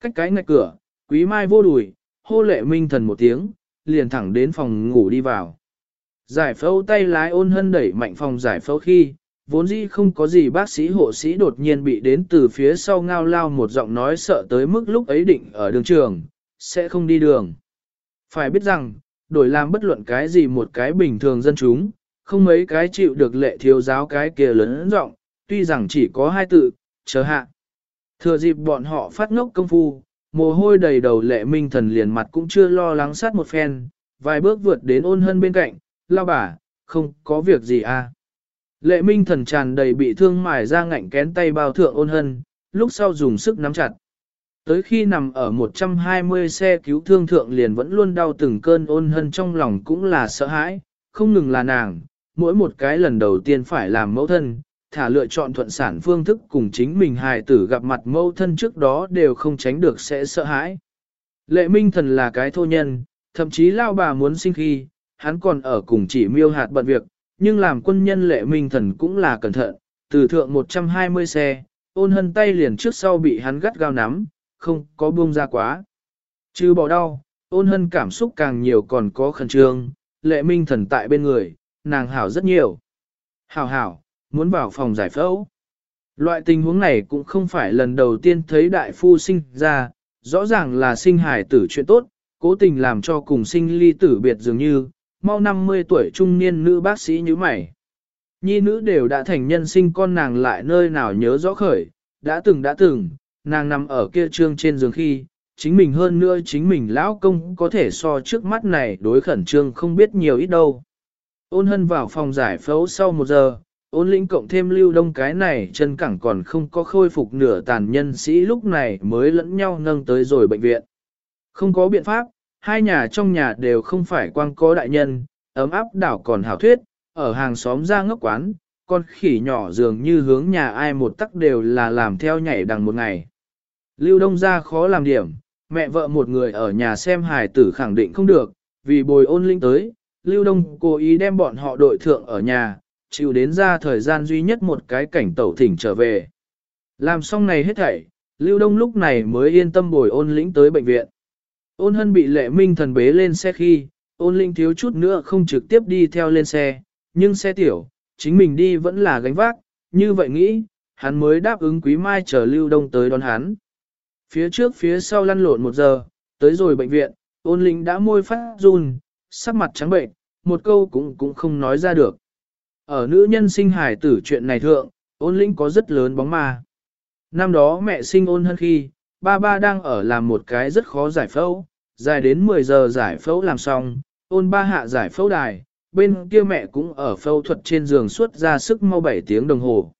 Cách cái ngạch cửa, quý mai vô đùi, hô lệ minh thần một tiếng, liền thẳng đến phòng ngủ đi vào. Giải phẫu tay lái ôn hân đẩy mạnh phòng giải phẫu khi, vốn dĩ không có gì bác sĩ hộ sĩ đột nhiên bị đến từ phía sau ngao lao một giọng nói sợ tới mức lúc ấy định ở đường trường, sẽ không đi đường. Phải biết rằng, đổi làm bất luận cái gì một cái bình thường dân chúng, không mấy cái chịu được lệ thiếu giáo cái kia lớn giọng, tuy rằng chỉ có hai tự, chờ hạ. Thừa dịp bọn họ phát ngốc công phu, mồ hôi đầy đầu lệ minh thần liền mặt cũng chưa lo lắng sát một phen, vài bước vượt đến ôn hân bên cạnh, lao bà, không có việc gì à. Lệ minh thần tràn đầy bị thương mải ra ngạnh kén tay bao thượng ôn hân, lúc sau dùng sức nắm chặt. Tới khi nằm ở 120 xe cứu thương thượng liền vẫn luôn đau từng cơn ôn hân trong lòng cũng là sợ hãi, không ngừng là nàng, mỗi một cái lần đầu tiên phải làm mẫu thân, thả lựa chọn thuận sản phương thức cùng chính mình hài tử gặp mặt mẫu thân trước đó đều không tránh được sẽ sợ hãi. Lệ minh thần là cái thô nhân, thậm chí lao bà muốn sinh khi, hắn còn ở cùng chỉ miêu hạt bận việc, nhưng làm quân nhân lệ minh thần cũng là cẩn thận, từ thượng 120 xe, ôn hân tay liền trước sau bị hắn gắt gao nắm, không có buông ra quá. Chứ bỏ đau, ôn hân cảm xúc càng nhiều còn có khẩn trương, lệ minh thần tại bên người, nàng hảo rất nhiều. Hảo hảo, muốn vào phòng giải phẫu. Loại tình huống này cũng không phải lần đầu tiên thấy đại phu sinh ra, rõ ràng là sinh hài tử chuyện tốt, cố tình làm cho cùng sinh ly tử biệt dường như, mau 50 tuổi trung niên nữ bác sĩ như mày. Nhi nữ đều đã thành nhân sinh con nàng lại nơi nào nhớ rõ khởi, đã từng đã từng, nàng nằm ở kia trương trên giường khi, chính mình hơn nữa chính mình lão công có thể so trước mắt này đối khẩn trương không biết nhiều ít đâu. Ôn hân vào phòng giải phẫu sau một giờ, ôn lĩnh cộng thêm lưu đông cái này chân cẳng còn không có khôi phục nửa tàn nhân sĩ lúc này mới lẫn nhau nâng tới rồi bệnh viện. Không có biện pháp, hai nhà trong nhà đều không phải quang có đại nhân, ấm áp đảo còn hảo thuyết, ở hàng xóm ra ngốc quán, con khỉ nhỏ dường như hướng nhà ai một tắc đều là làm theo nhảy đằng một ngày. Lưu đông ra khó làm điểm, mẹ vợ một người ở nhà xem hài tử khẳng định không được, vì bồi ôn linh tới, Lưu Đông cố ý đem bọn họ đội thượng ở nhà, chịu đến ra thời gian duy nhất một cái cảnh tẩu thỉnh trở về. Làm xong này hết thảy, Lưu Đông lúc này mới yên tâm bồi ôn lĩnh tới bệnh viện. Ôn hân bị lệ minh thần bế lên xe khi, ôn linh thiếu chút nữa không trực tiếp đi theo lên xe, nhưng xe tiểu, chính mình đi vẫn là gánh vác, như vậy nghĩ, hắn mới đáp ứng quý mai chờ Lưu Đông tới đón hắn. Phía trước phía sau lăn lộn một giờ, tới rồi bệnh viện, ôn linh đã môi phát run, sắc mặt trắng bệnh, một câu cũng cũng không nói ra được. Ở nữ nhân sinh hải tử chuyện này thượng, ôn linh có rất lớn bóng ma. Năm đó mẹ sinh ôn hơn khi, ba ba đang ở làm một cái rất khó giải phẫu, dài đến 10 giờ giải phẫu làm xong, ôn ba hạ giải phẫu đài, bên kia mẹ cũng ở phẫu thuật trên giường suốt ra sức mau 7 tiếng đồng hồ.